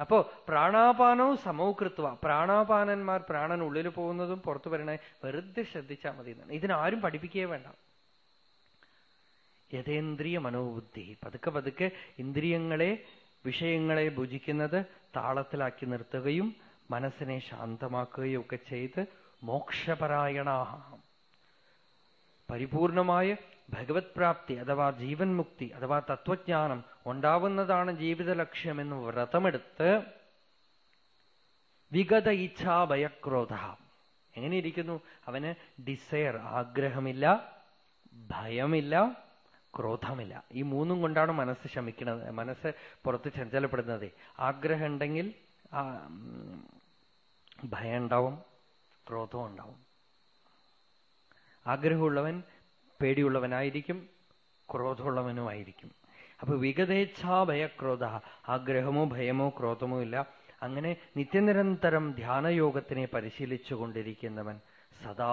അപ്പോ പ്രാണാപാനവും സമൗകൃത്വ പ്രാണാപാനന്മാർ പ്രാണൻ ഉള്ളിൽ പോകുന്നതും പുറത്തു വരണേ വെറുതെ ശ്രദ്ധിച്ചാൽ മതി എന്നാണ് ഇതിനാരും പഠിപ്പിക്കുകയേ വേണ്ട. യഥേന്ദ്രിയ മനോബുദ്ധി. പതുക്കെ പതുക്കെ ഇന്ദ്രിയങ്ങളെ വിഷയങ്ങളെ ഭുജിക്കുന്നത് താളത്തിലാക്കി നിർത്തുകയും മനസ്സിനെ ശാന്തമാക്കുകയും ഒക്കെ ചെയ്ത് മോക്ഷപരായണ പരിപൂർണമായ ഭഗവത് പ്രാപ്തി അഥവാ ജീവൻ മുക്തി അഥവാ തത്വജ്ഞാനം ഉണ്ടാവുന്നതാണ് ജീവിത ലക്ഷ്യമെന്ന് വ്രതമെടുത്ത് വിഗത ഇച്ഛാഭയക്രോധ എങ്ങനെ ഇരിക്കുന്നു? അവന് ഡിസയർ ആഗ്രഹമില്ല ഭയമില്ല ക്രോധമില്ല. ഈ മൂന്നും കൊണ്ടാണ് മനസ്സ് ശമിക്കുന്നത് മനസ്സ് പുറത്ത് ചഞ്ചലപ്പെടുന്നത്. ആഗ്രഹം ഉണ്ടെങ്കിൽ ഭയം ഉണ്ടാവും ക്രോധവും ഉണ്ടാവും. ആഗ്രഹമുള്ളവൻ പേടിയുള്ളവനായിരിക്കും ക്രോധമുള്ളവനുമായിരിക്കും. അപ്പൊ വിഗതേച്ഛാ ഭയക്രോധ ആഗ്രഹമോ ഭയമോ ക്രോധമോ ഇല്ല. അങ്ങനെ നിത്യനിരന്തരം ധ്യാനയോഗത്തിനെ പരിശീലിച്ചു കൊണ്ടിരിക്കുന്നവൻ സദാ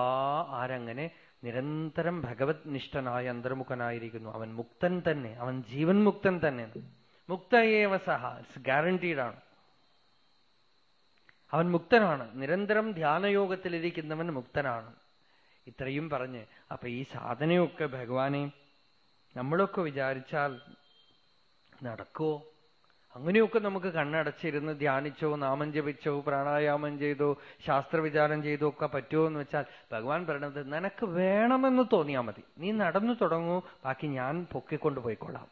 ആരങ്ങനെ നിരന്തരം ഭഗവത് നിഷ്ഠനായ അന്തർമുഖനായിരിക്കുന്നു. അവൻ മുക്തൻ തന്നെ. അവൻ ജീവൻ മുക്തൻ തന്നെ. മുക്തയേവ സഹ. ഇറ്റ്സ് ഗ്യാരണ്ടീഡാണ് അവൻ മുക്തനാണ്. നിരന്തരം ധ്യാനയോഗത്തിലിരിക്കുന്നവൻ മുക്തനാണ്. ഇത്രയും പറഞ്ഞ് അപ്പൊ ഈ സാധനയൊക്കെ ഭഗവാനെ നമ്മളൊക്കെ വിചാരിച്ചാൽ നടക്കുമോ അങ്ങനെയൊക്കെ നമുക്ക് കണ്ണടച്ചിരുന്ന് ധ്യാനിച്ചോ നാമം ജപിച്ചോ പ്രാണായാമം ചെയ്തോ ശാസ്ത്രവിചാരം ചെയ്തോ ഒക്കെ പറ്റുമോ എന്ന് വെച്ചാൽ ഭഗവാൻ പറയണത് നിനക്ക് വേണമെന്ന് തോന്നിയാൽ മതി. നീ നടന്നു തുടങ്ങൂ. ബാക്കി ഞാൻ പൊക്കിക്കൊണ്ട് പോയിക്കൊള്ളാം.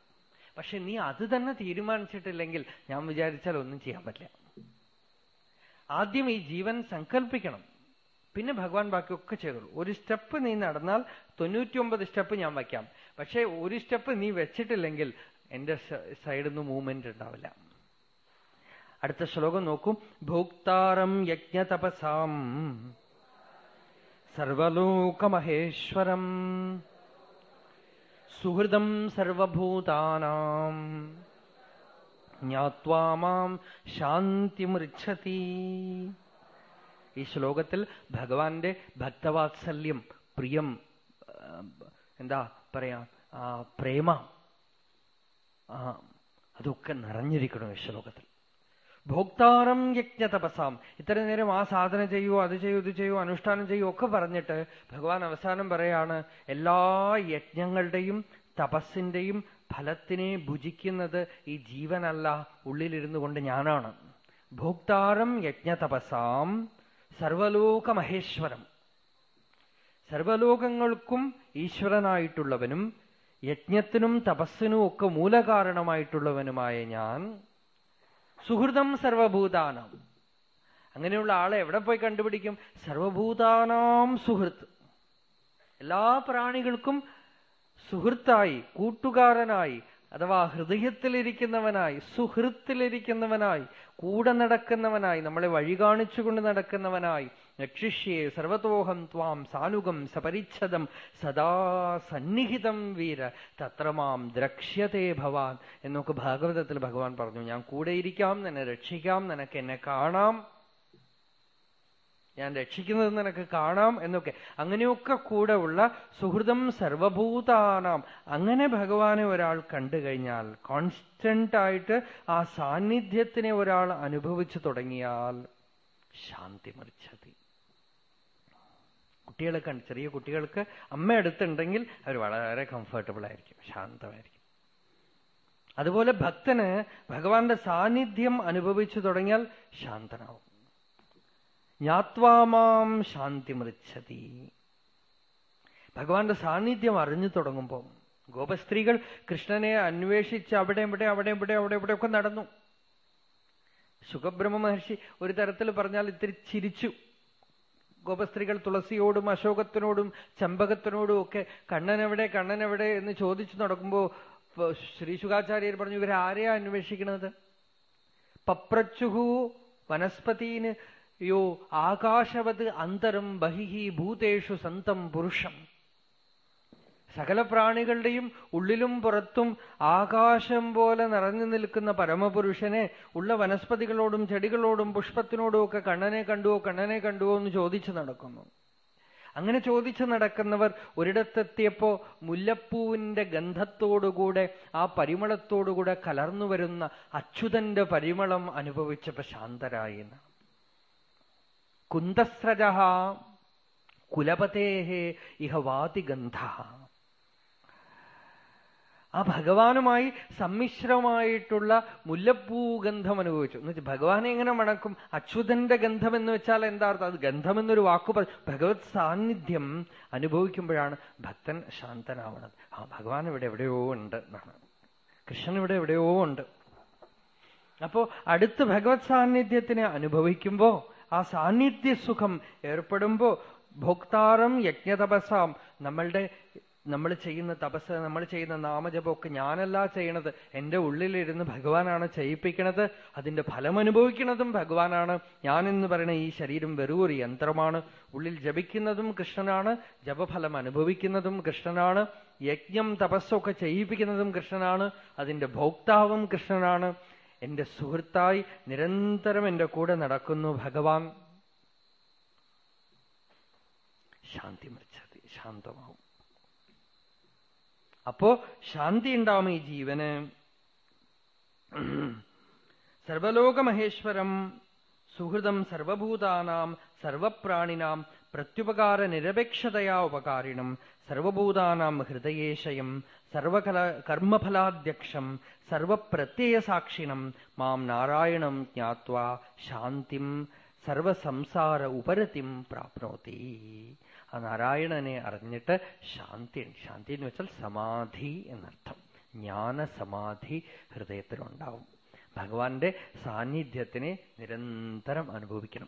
പക്ഷെ നീ അത് തന്നെ തീരുമാനിച്ചിട്ടില്ലെങ്കിൽ ഞാൻ വിചാരിച്ചാൽ ഒന്നും ചെയ്യാൻ പറ്റില്ല. ആദ്യം ഈ ജീവൻ സങ്കല്പിക്കണം പിന്നെ ഭഗവാൻ ബാക്കിയൊക്കെ ചെയ്തോളൂ. ഒരു സ്റ്റെപ്പ് നീ നടന്നാൽ തൊണ്ണൂറ്റിയൊമ്പത് സ്റ്റെപ്പ് ഞാൻ വയ്ക്കാം. പക്ഷേ ഒരു സ്റ്റെപ്പ് നീ വെച്ചിട്ടില്ലെങ്കിൽ എന്റെ സൈഡിൽ നിന്ന് മൂവ്മെന്റ് ഉണ്ടാവില്ല. അടുത്ത ശ്ലോകം നോക്കും. ഭോക്താരം യജ്ഞതപസാം സർവലോകമഹേശ്വരം. സുഹൃദം സർവഭൂതാനാം. ജ്ഞാത്വാ മാം ശാന്തിമൃച്ഛതി ഈ ശ്ലോകത്തിൽ ഭഗവാന്റെ ഭക്തവാത്സല്യം പ്രിയം എന്താ പറയാ പ്രേമ അതൊക്കെ നിറഞ്ഞിരിക്കണം ഈ ശ്ലോകത്തിൽ ഭോക്താരം യജ്ഞതപസാം. ഇത്ര നേരം ആ സാധന ചെയ്യൂ അത് ചെയ്യൂ ഇത് ചെയ്യൂ അനുഷ്ഠാനം ചെയ്യൂ ഒക്കെ പറഞ്ഞിട്ട് ഭഗവാൻ അവസാനം പറയാണ് എല്ലാ യജ്ഞങ്ങളുടെയും തപസ്സിന്റെയും ഫലത്തിനെ ഭുജിക്കുന്നത് ഈ ജീവനല്ല ഉള്ളിലിരുന്നു കൊണ്ട് ഞാനാണ്. ഭോക്താരം യജ്ഞതപസാം സർവലോക മഹേശ്വരം. സർവലോകങ്ങൾക്കും ഈശ്വരനായിട്ടുള്ളവനും യജ്ഞത്തിനും തപസ്സിനും ഒക്കെ മൂലകാരണമായിട്ടുള്ളവനുമായ ഞാൻ സുഹൃതം സർവഭൂതാനം. അങ്ങനെയുള്ള ആളെ എവിടെ പോയി കണ്ടുപിടിക്കും? സർവഭൂതാനാം സുഹൃത്ത്. എല്ലാ പ്രാണികൾക്കും സുഹൃത്തായി കൂട്ടുകാരനായി അഥവാ ഹൃദയത്തിലിരിക്കുന്നവനായി സുഹൃത്തിലിരിക്കുന്നവനായി കൂടെ നടക്കുന്നവനായി നമ്മളെ വഴി കാണിച്ചുകൊണ്ട് നടക്കുന്നവനായി രക്ഷിഷ്യേ സർവത്തോഹം ത്വാം സാനുഗം സപരിച്ഛദം സദാ സന്നിഹിതം വീര തത്രമാം ദ്രക്ഷ്യത്തെ ഭവാൻ എന്നൊക്കെ ഭാഗവതത്തിൽ ഭഗവാൻ പറഞ്ഞു ഞാൻ കൂടെയിരിക്കാം നിന്നെ രക്ഷിക്കാം നിനക്ക് എന്നെ കാണാം. ഞാൻ രക്ഷിക്കുന്നത് നിനക്ക് കാണാം എന്നൊക്കെ. അങ്ങനെയൊക്കെ കൂടെ ഉള്ള സുഹൃതം സർവഭൂതാനാം. അങ്ങനെ ഭഗവാനെ ഒരാൾ കണ്ടു കഴിഞ്ഞാൽ കോൺസ്റ്റന്റ് ആയിട്ട് ആ സാന്നിധ്യത്തിനെ ഒരാൾ അനുഭവിച്ചു തുടങ്ങിയാൽ ശാന്തി കുട്ടികളെ ചെറിയ കുട്ടികൾക്ക് അമ്മ അടുത്തുണ്ടെങ്കിൽ അവർ വളരെ കംഫർട്ടബിൾ ആയിരിക്കും ശാന്തമായിരിക്കും. അതുപോലെ ഭക്തന് ഭഗവാന്റെ സാന്നിധ്യം അനുഭവിച്ചു തുടങ്ങിയാൽ ശാന്തനാവും. ജ്ഞാത്വാമാം ശാന്തി മൃച്ഛതി. ഭഗവാന്റെ സാന്നിധ്യം അറിഞ്ഞു തുടങ്ങുമ്പോൾ ഗോപസ്ത്രീകൾ കൃഷ്ണനെ അന്വേഷിച്ച് അവിടെ ഇവിടെ അവിടെ ഇവിടെ അവിടെ ഇവിടെയൊക്കെ നടന്നു. സുഖബ്രഹ്മ മഹർഷി ഒരു തരത്തിൽ പറഞ്ഞാൽ ഇത്തിരി ചിരിച്ചു. ഗോപസ്ത്രീകൾ തുളസിയോടും അശോകത്തിനോടും ചമ്പകത്തിനോടും ഒക്കെ കണ്ണനെവിടെ കണ്ണനെവിടെ എന്ന് ചോദിച്ചു നടക്കുമ്പോ ശ്രീ ശുഖാചാര്യർ പറഞ്ഞു ഇവരാരെയാ അന്വേഷിക്കുന്നത് പപ്രച്ചുഹു വനസ്പതീന് യോ ആകാശവത് അന്തരം ബഹിഹി ഭൂതേഷു സന്തം പുരുഷം. സകല പ്രാണികളുടെയും ഉള്ളിലും പുറത്തും ആകാശം പോലെ നിറഞ്ഞു നിൽക്കുന്ന പരമപുരുഷനെ ഉള്ള വനസ്പതികളോടും ചെടികളോടും പുഷ്പത്തിനോടും ഒക്കെ കണ്ണനെ കണ്ടുവോ കണ്ണനെ കണ്ടുവോ എന്ന് ചോദിച്ചു നടക്കുന്നു. അങ്ങനെ ചോദിച്ചു നടക്കുന്നവർ ഒരിടത്തെത്തിയപ്പോ മുല്ലപ്പൂവിന്റെ ഗന്ധത്തോടുകൂടെ ആ പരിമളത്തോടുകൂടെ കലർന്നു വരുന്ന അച്യുതന്റെ പരിമളം അനുഭവിച്ചപ്പോ ശാന്തരായി. കുന്തസ്രജ കുലപതേഹേ ഇഹ വാതിഗന്ധ. ആ ഭഗവാനുമായി സമ്മിശ്രമായിട്ടുള്ള മുല്ലപ്പൂ ഗന്ധം അനുഭവിച്ചു. എന്ന് വെച്ചാൽ ഭഗവാനെ എങ്ങനെ മണക്കും? അച്യുതന്റെ ഗന്ധം എന്ന് വെച്ചാൽ എന്താ അർത്ഥം? അത് ഗന്ധം എന്നൊരു വാക്കു ഭഗവത് സാന്നിധ്യം അനുഭവിക്കുമ്പോഴാണ് ഭക്തൻ ശാന്തനാവണത്. ആ ഭഗവാൻ ഇവിടെ എവിടെയോ ഉണ്ട് എന്നാണ്. കൃഷ്ണൻ ഇവിടെ എവിടെയോ ഉണ്ട്. അപ്പോ അടുത്ത് ഭഗവത് സാന്നിധ്യത്തിനെ അനുഭവിക്കുമ്പോ ആ സാന്നിധ്യ സുഖം ഏർപ്പെടുമ്പോ ഭോക്താരം യജ്ഞതപസാം. നമ്മളുടെ നമ്മൾ ചെയ്യുന്ന തപസ് നമ്മൾ ചെയ്യുന്ന നാമജപമൊക്കെ ഞാനല്ല ചെയ്യണത്. എന്റെ ഉള്ളിലിരുന്ന് ഭഗവാനാണ് ചെയ്യിപ്പിക്കണത്. അതിന്റെ ഫലം അനുഭവിക്കുന്നതും ഭഗവാനാണ്. ഞാൻ എന്ന് പറയുന്ന ഈ ശരീരം വെറും ഒരു യന്ത്രമാണ്. ഉള്ളിൽ ജപിക്കുന്നതും കൃഷ്ണനാണ്. ജപഫലം അനുഭവിക്കുന്നതും കൃഷ്ണനാണ്. യജ്ഞം തപസ്സൊക്കെ ചെയ്യിപ്പിക്കുന്നതും കൃഷ്ണനാണ്. അതിന്റെ ഭോക്താവും കൃഷ്ണനാണ്. എന്റെ സുഹൃത്തായി നിരന്തരം എന്റെ കൂടെ നടക്കുന്നു ഭഗവാൻ. ശാന്തി മരിച്ചത് ശാന്തമാവും. അപ്പോ ശാന്തി ഉണ്ടാവും ഈ ജീവന് സർവലോകമഹേശ്വരം സുഹൃതം സർവഭൂതാനാം സർവപ്രാണിനാം പ്രത്യുപകാര നിരപേക്ഷതയാ ഉപകാരിണം സർവഭൂതാനാം ഹൃദയേശയം സർവകല കർമ്മഫലാധ്യക്ഷം സർവപ്രത്യയസാക്ഷിണം മാം നാരായണം ജ്ഞാത്വാ ശാന്തിം സർവസംസാര ഉപരതിം പ്രാപ്നോതി ആ നാരായണനെ അറിഞ്ഞിട്ട് ശാന്തി ശാന്തി എന്ന് വെച്ചാൽ സമാധി എന്നർത്ഥം. ജ്ഞാന ജ്ഞാനസമാധി ഹൃദയത്തിലുണ്ടാവും. ഭഗവാന്റെ സാന്നിധ്യത്തിനെ നിരന്തരം അനുഭവിക്കണം.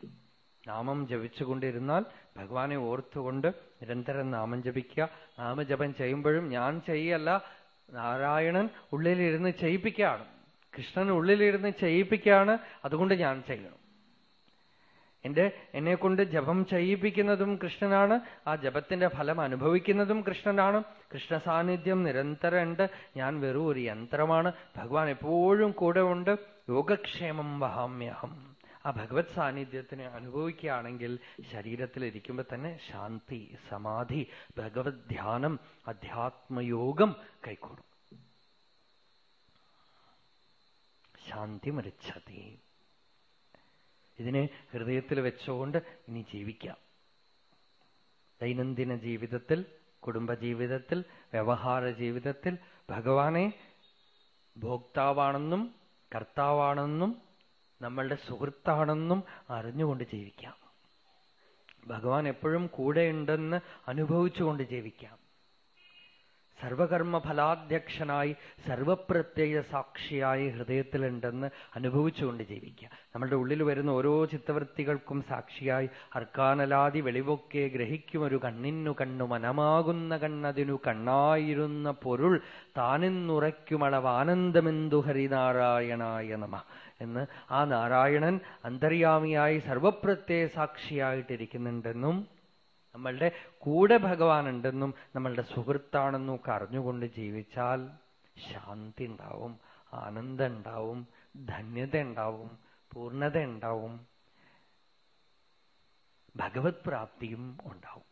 നാമം ജപിച്ചുകൊണ്ടിരുന്നാൽ ഭഗവാനെ ഓർത്തുകൊണ്ട് നിരന്തരം നാമം ജപിക്കുക. നാമജപം ചെയ്യുമ്പോഴും ഞാൻ ചെയ്യല്ല നാരായണൻ ഉള്ളിലിരുന്ന് ചെയ്യിപ്പിക്കുകയാണ്. കൃഷ്ണൻ ഉള്ളിലിരുന്ന് ചെയ്യിപ്പിക്കുകയാണ് അതുകൊണ്ട് ഞാൻ ചെയ്യണം. എന്റെ എന്നെ കൊണ്ട് ജപം ചെയ്യിപ്പിക്കുന്നതും കൃഷ്ണനാണ്. ആ ജപത്തിന്റെ ഫലം അനുഭവിക്കുന്നതും കൃഷ്ണനാണ്. കൃഷ്ണ സാന്നിധ്യം നിരന്തരമുണ്ട്. ഞാൻ വെറും ഒരു യന്ത്രമാണ്. ഭഗവാൻ എപ്പോഴും കൂടെ ഉണ്ട്. യോഗക്ഷേമം വഹാമ്യഹം. ആ ഭഗവത് സാന്നിധ്യത്തിനെ അനുഭവിക്കുകയാണെങ്കിൽ ശരീരത്തിൽ ഇരിക്കുമ്പോൾ തന്നെ ശാന്തി സമാധി ഭഗവത് ധ്യാനം അധ്യാത്മയോഗം കൈക്കൂടും. ശാന്തി മരിച്ചതി. ഇതിനെ ഹൃദയത്തിൽ വെച്ചുകൊണ്ട് ഇനി ജീവിക്കാം. ദൈനംദിന ജീവിതത്തിൽ കുടുംബജീവിതത്തിൽ വ്യവഹാര ജീവിതത്തിൽ ഭഗവാനെ ഭോക്താവാണെന്നും കർത്താവാണെന്നും നമ്മളുടെ സുഹൃത്താണെന്നും അറിഞ്ഞുകൊണ്ട് ജീവിക്കാം. ഭഗവാൻ എപ്പോഴും കൂടെയുണ്ടെന്ന് അനുഭവിച്ചുകൊണ്ട് ജീവിക്കാം. സർവകർമ്മ ഫലാധ്യക്ഷനായി സർവപ്രത്യയ സാക്ഷിയായി ഹൃദയത്തിലുണ്ടെന്ന് അനുഭവിച്ചുകൊണ്ട് ജീവിക്കുക. നമ്മളുടെ ഉള്ളിൽ വരുന്ന ഓരോ ചിത്തവൃത്തികൾക്കും സാക്ഷിയായി അർക്കാനലാതി വെളിവൊക്കെ ഗ്രഹിക്കും ഒരു കണ്ണിനു കണ്ണു മനമാകുന്ന കണ്ണതിനു കണ്ണായിരുന്ന പൊരുൾ താനിന്നുറയ്ക്കുമളവ് ആനന്ദമെന്തു ഹരിനാരായണായ നമ എന്ന് ആ നാരായണൻ അന്തര്യാമിയായി സർവപ്രത്യയ സാക്ഷിയായിട്ടിരിക്കുന്നുണ്ടെന്നും നമ്മളുടെ കൂടെ ഭഗവാൻ ഉണ്ടെന്നും നമ്മളുടെ സുഹൃത്താണെന്നും ഒക്കെ അറിഞ്ഞുകൊണ്ട് ജീവിച്ചാൽ ശാന്തി ഉണ്ടാവും ആനന്ദം ഉണ്ടാവും ധന്യത ഉണ്ടാവും പൂർണത ഉണ്ടാവും ഭഗവത് പ്രാപ്തിയും ഉണ്ടാവും.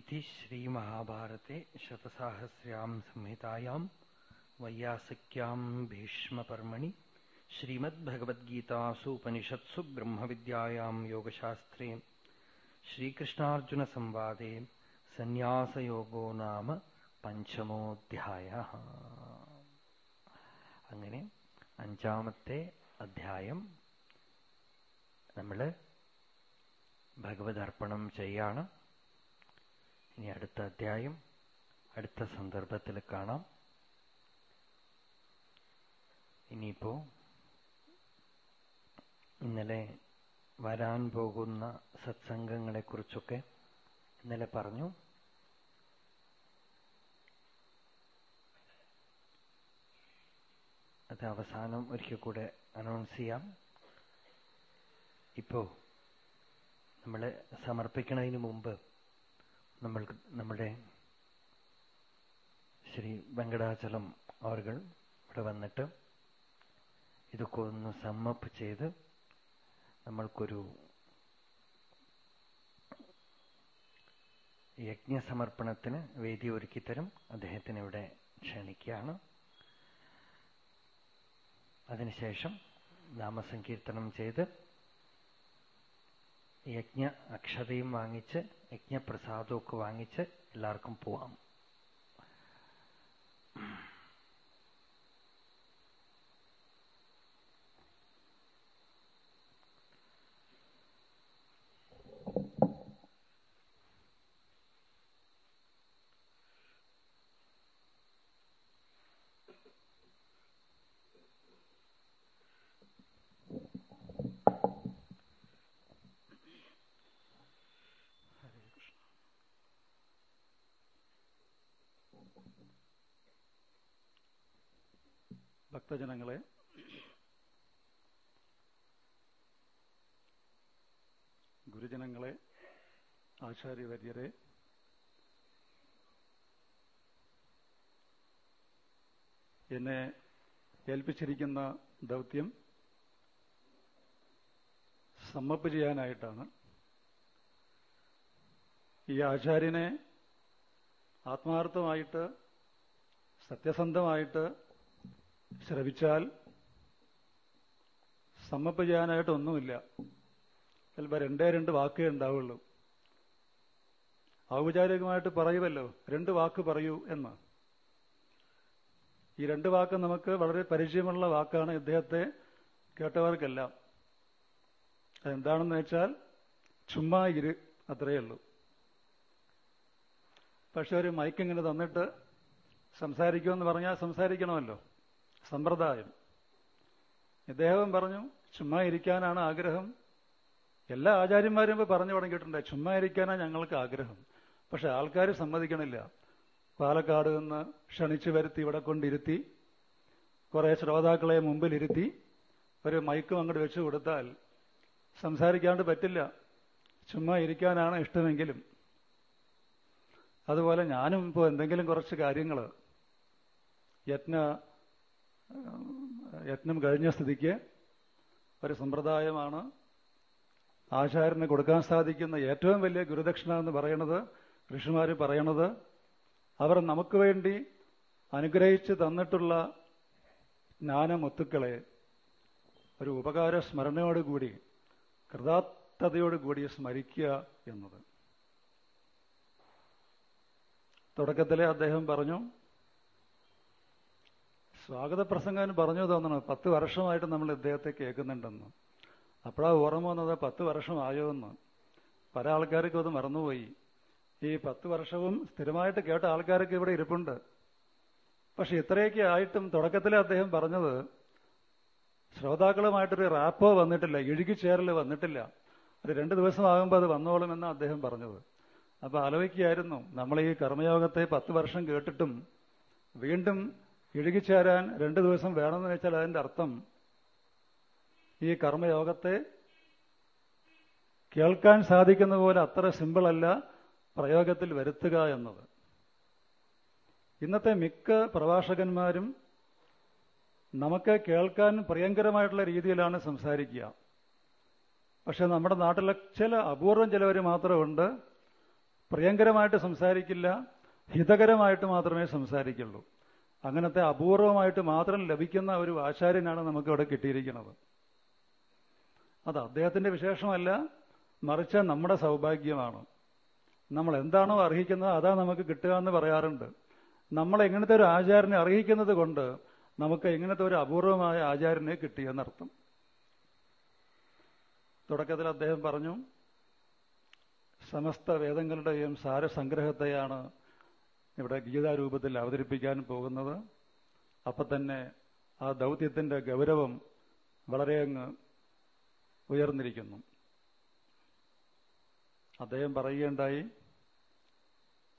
इति श्रीमहाभारते शतसाहस्र्याम् संहितायाम् वैयासिक्याम् भीष्मपर्मणि श्रीमद्भगवद्गीतासु उपनिषत्सु ब्रह्मविद्यायाम् योगशास्त्रे श्रीकृष्णार्जुनसंवादे സന്യാസയോഗോ നാമ പഞ്ചമോധ്യായ അങ്ങനെ അഞ്ചാമത്തെ അധ്യായം നമ്മൾ ഭഗവതർപ്പണം ചെയ്യാണ് ഇനി അടുത്ത അധ്യായം അടുത്ത സന്ദർഭത്തിൽ കാണാം. ഇനിയിപ്പോ ഇന്നലെ വരാൻ പോകുന്ന സത്സംഗങ്ങളെക്കുറിച്ചൊക്കെ ഇന്നലെ പറഞ്ഞു. അത് അവസാനം ഒരിക്കൽ കൂടെ അനൗൺസ് ചെയ്യാം. ഇപ്പോ നമ്മൾ സമർപ്പിക്കുന്നതിന് മുമ്പ് നമ്മൾക്ക് നമ്മുടെ ശ്രീ വെങ്കടാചലം അവർകൾ ഇവിടെ വന്നിട്ട് ഇതൊക്കെ ഒന്ന് സമ്മപ്പ് ചെയ്ത് നമ്മൾക്കൊരു യജ്ഞസമർപ്പണത്തിന് വേദി ഒരുക്കിത്തരും. അദ്ദേഹത്തിന് ഇവിടെ ക്ഷണിക്കുകയാണ്. അതിനുശേഷം നാമസങ്കീർത്തനം ചെയ്ത് യജ്ഞ അക്ഷതയും വാങ്ങിച്ച് യജ്ഞപ്രസാദമൊക്കെ വാങ്ങിച്ച് എല്ലാവർക്കും പോവാം. ഭക്തജനങ്ങളെ ഗുരുജനങ്ങളെ ആചാര്യവര്യരെ എന്നെ ഏൽപ്പിച്ചിരിക്കുന്ന ദൗത്യം സമ്മപ്പ് ചെയ്യാനായിട്ടാണ്. ഈ ആചാര്യനെ ആത്മാർത്ഥമായിട്ട് സത്യസന്ധമായിട്ട് ശ്രവിച്ചാൽ സമ്മപ്പ് ചെയ്യാനായിട്ട് ഒന്നുമില്ല. ചിലപ്പോൾ രണ്ടേ രണ്ട് വാക്കേ ഉണ്ടാവുള്ളൂ. ഔപചാരികമായിട്ട് പറയുമല്ലോ രണ്ട് വാക്ക് പറയൂ എന്ന്. ഈ രണ്ട് വാക്ക് നമുക്ക് വളരെ പരിചയമുള്ള വാക്കാണ് ഇദ്ദേഹത്തെ കേട്ടവർക്കെല്ലാം. അതെന്താണെന്ന് വെച്ചാൽ ചുമ്മാ ഇരു അത്രയേ ഉള്ളൂ. പക്ഷെ ഒരു മൈക്ക് ഇങ്ങനെ തന്നിട്ട് സംസാരിക്കുമെന്ന് പറഞ്ഞാൽ സംസാരിക്കണമല്ലോ. സമ്പ്രദായം. ഇദ്ദേഹം പറഞ്ഞു ചുമ്മാ ഇരിക്കാനാണ് ആഗ്രഹം. എല്ലാ ആചാര്യന്മാരും ഇപ്പൊ പറഞ്ഞു തുടങ്ങിയിട്ടുണ്ട് ചുമ്മാ ഇരിക്കാനാണ് ഞങ്ങൾക്ക് ആഗ്രഹം. പക്ഷെ ആൾക്കാർ സമ്മതിക്കണില്ല. പാലക്കാട് നിന്ന് ക്ഷണിച്ചു വരുത്തി ഇവിടെ കൊണ്ടിരുത്തി കുറെ ശ്രോതാക്കളെ മുമ്പിലിരുത്തി ഒരു മൈക്കും അങ്ങോട്ട് വെച്ചു കൊടുത്താൽ സംസാരിക്കാണ്ട് പറ്റില്ല. ചുമ്മാ ഇരിക്കാനാണ് ഇഷ്ടമെങ്കിലും. അതുപോലെ ഞാനും ഇപ്പോൾ എന്തെങ്കിലും കുറച്ച് കാര്യങ്ങൾ യജ്ഞ യജ്ഞം കഴിഞ്ഞ സ്ഥിതിക്ക് ഒരു സമ്പ്രദായമാണ് ആചാര്യന് കൊടുക്കാൻ സാധിക്കുന്ന ഏറ്റവും വലിയ ഗുരുദക്ഷിണ എന്ന് പറയുന്നത് ഋഷിമാർ പറയണത്. അവർ നമുക്ക് വേണ്ടി അനുഗ്രഹിച്ച് തന്നിട്ടുള്ള ജ്ഞാനമുത്തുക്കളെ ഒരു ഉപകാര സ്മരണയോടുകൂടി കൃതാർത്ഥതയോടുകൂടി സ്മരിക്കുക എന്നത്. തുടക്കത്തിലെ അദ്ദേഹം പറഞ്ഞു സ്വാഗത പ്രസംഗം പറഞ്ഞു തോന്നണം പത്ത് വർഷമായിട്ട് നമ്മൾ ഇദ്ദേഹത്തെ കേൾക്കുന്നുണ്ടെന്ന്. അപ്പോഴാ ഓർമ്മ വന്നത് പത്ത് വർഷമായോ എന്ന്. പല ആൾക്കാർക്കും അത് മറന്നുപോയി. ഈ പത്ത് വർഷവും സ്ഥിരമായിട്ട് കേട്ട ആൾക്കാരൊക്കെ ഇവിടെ ഇരിപ്പുണ്ട്. പക്ഷെ ഇത്രയൊക്കെ ആയിട്ടും തുടക്കത്തിലെ അദ്ദേഹം പറഞ്ഞത് ശ്രോതാക്കളുമായിട്ടൊരു റാപ്പോ വന്നിട്ടില്ല ഇഴുകിച്ചേരൽ വന്നിട്ടില്ല. അത് രണ്ട് ദിവസമാകുമ്പോൾ അത് വന്നോളുമെന്ന് അദ്ദേഹം പറഞ്ഞത്. അപ്പൊ ആലോചിക്കുകയായിരുന്നു നമ്മൾ ഈ കർമ്മയോഗത്തെ പത്ത് വർഷം കേട്ടിട്ടും വീണ്ടും ഇഴുകിച്ചേരാൻ രണ്ട് ദിവസം വേണമെന്ന് വെച്ചാൽ അതിന്റെ അർത്ഥം ഈ കർമ്മയോഗത്തെ കേൾക്കാൻ സാധിക്കുന്ന പോലെ അത്ര സിമ്പിളല്ല പ്രയോഗത്തിൽ വരുത്തുക എന്നത്. ഇന്നത്തെ മിക്ക പ്രഭാഷകന്മാരും നമുക്ക് കേൾക്കാൻ പ്രിയങ്കരമായിട്ടുള്ള രീതിയിലാണ് സംസാരിക്കുക. പക്ഷെ നമ്മുടെ നാട്ടിലെ ചില അപൂർവം ചിലവർ മാത്രമുണ്ട്. പ്രിയങ്കരമായിട്ട് സംസാരിക്കില്ല ഹിതകരമായിട്ട് മാത്രമേ സംസാരിക്കുള്ളൂ. അങ്ങനത്തെ അപൂർവമായിട്ട് മാത്രം ലഭിക്കുന്ന ഒരു ആചാര്യനാണ് നമുക്ക് ഇവിടെ കിട്ടിയിരിക്കുന്നത്. അത് അദ്ദേഹത്തിന്റെ വിശേഷമല്ല മറിച്ച് നമ്മുടെ സൗഭാഗ്യമാണ്. നമ്മൾ എന്താണോ അർഹിക്കുന്നത് അതാ നമുക്ക് കിട്ടുക എന്ന് പറയാറുണ്ട്. നമ്മൾ എങ്ങനത്തെ ഒരു ആചാരനെ അർഹിക്കുന്നത് കൊണ്ട് നമുക്ക് എങ്ങനത്തെ ഒരു അപൂർവമായ ആചാരനെ കിട്ടിയെന്നർത്ഥം തുടക്കത്തിൽ അദ്ദേഹം പറഞ്ഞു സമസ്ത വേദങ്ങളുടെയും സാരസംഗ്രഹത്തെയാണ് ഇവിടെ ഗീതാരൂപത്തിൽ അവതരിപ്പിക്കാൻ പോകുന്നത് അപ്പൊ തന്നെ ആ ദൗത്യത്തിന്റെ ഗൗരവം വളരെ അങ്ങ് ഉയർന്നിരിക്കുന്നു. അദ്ദേഹം പറയുകയുണ്ടായി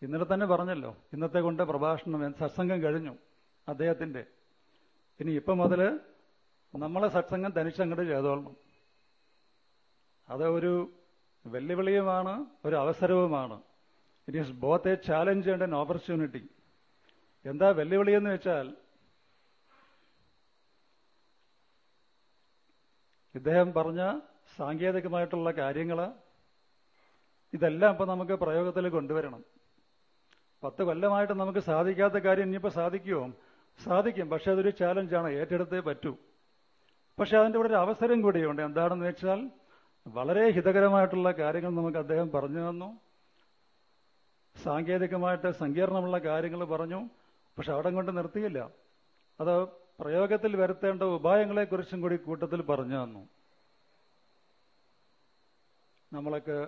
ഇന്നലെ തന്നെ പറഞ്ഞല്ലോ ഇന്നത്തെ കൊണ്ട് പ്രഭാഷണം സത്സംഗം കഴിഞ്ഞു അദ്ദേഹത്തിന്റെ. ഇനി ഇപ്പം മുതൽ നമ്മളെ സത്സംഗം തനിച്ചങ്ങോട്ട് ചെയ്തോളണം അത് ഒരു വെല്ലുവിളിയുമാണ് ഒരു അവസരവുമാണ്. It is both a challenge and an opportunity എന്താ വെല്ലുവിളി എന്ന് വെച്ചാൽ ഇദ്ദേഹം പറഞ്ഞ സാങ്കേതികമായിട്ടുള്ള കാര്യങ്ങൾ ഇതെല്ലാം ഇപ്പം നമുക്ക് പ്രയോഗത്തിൽ കൊണ്ടുവരണം. പത്ത് കൊല്ലമായിട്ട് നമുക്ക് സാധിക്കാത്ത കാര്യം ഇനിയിപ്പോൾ സാധിക്കുമോ സാധിക്കും. പക്ഷെ അതൊരു ചാലഞ്ചാണ് ഏറ്റെടുത്തേ പറ്റൂ. പക്ഷെ അതിന്റെ ഇവിടെ ഒരു അവസരം കൂടിയുണ്ട്. എന്താണെന്ന് വെച്ചാൽ വളരെ ഹിതകരമായിട്ടുള്ള കാര്യങ്ങൾ നമുക്ക് അദ്ദേഹം പറഞ്ഞു തന്നു. സാങ്കേതികമായിട്ട് സങ്കീർണമുള്ള കാര്യങ്ങൾ പറഞ്ഞു പക്ഷെ അവിടെ കൊണ്ട് നിർത്തിയില്ല. അത് പ്രയോഗത്തിൽ വരുത്തേണ്ട ഉപായങ്ങളെക്കുറിച്ചും കൂടി കൂട്ടത്തിൽ പറഞ്ഞു തന്നു. നമ്മളൊക്കെ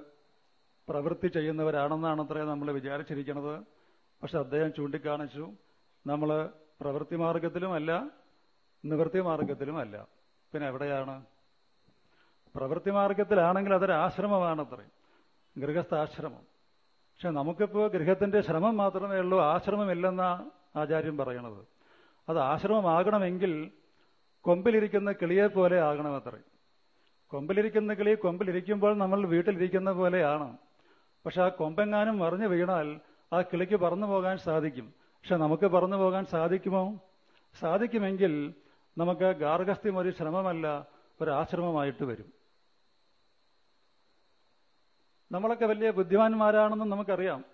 പ്രവൃത്തി ചെയ്യുന്നവരാണെന്നാണ് അത്രയും നമ്മൾ വിചാരിച്ചിരിക്കുന്നത് പക്ഷെ അദ്ദേഹം ചൂണ്ടിക്കാണിച്ചു നമ്മൾ പ്രവൃത്തി മാർഗത്തിലുമല്ല നിവൃത്തി മാർഗത്തിലുമല്ല. പിന്നെ എവിടെയാണ്? പ്രവൃത്തി മാർഗത്തിലാണെങ്കിൽ അതൊരു ആശ്രമമാണത്രേ ഗൃഹസ്ഥാശ്രമം. പക്ഷെ നമുക്കിപ്പോൾ ഗൃഹത്തിന്റെ ശ്രമം മാത്രമേ ഉള്ളൂ ആശ്രമമില്ലെന്ന ആചാര്യം പറയണത്. അത് ആശ്രമമാകണമെങ്കിൽ കൊമ്പിലിരിക്കുന്ന കിളിയെ പോലെ ആകണം അത്രേ കൊമ്പിലിരിക്കുന്ന കിളി കൊമ്പിലിരിക്കുമ്പോൾ നമ്മൾ വീട്ടിലിരിക്കുന്ന പോലെയാണ്. പക്ഷെ ആ കൊമ്പെങ്ങാനും മറിഞ്ഞു വീണാൽ ആ കിളിക്ക് പറന്നു പോകാൻ സാധിക്കും. പക്ഷെ നമുക്ക് പറന്നു പോകാൻ സാധിക്കുമോ? സാധിക്കുമെങ്കിൽ നമുക്ക് ഗാർഹസ്ഥ്യം ഒരു ശ്രമമല്ല ഒരാശ്രമമായിട്ട് വരും. നമ്മളൊക്കെ വലിയ ബുദ്ധിമാന്മാരാണെന്ന് നമുക്കറിയാം.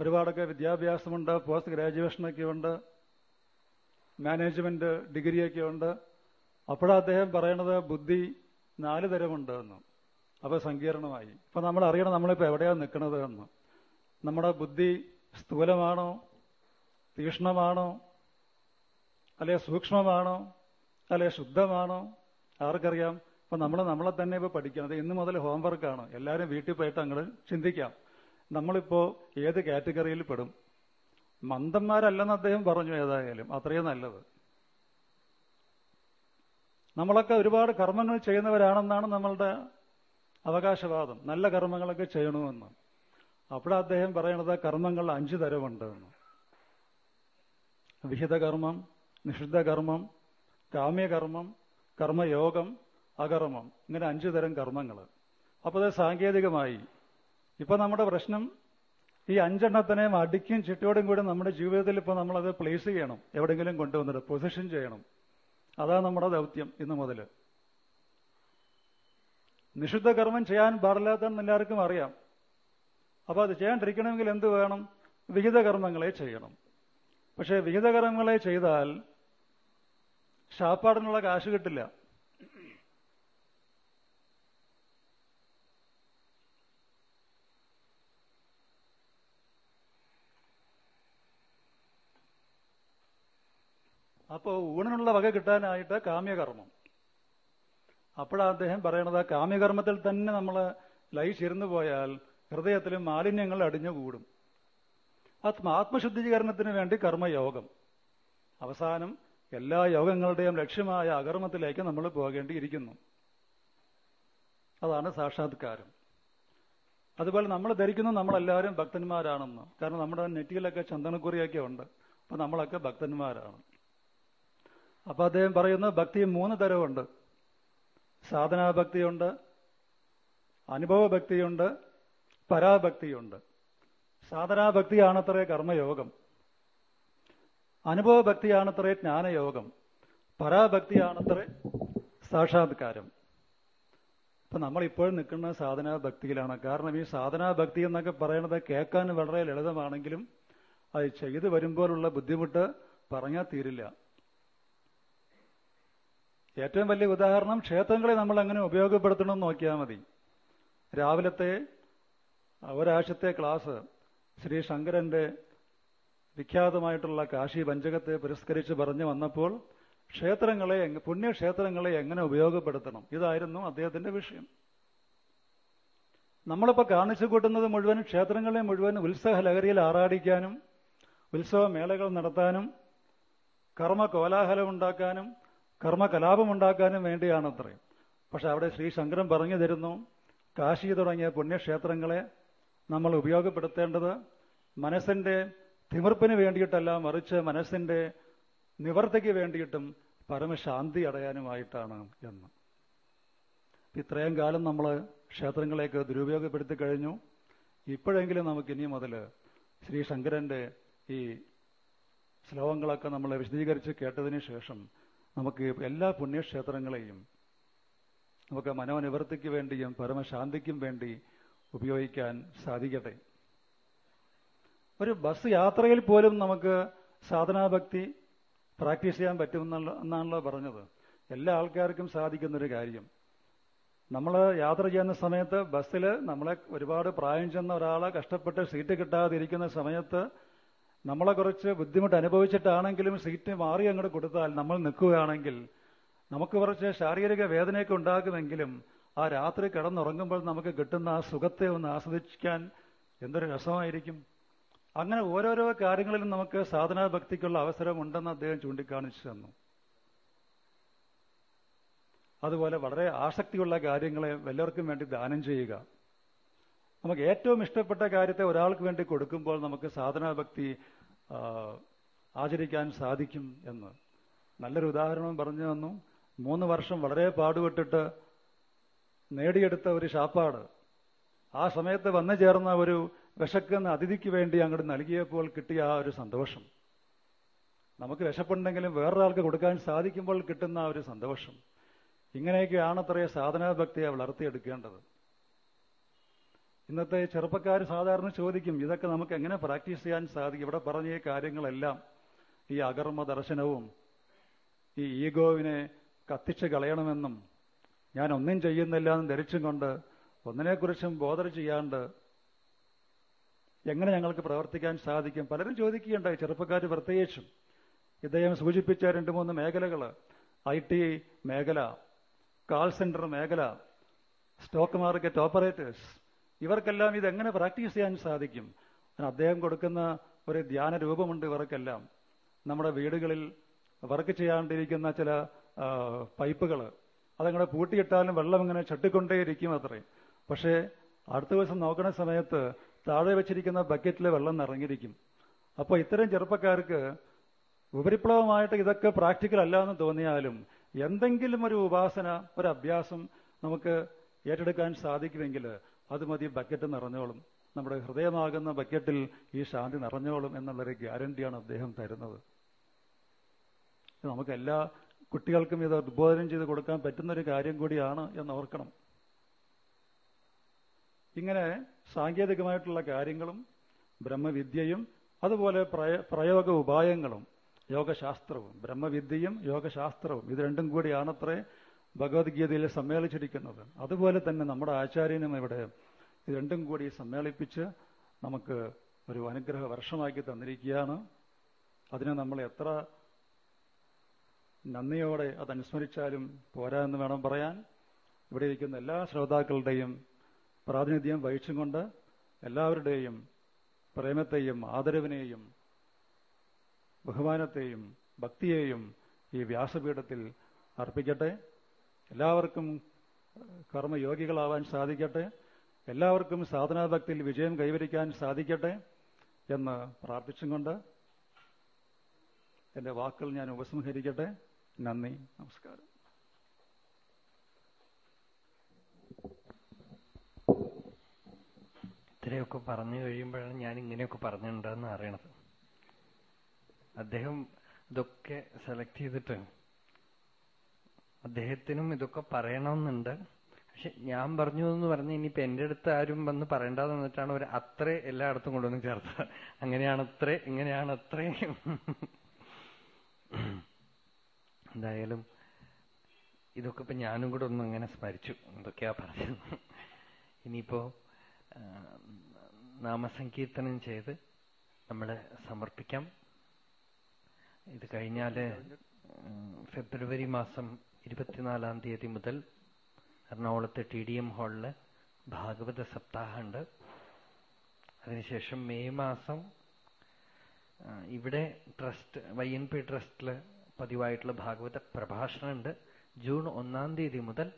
ഒരുപാടൊക്കെ വിദ്യാഭ്യാസമുണ്ട് പോസ്റ്റ് ഗ്രാജുവേഷനൊക്കെ ഉണ്ട് മാനേജ്മെന്റ് ഡിഗ്രിയൊക്കെ ഉണ്ട്. അപ്പോഴാണ് അദ്ദേഹം പറയണത് ബുദ്ധി നാല് തരമുണ്ട് എന്ന്. അപ്പൊ സങ്കീർണമായി. ഇപ്പൊ നമ്മൾ അറിയണം നമ്മളിപ്പോ എവിടെയാണ് നിൽക്കുന്നത് എന്ന്. നമ്മുടെ ബുദ്ധി സ്ഥൂലമാണോ? തീക്ഷ്ണമാണോ അല്ലെ സൂക്ഷ്മമാണോ? അല്ലെ ശുദ്ധമാണോ? ആർക്കറിയാം? അപ്പൊ നമ്മൾ നമ്മളെ തന്നെ ഇപ്പൊ പഠിക്കണം ഇന്ന് മുതൽ ഹോംവർക്കാണ് എല്ലാവരും വീട്ടിൽ പോയിട്ട് അങ്ങോട്ട് ചിന്തിക്കാം. നമ്മളിപ്പോ ഏത് കാറ്റഗറിയിൽ പെടും? മന്ദന്മാരല്ലെന്ന് അദ്ദേഹം പറഞ്ഞു ഏതായാലും. അത്രയും നല്ലത്. നമ്മളൊക്കെ ഒരുപാട് കർമ്മങ്ങൾ ചെയ്യുന്നവരാണെന്നാണ് നമ്മളുടെ അവകാശവാദം. നല്ല കർമ്മങ്ങളൊക്കെ ചെയ്യണമെന്ന്. അപ്പോഴാണ് അദ്ദേഹം പറയണത് കർമ്മങ്ങൾ അഞ്ചു തരമുണ്ട് എന്ന് വിഹിതകർമ്മം നിഷിദ്ധകർമ്മം നിഷിദ്ധ കാമ്യകർമ്മം കർമ്മയോഗം അകർമ്മം ഇങ്ങനെ അഞ്ചു തരം കർമ്മങ്ങൾ അപ്പോൾ അത് സാങ്കേതികമായി. ഇപ്പൊ നമ്മുടെ പ്രശ്നം ഈ അഞ്ചെണ്ണത്തിനെയും അടിക്കും ചിട്ടയോടും കൂടി നമ്മുടെ ജീവിതത്തിൽ ഇപ്പൊ നമ്മളത് പ്ലേസ് ചെയ്യണം. എവിടെയെങ്കിലും കൊണ്ടുവന്നിട്ട് പൊസിഷൻ ചെയ്യണം. അതാണ് നമ്മുടെ ദൗത്യം ഇന്ന് മുതൽ നിഷിദ്ധ കർമ്മം ചെയ്യാൻ പാടില്ലാത്തതെന്ന് എല്ലാവർക്കും അറിയാം. അപ്പോൾ അത് ചെയ്യാണ്ടിരിക്കണമെങ്കിൽ എന്ത് വേണം? വിഹിത കർമ്മങ്ങളെ ചെയ്യണം. പക്ഷേ വിഹിത കർമ്മങ്ങളെ ചെയ്താൽ ശാപ്പാടിനുള്ള കാശ് കിട്ടില്ല. അപ്പോ ഊണിനുള്ള വക കിട്ടാനായിട്ട് കാമ്യകർമ്മം. അപ്പോഴാണ് അദ്ദേഹം പറയണത് കാമ്യകർമ്മത്തിൽ തന്നെ നമ്മൾ ലയിച്ചിരുന്നു പോയാൽ ഹൃദയത്തിൽ മാലിന്യങ്ങൾ അടിഞ്ഞുകൂടും. ആത്മാത്മശുദ്ധീകരണത്തിന് വേണ്ടി കർമ്മയോഗം. അവസാനം എല്ലാ യോഗങ്ങളുടെയും ലക്ഷ്യമായ അകർമ്മത്തിലേക്ക് നമ്മൾ പോകേണ്ടിയിരിക്കുന്നു. അതാണ് സാക്ഷാത്കാരം. അതുപോലെ നമ്മൾ ധരിക്കുന്നു നമ്മളെല്ലാവരും ഭക്തന്മാരാണെന്ന്. കാരണം നമ്മുടെ നെറ്റിയിലൊക്കെ ചന്ദനക്കുറിയൊക്കെ ഉണ്ട്. അപ്പൊ നമ്മളൊക്കെ ഭക്തന്മാരാണ്. അപ്പൊ അദ്ദേഹം പറയുന്നു ഭക്തി മൂന്ന് തരമുണ്ട്. സാധനാഭക്തിയുണ്ട് അനുഭവഭക്തിയുണ്ട് പരാഭക്തിയുണ്ട്. സാധനാഭക്തിയാണത്രേ കർമ്മയോഗം. അനുഭവഭക്തിയാണത്രേ ജ്ഞാനയോഗം. പരാഭക്തിയാണത്രേ സാക്ഷാത്കാരം. അപ്പൊ നമ്മൾ ഇപ്പോഴും നിൽക്കുന്ന സാധനാഭക്തിയിലാണ്. കാരണം ഈ സാധനാഭക്തി എന്നൊക്കെ പറയുന്നത് കേൾക്കാൻ വളരെ ലളിതമാണെങ്കിലും അത് ചെയ്തു വരുമ്പോഴുള്ള ബുദ്ധിമുട്ട് പറഞ്ഞാൽ തീരില്ല. ഏറ്റവും വലിയ ഉദാഹരണം ക്ഷേത്രങ്ങളെ നമ്മൾ എങ്ങനെ ഉപയോഗപ്പെടുത്തണമെന്ന് നോക്കിയാൽ മതി. രാവിലത്തെ ഒരാഴ്ചത്തെ ക്ലാസ് ശ്രീ ശങ്കരന്റെ വിഖ്യാതമായിട്ടുള്ള കാശി പഞ്ചകത്തെ പുരസ്കരിച്ച് പറഞ്ഞു വന്നപ്പോൾ ക്ഷേത്രങ്ങളെ പുണ്യക്ഷേത്രങ്ങളെ എങ്ങനെ ഉപയോഗപ്പെടുത്തണം? ഇതായിരുന്നു അദ്ദേഹത്തിന്റെ വിഷയം. നമ്മളിപ്പോ കാണിച്ചു കൂട്ടുന്നത് മുഴുവൻ ക്ഷേത്രങ്ങളെ മുഴുവൻ ഉത്സവ ആറാടിക്കാനും ആറാടിക്കാനും ഉത്സവമേളകൾ നടത്താനും കർമ്മ കോലാഹലം ഉണ്ടാക്കാനും കർമ്മ വേണ്ടിയാണ് അത്രയും പക്ഷെ അവിടെ ശ്രീ ശങ്കരൻ പറഞ്ഞു തരുന്നു കാശി തുടങ്ങിയ പുണ്യക്ഷേത്രങ്ങളെ നമ്മൾ ഉപയോഗപ്പെടുത്തേണ്ടത് മനസ്സിന്റെ തിമിർപ്പിന് വേണ്ടിയിട്ടല്ല മറിച്ച് മനസ്സിന്റെ നിവർത്തിക്ക് വേണ്ടിയിട്ടും പരമശാന്തി അടയാനുമായിട്ടാണ് എന്ന്. ഇത്രയും കാലം നമ്മൾ ക്ഷേത്രങ്ങളെയൊക്കെ ദുരുപയോഗപ്പെടുത്തി കഴിഞ്ഞു. ഇപ്പോഴെങ്കിലും നമുക്ക് ഇനി മുതൽ ശ്രീ ശങ്കരന്റെ ഈ ശ്ലോകങ്ങളൊക്കെ നമ്മൾ വിശദീകരിച്ച് കേട്ടതിന് ശേഷം നമുക്ക് എല്ലാ പുണ്യക്ഷേത്രങ്ങളെയും നമുക്ക് മനോനിവൃത്തിക്ക് വേണ്ടിയും പരമശാന്തിക്കും വേണ്ടി ഉപയോഗിക്കാൻ സാധിക്കട്ടെ. ഒരു ബസ് യാത്രയിൽ പോലും നമുക്ക് സാധനാഭക്തി പ്രാക്ടീസ് ചെയ്യാൻ പറ്റും എന്നാണല്ലോ പറഞ്ഞത്. എല്ലാ ആൾക്കാർക്കും സാധിക്കുന്നൊരു കാര്യം. നമ്മൾ യാത്ര ചെയ്യുന്ന സമയത്ത് ബസ്സിൽ നമ്മളെ ഒരുപാട് പ്രായം ചെന്ന ഒരാളെ കഷ്ടപ്പെട്ട് സീറ്റ് കിട്ടാതിരിക്കുന്ന സമയത്ത് നമ്മളെ കുറച്ച് ബുദ്ധിമുട്ട് അനുഭവിച്ചിട്ടാണെങ്കിലും സീറ്റ് മാറി അങ്ങോട്ട് കൊടുത്താൽ നമ്മൾ നിൽക്കുകയാണെങ്കിൽ നമുക്ക് കുറച്ച് ശാരീരിക വേദനയൊക്കെ ഉണ്ടാകുമെങ്കിലും ആ രാത്രി കിടന്നുറങ്ങുമ്പോൾ നമുക്ക് കിട്ടുന്ന ആ സുഖത്തെ ഒന്ന് ആസ്വദിക്കാൻ എന്തൊരു രസമായിരിക്കും. അങ്ങനെ ഓരോരോ കാര്യങ്ങളിലും നമുക്ക് സാധനാഭക്തിക്കുള്ള അവസരമുണ്ടെന്ന് അദ്ദേഹം ചൂണ്ടിക്കാണിച്ചു തന്നു. അതുപോലെ വളരെ ആസക്തിയുള്ള കാര്യങ്ങളെ എല്ലാവർക്കും വേണ്ടി ദാനം ചെയ്യുക. നമുക്ക് ഏറ്റവും ഇഷ്ടപ്പെട്ട കാര്യത്തെ ഒരാൾക്ക് വേണ്ടി കൊടുക്കുമ്പോൾ നമുക്ക് സാധനാഭക്തി ആചരിക്കാൻ സാധിക്കും എന്ന്. നല്ലൊരു ഉദാഹരണം പറഞ്ഞു തന്നു. മൂന്ന് വർഷം വളരെ പാടുപെട്ടിട്ട് നേടിയെടുത്ത ഒരു ഷാപ്പാട്. ആ സമയത്ത് വന്നു ചേർന്ന ഒരു വിശക്കുന്ന അതിഥിക്ക് വേണ്ടി അങ്ങോട്ട് നൽകിയപ്പോൾ കിട്ടിയ ആ ഒരു സന്തോഷം. നമുക്ക് വിശപ്പുണ്ടെങ്കിലും വേറൊരാൾക്ക് കൊടുക്കാൻ സാധിക്കുമ്പോൾ കിട്ടുന്ന ആ ഒരു സന്തോഷം. ഇങ്ങനെയൊക്കെയാണ് അത്രയും സാധനാഭക്തിയെ വളർത്തിയെടുക്കേണ്ടത്. ഇന്നത്തെ ചെറുപ്പക്കാർ സാധാരണ ചോദിക്കും ഇതൊക്കെ നമുക്ക് എങ്ങനെ പ്രാക്ടീസ് ചെയ്യാൻ സാധിക്കും? ഇവിടെ പറഞ്ഞ ഈ കാര്യങ്ങളെല്ലാം ഈ അകർമ്മ ദർശനവും ഈ ഈഗോവിനെ കത്തിച്ച് കളയണമെന്നും ഞാൻ ഒന്നും ചെയ്യുന്നില്ല എന്ന് ധരിച്ചും കൊണ്ട് ഒന്നിനെക്കുറിച്ചും ബോധർ ചെയ്യാണ്ട് എങ്ങനെ ഞങ്ങൾക്ക് പ്രവർത്തിക്കാൻ സാധിക്കും? പലരും ചോദിക്കുകയുണ്ടായി ചെറുപ്പക്കാർ പ്രത്യേകിച്ചും. ഇദ്ദേഹം സൂചിപ്പിച്ച രണ്ട് മൂന്ന് മേഖലകൾ ഐ ടി മേഖല കാൾ സെന്റർ മേഖല സ്റ്റോക്ക് മാർക്കറ്റ് ഓപ്പറേറ്റേഴ്സ് ഇവർക്കെല്ലാം ഇതെങ്ങനെ പ്രാക്ടീസ് ചെയ്യാൻ സാധിക്കും? അദ്ദേഹം കൊടുക്കുന്ന ഒരു ധ്യാന രൂപമുണ്ട് ഇവർക്കെല്ലാം. നമ്മുടെ വീടുകളിൽ വർക്ക് ചെയ്യാണ്ടിരിക്കുന്ന ചില പൈപ്പുകൾ അതങ്ങനെ പൂട്ടിയിട്ടാലും വെള്ളം ഇങ്ങനെ ചട്ടിക്കൊണ്ടേയിരിക്കും അത്രേ. പക്ഷേ അടുത്ത ദിവസം നോക്കുന്ന സമയത്ത് താഴെ വെച്ചിരിക്കുന്ന ബക്കറ്റിൽ വെള്ളം നിറഞ്ഞിരിക്കും. അപ്പോൾ ഇത്തരം ചെറുപ്പക്കാർക്ക് ഉപരിപ്ലവമായിട്ട് ഇതൊക്കെ പ്രാക്ടിക്കൽ അല്ല എന്ന് തോന്നിയാലും എന്തെങ്കിലും ഒരു ഉപാസന ഒരു അഭ്യാസം നമുക്ക് ഏറ്റെടുക്കാൻ സാധിക്കുമെങ്കിൽ അത് മതി ബക്കറ്റ് നിറഞ്ഞോളും. നമ്മുടെ ഹൃദയമാകുന്ന ബക്കറ്റിൽ ഈ ശാന്തി നിറഞ്ഞോളും എന്നുള്ളൊരു ഗ്യാരണ്ടിയാണ് അദ്ദേഹം തരുന്നത്. നമുക്ക് എല്ലാ കുട്ടികൾക്കും ഇത് ഉദ്ബോധനം ചെയ്ത് കൊടുക്കാൻ പറ്റുന്ന ഒരു കാര്യം കൂടിയാണ് എന്ന് ഓർക്കണം ഇങ്ങനെ സാങ്കേതികമായിട്ടുള്ള കാര്യങ്ങളും ബ്രഹ്മവിദ്യയും അതുപോലെ പ്രയോഗ ഉപായങ്ങളും യോഗശാസ്ത്രവും ബ്രഹ്മവിദ്യയും യോഗശാസ്ത്രവും ഇത് രണ്ടും കൂടിയാണത്രേ ഭഗവത്ഗീതയിൽ സമ്മേളിച്ചിരിക്കുന്നത്. അതുപോലെ തന്നെ നമ്മുടെ ആചാര്യനും ഇവിടെ രണ്ടും കൂടി സമ്മേളിപ്പിച്ച് നമുക്ക് ഒരു അനുഗ്രഹ വർഷമാക്കി തന്നിരിക്കുകയാണ്. അതിനെ നമ്മൾ എത്ര നന്ദിയോടെ അതനുസ്മരിച്ചാലും പോരാ എന്ന് വേണം പറയാൻ. ഇവിടെ ഇരിക്കുന്ന എല്ലാ ശ്രോതാക്കളുടെയും പ്രാതിനിധ്യം വഹിച്ചും കൊണ്ട് എല്ലാവരുടെയും പ്രേമത്തെയും ആദരവിനെയും ബഹുമാനത്തെയും ഭക്തിയെയും ഈ വ്യാസപീഠത്തിൽ അർപ്പിക്കട്ടെ. എല്ലാവർക്കും കർമ്മയോഗികളാവാൻ സാധിക്കട്ടെ. എല്ലാവർക്കും സാധനാഭക്തിയിൽ വിജയം കൈവരിക്കാൻ സാധിക്കട്ടെ എന്ന് പ്രാർത്ഥിച്ചും കൊണ്ട് എന്റെ വാക്കുകൾ ഞാൻ ഉപസംഹരിക്കട്ടെ. നന്ദി നമസ്കാരം. ഇത്രയൊക്കെ പറഞ്ഞു കഴിയുമ്പോഴാണ് ഞാൻ ഇങ്ങനെയൊക്കെ പറഞ്ഞിട്ടുണ്ടെന്ന് അറിയണത്. അദ്ദേഹം ഇതൊക്കെ സെലക്ട് ചെയ്തിട്ട് അദ്ദേഹത്തിനും ഇതൊക്കെ പറയണമെന്നുണ്ട്. പക്ഷെ ഞാൻ പറഞ്ഞു എന്ന് പറഞ്ഞ് ഇനിയിപ്പോ എന്റെ അടുത്ത് ആരും വന്ന് പറയണ്ടെന്ന് വന്നിട്ടാണ് ഒരു അത്രേ എല്ലായിടത്തും കൊണ്ടുവന്ന് ചേർത്തത്. അങ്ങനെയാണ് അത്രേ ഇങ്ങനെയാണ് അത്രേ. എന്തായാലും ഇതൊക്കെ ഇപ്പൊ ഞാനും കൂടെ ഒന്ന് അങ്ങനെ സ്മരിച്ചു. എന്തൊക്കെയാ പറഞ്ഞത്. ഇനിയിപ്പോ നാമസങ്കീർത്തനം ചെയ്ത് നമ്മൾ സമർപ്പിക്കാം. ഇത് കഴിഞ്ഞാൽ ഫെബ്രുവരി മാസം ഇരുപത്തിനാലാം തീയതി മുതൽ എറണാകുളത്ത് ടി ഡി എം ഹാളിൽ ഭാഗവത സപ്താഹമുണ്ട്. അതിനുശേഷം മെയ് മാസം ഇവിടെ ട്രസ്റ്റ് വൈ എൻ പി ട്രസ്റ്റിൽ പതിവായിട്ടുള്ള ഭാഗവത പ്രഭാഷണമുണ്ട്. ജൂൺ ഒന്നാം തീയതി മുതൽ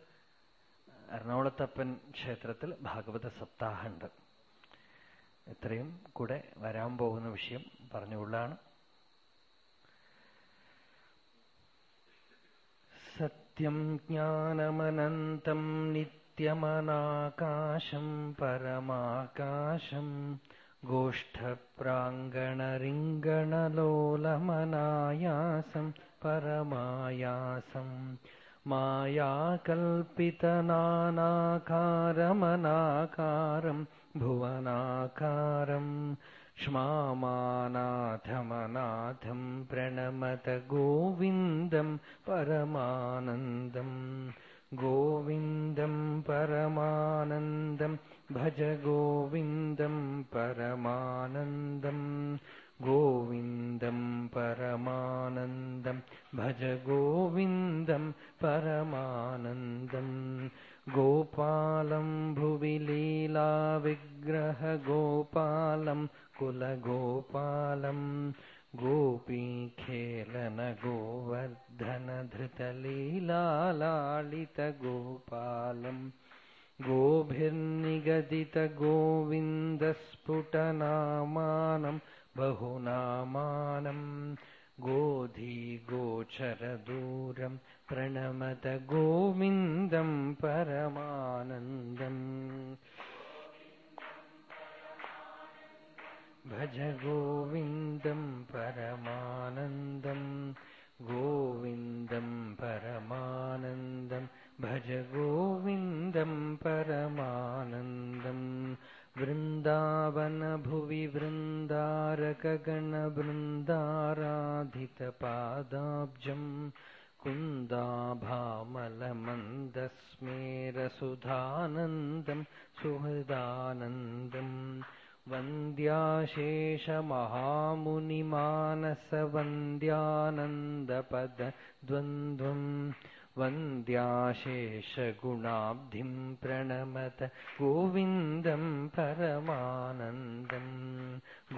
എറണാകുളത്തപ്പൻ ക്ഷേത്രത്തിൽ ഭാഗവത സപ്താഹമുണ്ട്. ഇത്രയും കൂടെ വരാൻ പോകുന്ന വിഷയം പറഞ്ഞുകൊള്ളാണ്. नित्यम् ज्ञानमनन्तम् नित्यमनाकाशम् परमाकाशम् गोष्ठप्राङ्गणरिङ्गणलोलमनायासम् परमायासम् मायाकल्पितनानाकारमनाकारम् भुवनाकारम् क्ष्मानाथमनाथम् प्रणमत गोविन्दम् परमानन्दम् गोविन्दम् परमानन्दम् भज गोविन्दम् परमानन्दम् गोविन्दम् परमानन्दम् भज गोविन्दम् परमानन्दम् गोपालम् भुवि लीलाविग्रहगोपालम् कुलगोपालम् गोपीखेलन गोवर्धनधृतलीलालालितगोपालम् गोभिर्निगदितगोविन्दस्फुटनामानम् बहुनामानम् गोधीगोचरदूरम् प्रणमत गोविन्दम् परमानन्दम् भज गोविन्दम् परमानन्दम् गोविन्दम् परमानन्दम् भज गोविन्दम् परमानन्दम् वृन्दावनभुवि वृन्दारकगणवृन्दाराधितपादाब्जम् कुन्दाभामलमन्दस्मेरसुधानन्दम् सुहृदानन्दम् वन्द्याशेषमहामुनिमानसवन्द्यानन्दपदद्वन्द्वम् वन्द्याशेषगुणाब्धिम् प्रणमत गोविन्दम् परमानन्दम्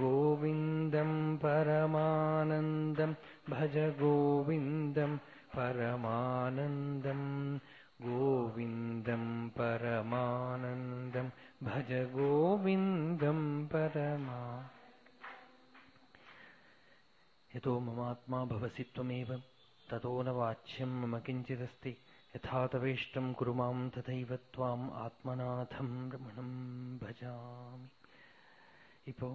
गोविन्दम् परमानन्दम् भज गोविन्दम् परमानन्दम् गोविन्दम् परमानन्दम् भज गोविन्दम् परमा यतो ममात्मा भवसि त्वमेव ततो न वाच्यम् मम किञ्चिदस्ति यथा तवेष्टम् कुरु माम् तथैव त्वाम् ആത്മനാഥം രമണം ഭജാമി ഇപ്പോ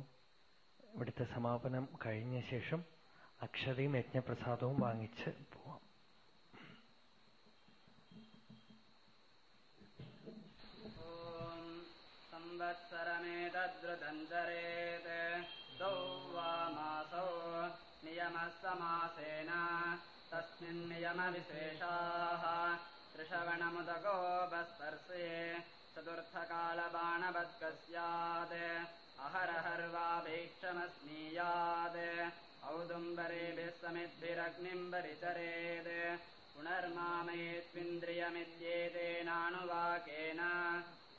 ഇവിടുത്തെ സമാപനം കഴിഞ്ഞ ശേഷം അക്ഷതയും യജ്ഞപ്രസാദവും വാങ്ങിച്ച് പോവാം ृतञ्जरेत् द्वौ वामासो नियमः समासेन तस्मिन् नियमविशेषाः त्रिश्रवणमुदको बस्पर्शे चतुर्थकालबाणवत्कस्यात्। अहरहर्वापेक्षमस्मीयाद् औदुम्बरेभिः समिद्भिरग्निम् परिचरेत् पुनर्मामयेत्विन्द्रियमित्येतेनानुवाकेन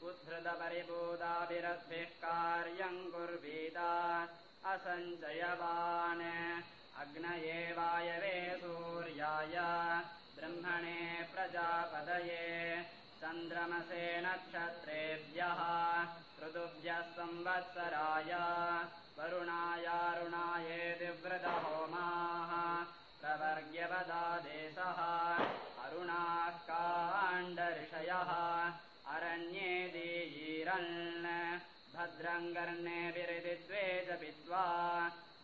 उद्धृतपरिभूताभिरद्भिः कार्यम् कुर्वीता असञ्चयवान् अग्नये वायवे सूर्याय ब्रह्मणे प्रजापदये चन्द्रमसे नक्षत्रेभ्यः ऋतुभ्यः संवत्सराय। वरुणायारुणायेतिव्रतहोमाः प्रवर्ग्यपदादेशः अरुणाः काण्डऋषयः अरण्ये दीयीरन् भद्रङ्गर्णेऽभिरदि त्वे च पित्वा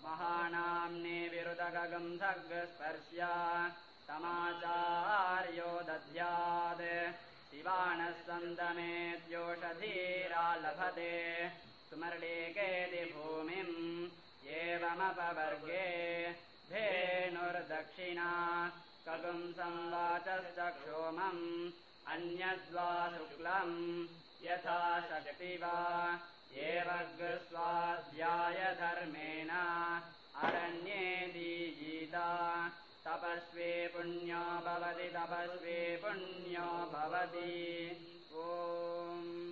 महानाम्नि विरुदगम् समाचार्यो दध्यात्। शिवाणः सन्दमेत्योषधीरा लभते सुमरणेकेति भूमिम् एवमपवर्गे। धेनुर्दक्षिणा कगुम् संलाचस्य क्षोमम् अन्यद्वा शुक्लम् यथा शक्ति वा एवग्स्वाध्यायधर्मेण अरण्ये दीयीता। तपस्वी पुण्यो भवति तपस्वी पुण्यो भवति। ॐ